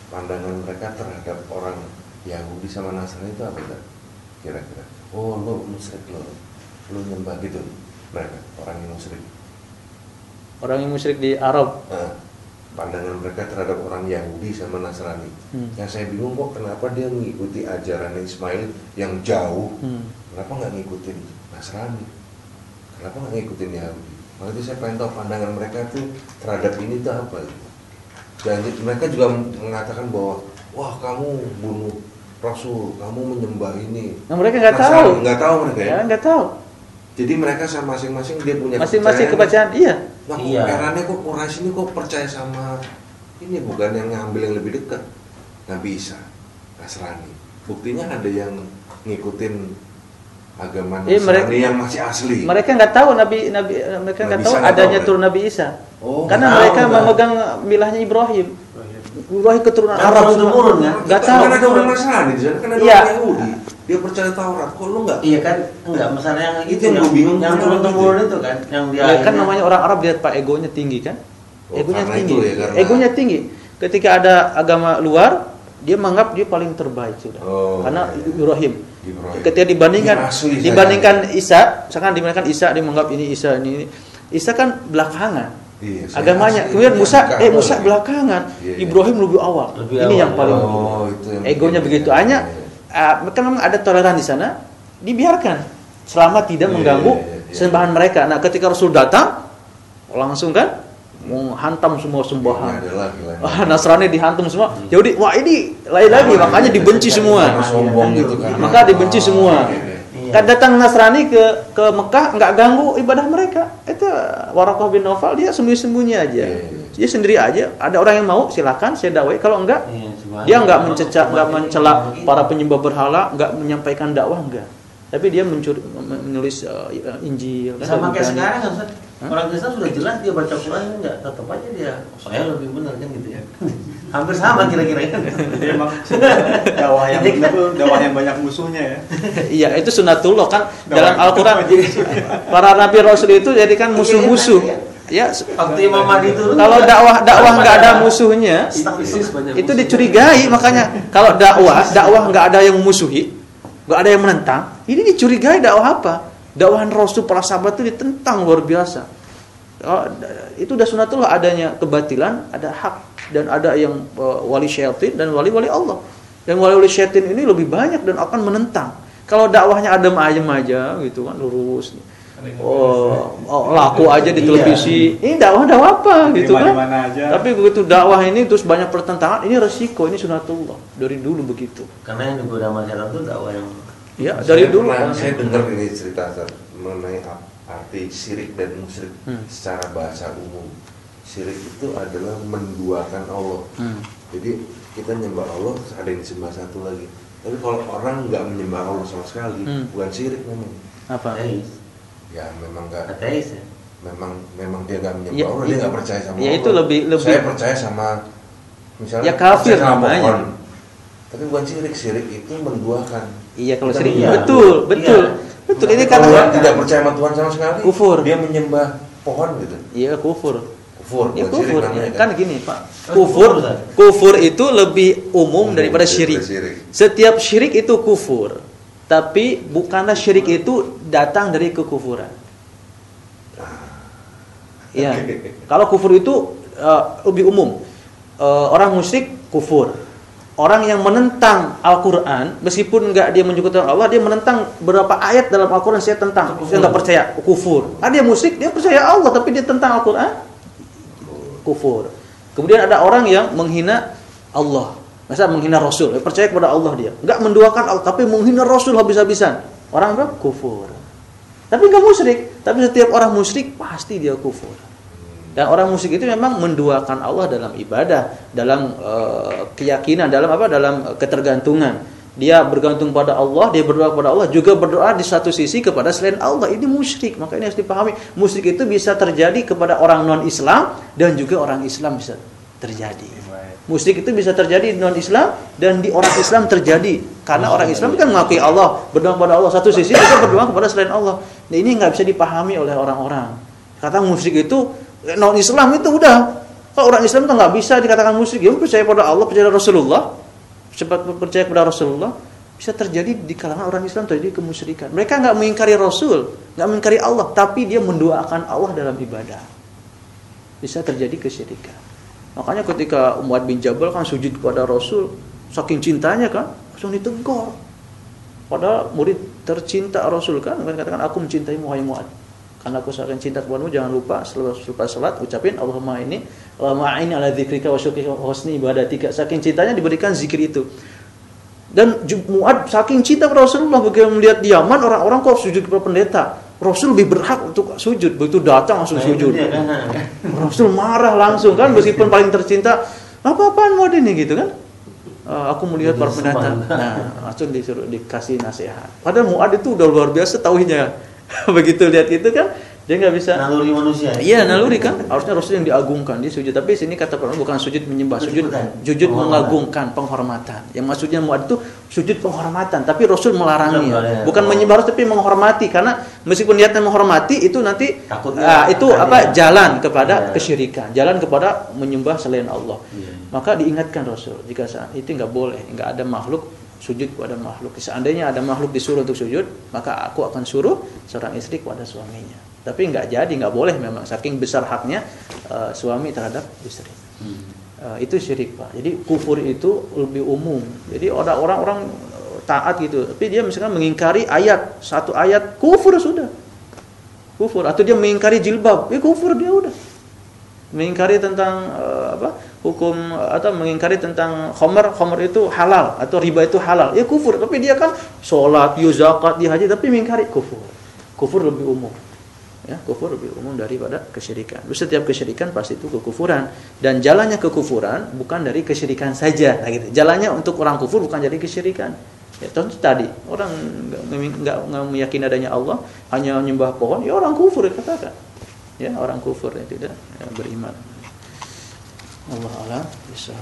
pandangan mereka terhadap orang Yahudi sama Nasrani itu apa itu kira-kira oh lo musyrik lo lo nyembah gitu mereka orang yang musyrik. Orang yang musyrik di Arab. Nah, pandangan mereka terhadap orang Yahudi sama Nasrani. Hmm. yang saya bingung kok kenapa dia mengikuti ajaran Ismail yang jauh. Hmm. kenapa nggak ngikutin Nasrani? Kenapa nggak ngikutin Yahudi? Makanya saya pengen tahu pandangan mereka itu terhadap ini itu apa? Dan mereka juga mengatakan bahwa wah kamu bunuh Rasul, kamu menyembah ini. Nah, mereka nggak tahu. Nggak tahu mereka ya? ya nggak tahu. Jadi mereka sama masing-masing dia punya masing-masing kepercayaan. Iya. Nah, iya. Eranya kok Quraisy ini kok percaya sama ini bukan yang ngambil yang lebih dekat. Nabi Isa, Nasrani. Buktinya ada yang ngikutin agama iya, Nasrani mereka, yang masih asli. Mereka nggak tahu Nabi Nabi mereka nggak tahu adanya turun Nabi Isa. Oh, Karena mereka enggak. memegang milahnya Ibrahim. Ibrahim keturunan Arab turun kan? Enggak tahu. Kan ada orang Nasrani di sana, kan ada ya. orang Yahudi. Dia percaya Taurat. Kok lu enggak? Iya kan? Enggak, masalah yang itu yang, yang bingung yang turun temurun itu kan yang dia ya, kan namanya orang Arab dia Pak egonya tinggi kan? Oh, egonya tinggi. Itu ya, karena... Egonya tinggi. Ketika ada agama luar, dia menganggap dia paling terbaik sudah. Oh, karena iya. Ibrahim Ibrahim. Ketika dibandingkan ya, dibandingkan Isa, misalkan dibandingkan Isa dia menganggap ini Isa ini, Isa kan belakangan. Iya, agamanya. Kemudian Musa eh Musa belakangan. Iya, iya. Ibrahim lebih awal. Lebih ini awal. yang paling oh, itu yang egonya begitu. Hanya iya. uh, memang ada toleran di sana, dibiarkan selama tidak iya, mengganggu iya, iya, iya. sembahan mereka. Nah, ketika Rasul datang langsung kan menghantam semua sembahan. Ah, Nasrani dihantam semua. Yahudi, wah ini lain lagi, makanya dibenci semua. Sombong gitu kan. Maka dibenci semua. Kan datang Nasrani ke ke Mekah nggak ganggu ibadah mereka. Itu Warokoh bin Nawfal dia sembunyi-sembunyi aja. Iya, iya. Dia sendiri aja. Ada orang yang mau silakan saya dakwai. Kalau enggak Iya, subhanallah. dia nggak mencecak, nggak mencela begitu. para penyembah berhala, nggak menyampaikan dakwah enggak. Tapi dia mencuri, menulis uh, Injil. kan, sama kayak sekarang kan Ustaz. Hah? orang Kristen sudah jelas dia baca Quran enggak tetap aja dia saya lebih benar kan gitu ya hampir sama kira-kira kan Jadi emang dakwah yang benar tuh dakwah yang banyak musuhnya ya. Iya, itu sunatullah kan dalam Al-Qur'an. Para nabi rasul itu jadi kan musuh-musuh. Ya, waktu Imam Mahdi turun kalau dakwah dakwah nggak ada musuhnya, itu dicurigai makanya kalau dakwah dakwah nggak ada yang musuhi, nggak ada yang menentang, ini dicurigai dakwah apa? Dakwahan Rasul para sahabat itu ditentang luar biasa. Oh, itu udah sunatullah adanya kebatilan, ada hak dan ada yang uh, wali syaitan dan wali-wali Allah. Dan wali-wali syaitan ini lebih banyak dan akan menentang. Kalau dakwahnya adem ayem aja gitu kan lurus. Oh, oh, laku aja di Iya. televisi. Ini dakwah dakwah apa gitu kan? Aja. Tapi begitu dakwah ini terus banyak pertentangan, ini resiko, ini sunatullah. Dari dulu begitu. karena yang digoda masyarakat itu dakwah yang Ya, dari Saya dulu. pernah- saya dengar ini cerita mengenai arti syirik dan musyrik Hmm. secara bahasa umum. Syirik itu adalah menduakan Allah. Hmm. Jadi kita nyembah Allah ada yang disembah satu lagi. Tapi kalau orang nggak menyembah Allah sama sekali, Hmm. bukan syirik memang. Apa? ateis Ya memang nggak ateis ya memang memang dia nggak menyembah Ya, Allah, dia itu- nggak percaya sama ya, Allah. itu lebih- lebih- Saya percaya sama misalnya Ya, kafir percaya sama namanya. pohon. Tapi bukan syirik, syirik itu menduakan. Iya kalau Kita sering iya. betul, betul. Iya. Betul ini Kalau karena orang tidak percaya sama Tuhan sama sekali, Kufur. Dia menyembah pohon gitu. Iya kufur. Kufur, Ya kufur. namanya Ya, kan gini, Pak. Kan Kufur, kufur, itu lebih umum Umum daripada syirik. syirik. Setiap syirik itu kufur. Tapi bukanlah syirik itu datang dari kekufuran. Ya. Kalau kufur itu eh, lebih umum. Eh, orang musyrik kufur. Orang yang menentang Al-Quran, meskipun nggak dia menyebutkan Allah, dia menentang beberapa ayat dalam Al-Quran saya tentang, Kufur. saya nggak percaya, kufur. Ah dia musyrik, dia percaya Allah, tapi dia tentang Al-Quran, kufur. Kemudian ada orang yang menghina Allah, masa menghina Rasul, dia percaya kepada Allah dia, nggak menduakan Allah, tapi menghina Rasul habis-habisan. Orang apa? Kufur. Tapi nggak musyrik, tapi setiap orang musyrik pasti dia kufur. Dan orang musyrik itu memang menduakan Allah dalam ibadah, dalam eh, keyakinan, dalam apa? Dalam ketergantungan. Dia bergantung pada Allah, dia berdoa kepada Allah, juga berdoa di satu sisi kepada selain Allah. Ini musyrik. Maka ini harus dipahami. Musyrik itu bisa terjadi kepada orang non-Islam dan juga orang Islam bisa terjadi. Musyrik itu bisa terjadi di non-Islam dan di orang Islam terjadi. Karena orang Islam kan mengakui Allah, berdoa kepada Allah. Satu sisi juga berdoa kepada selain Allah. Nah, ini nggak bisa dipahami oleh orang-orang. Kata musyrik itu non Islam itu udah. Kalau orang Islam itu nggak bisa dikatakan musyrik. Ya percaya pada Allah, percaya pada Rasulullah, cepat percaya pada Rasulullah. Bisa terjadi di kalangan orang Islam terjadi kemusyrikan. Mereka nggak mengingkari Rasul, nggak mengingkari Allah, tapi dia mendoakan Allah dalam ibadah. Bisa terjadi kesyirikan. Makanya ketika Muad bin Jabal kan sujud kepada Rasul, saking cintanya kan, langsung ditegur. Padahal murid tercinta Rasul kan, kan katakan aku mencintai wahai Muad. Karena aku saking cinta kepadamu, jangan lupa selepas salat ucapin Allahumma ini Allahumma ini ala dzikrika wa syukrika wa husni ibadatika. Saking cintanya diberikan zikir itu. Dan Muad saking cinta kepada Rasulullah begitu melihat di Yaman orang-orang kok sujud kepada pendeta. Rasul lebih berhak untuk sujud. Begitu datang langsung sujud. kan. Rasul marah langsung kan meskipun paling tercinta apa-apaan mau ini gitu kan Eh, aku melihat para semangat. nah langsung disuruh dikasih nasihat padahal Muad itu udah luar biasa tauhidnya begitu lihat itu kan dia nggak bisa naluri manusia Iya naluri kan. Harusnya Rasul yang diagungkan dia sujud. Tapi sini kata Quran bukan sujud menyembah sujud sujud mengagungkan penghormatan. Yang maksudnya Muad itu sujud penghormatan tapi Rasul melarangnya Boleh. bukan menyembah tapi menghormati. Karena meskipun niatnya menghormati itu nanti Takutnya ah, itu apa dia- jalan kepada Iya. kesyirikan jalan kepada menyembah selain Allah. Iya. maka diingatkan Rasul jika saat itu nggak boleh nggak ada makhluk sujud kepada makhluk. Seandainya ada makhluk disuruh untuk sujud maka aku akan suruh seorang istri kepada suaminya. Tapi nggak jadi nggak boleh memang. Saking besar haknya eh, suami terhadap istri. Hmm. Eh, itu syirik pak. Jadi kufur itu lebih umum. Jadi ada orang-orang taat gitu. Tapi dia misalkan mengingkari ayat. Satu ayat kufur sudah. Kufur. Atau dia mengingkari jilbab. Ya kufur dia udah. Mengingkari tentang eh, apa hukum atau mengingkari tentang khamr, khamr itu halal atau riba itu halal. Ya kufur, tapi dia kan sholat, ya zakat, dia haji tapi mengingkari kufur. Kufur lebih umum. Ya, kufur lebih umum daripada kesyirikan. Setiap kesyirikan pasti itu kekufuran dan jalannya kekufuran bukan dari kesyirikan saja, nah gitu. Jalannya untuk orang kufur bukan dari kesyirikan. Ya, tentu tadi orang nggak meyakini adanya Allah, hanya menyembah pohon, ya orang kufur dikatakan. Ya, orang kufur yang tidak ya, beriman. Allah alam. Bisa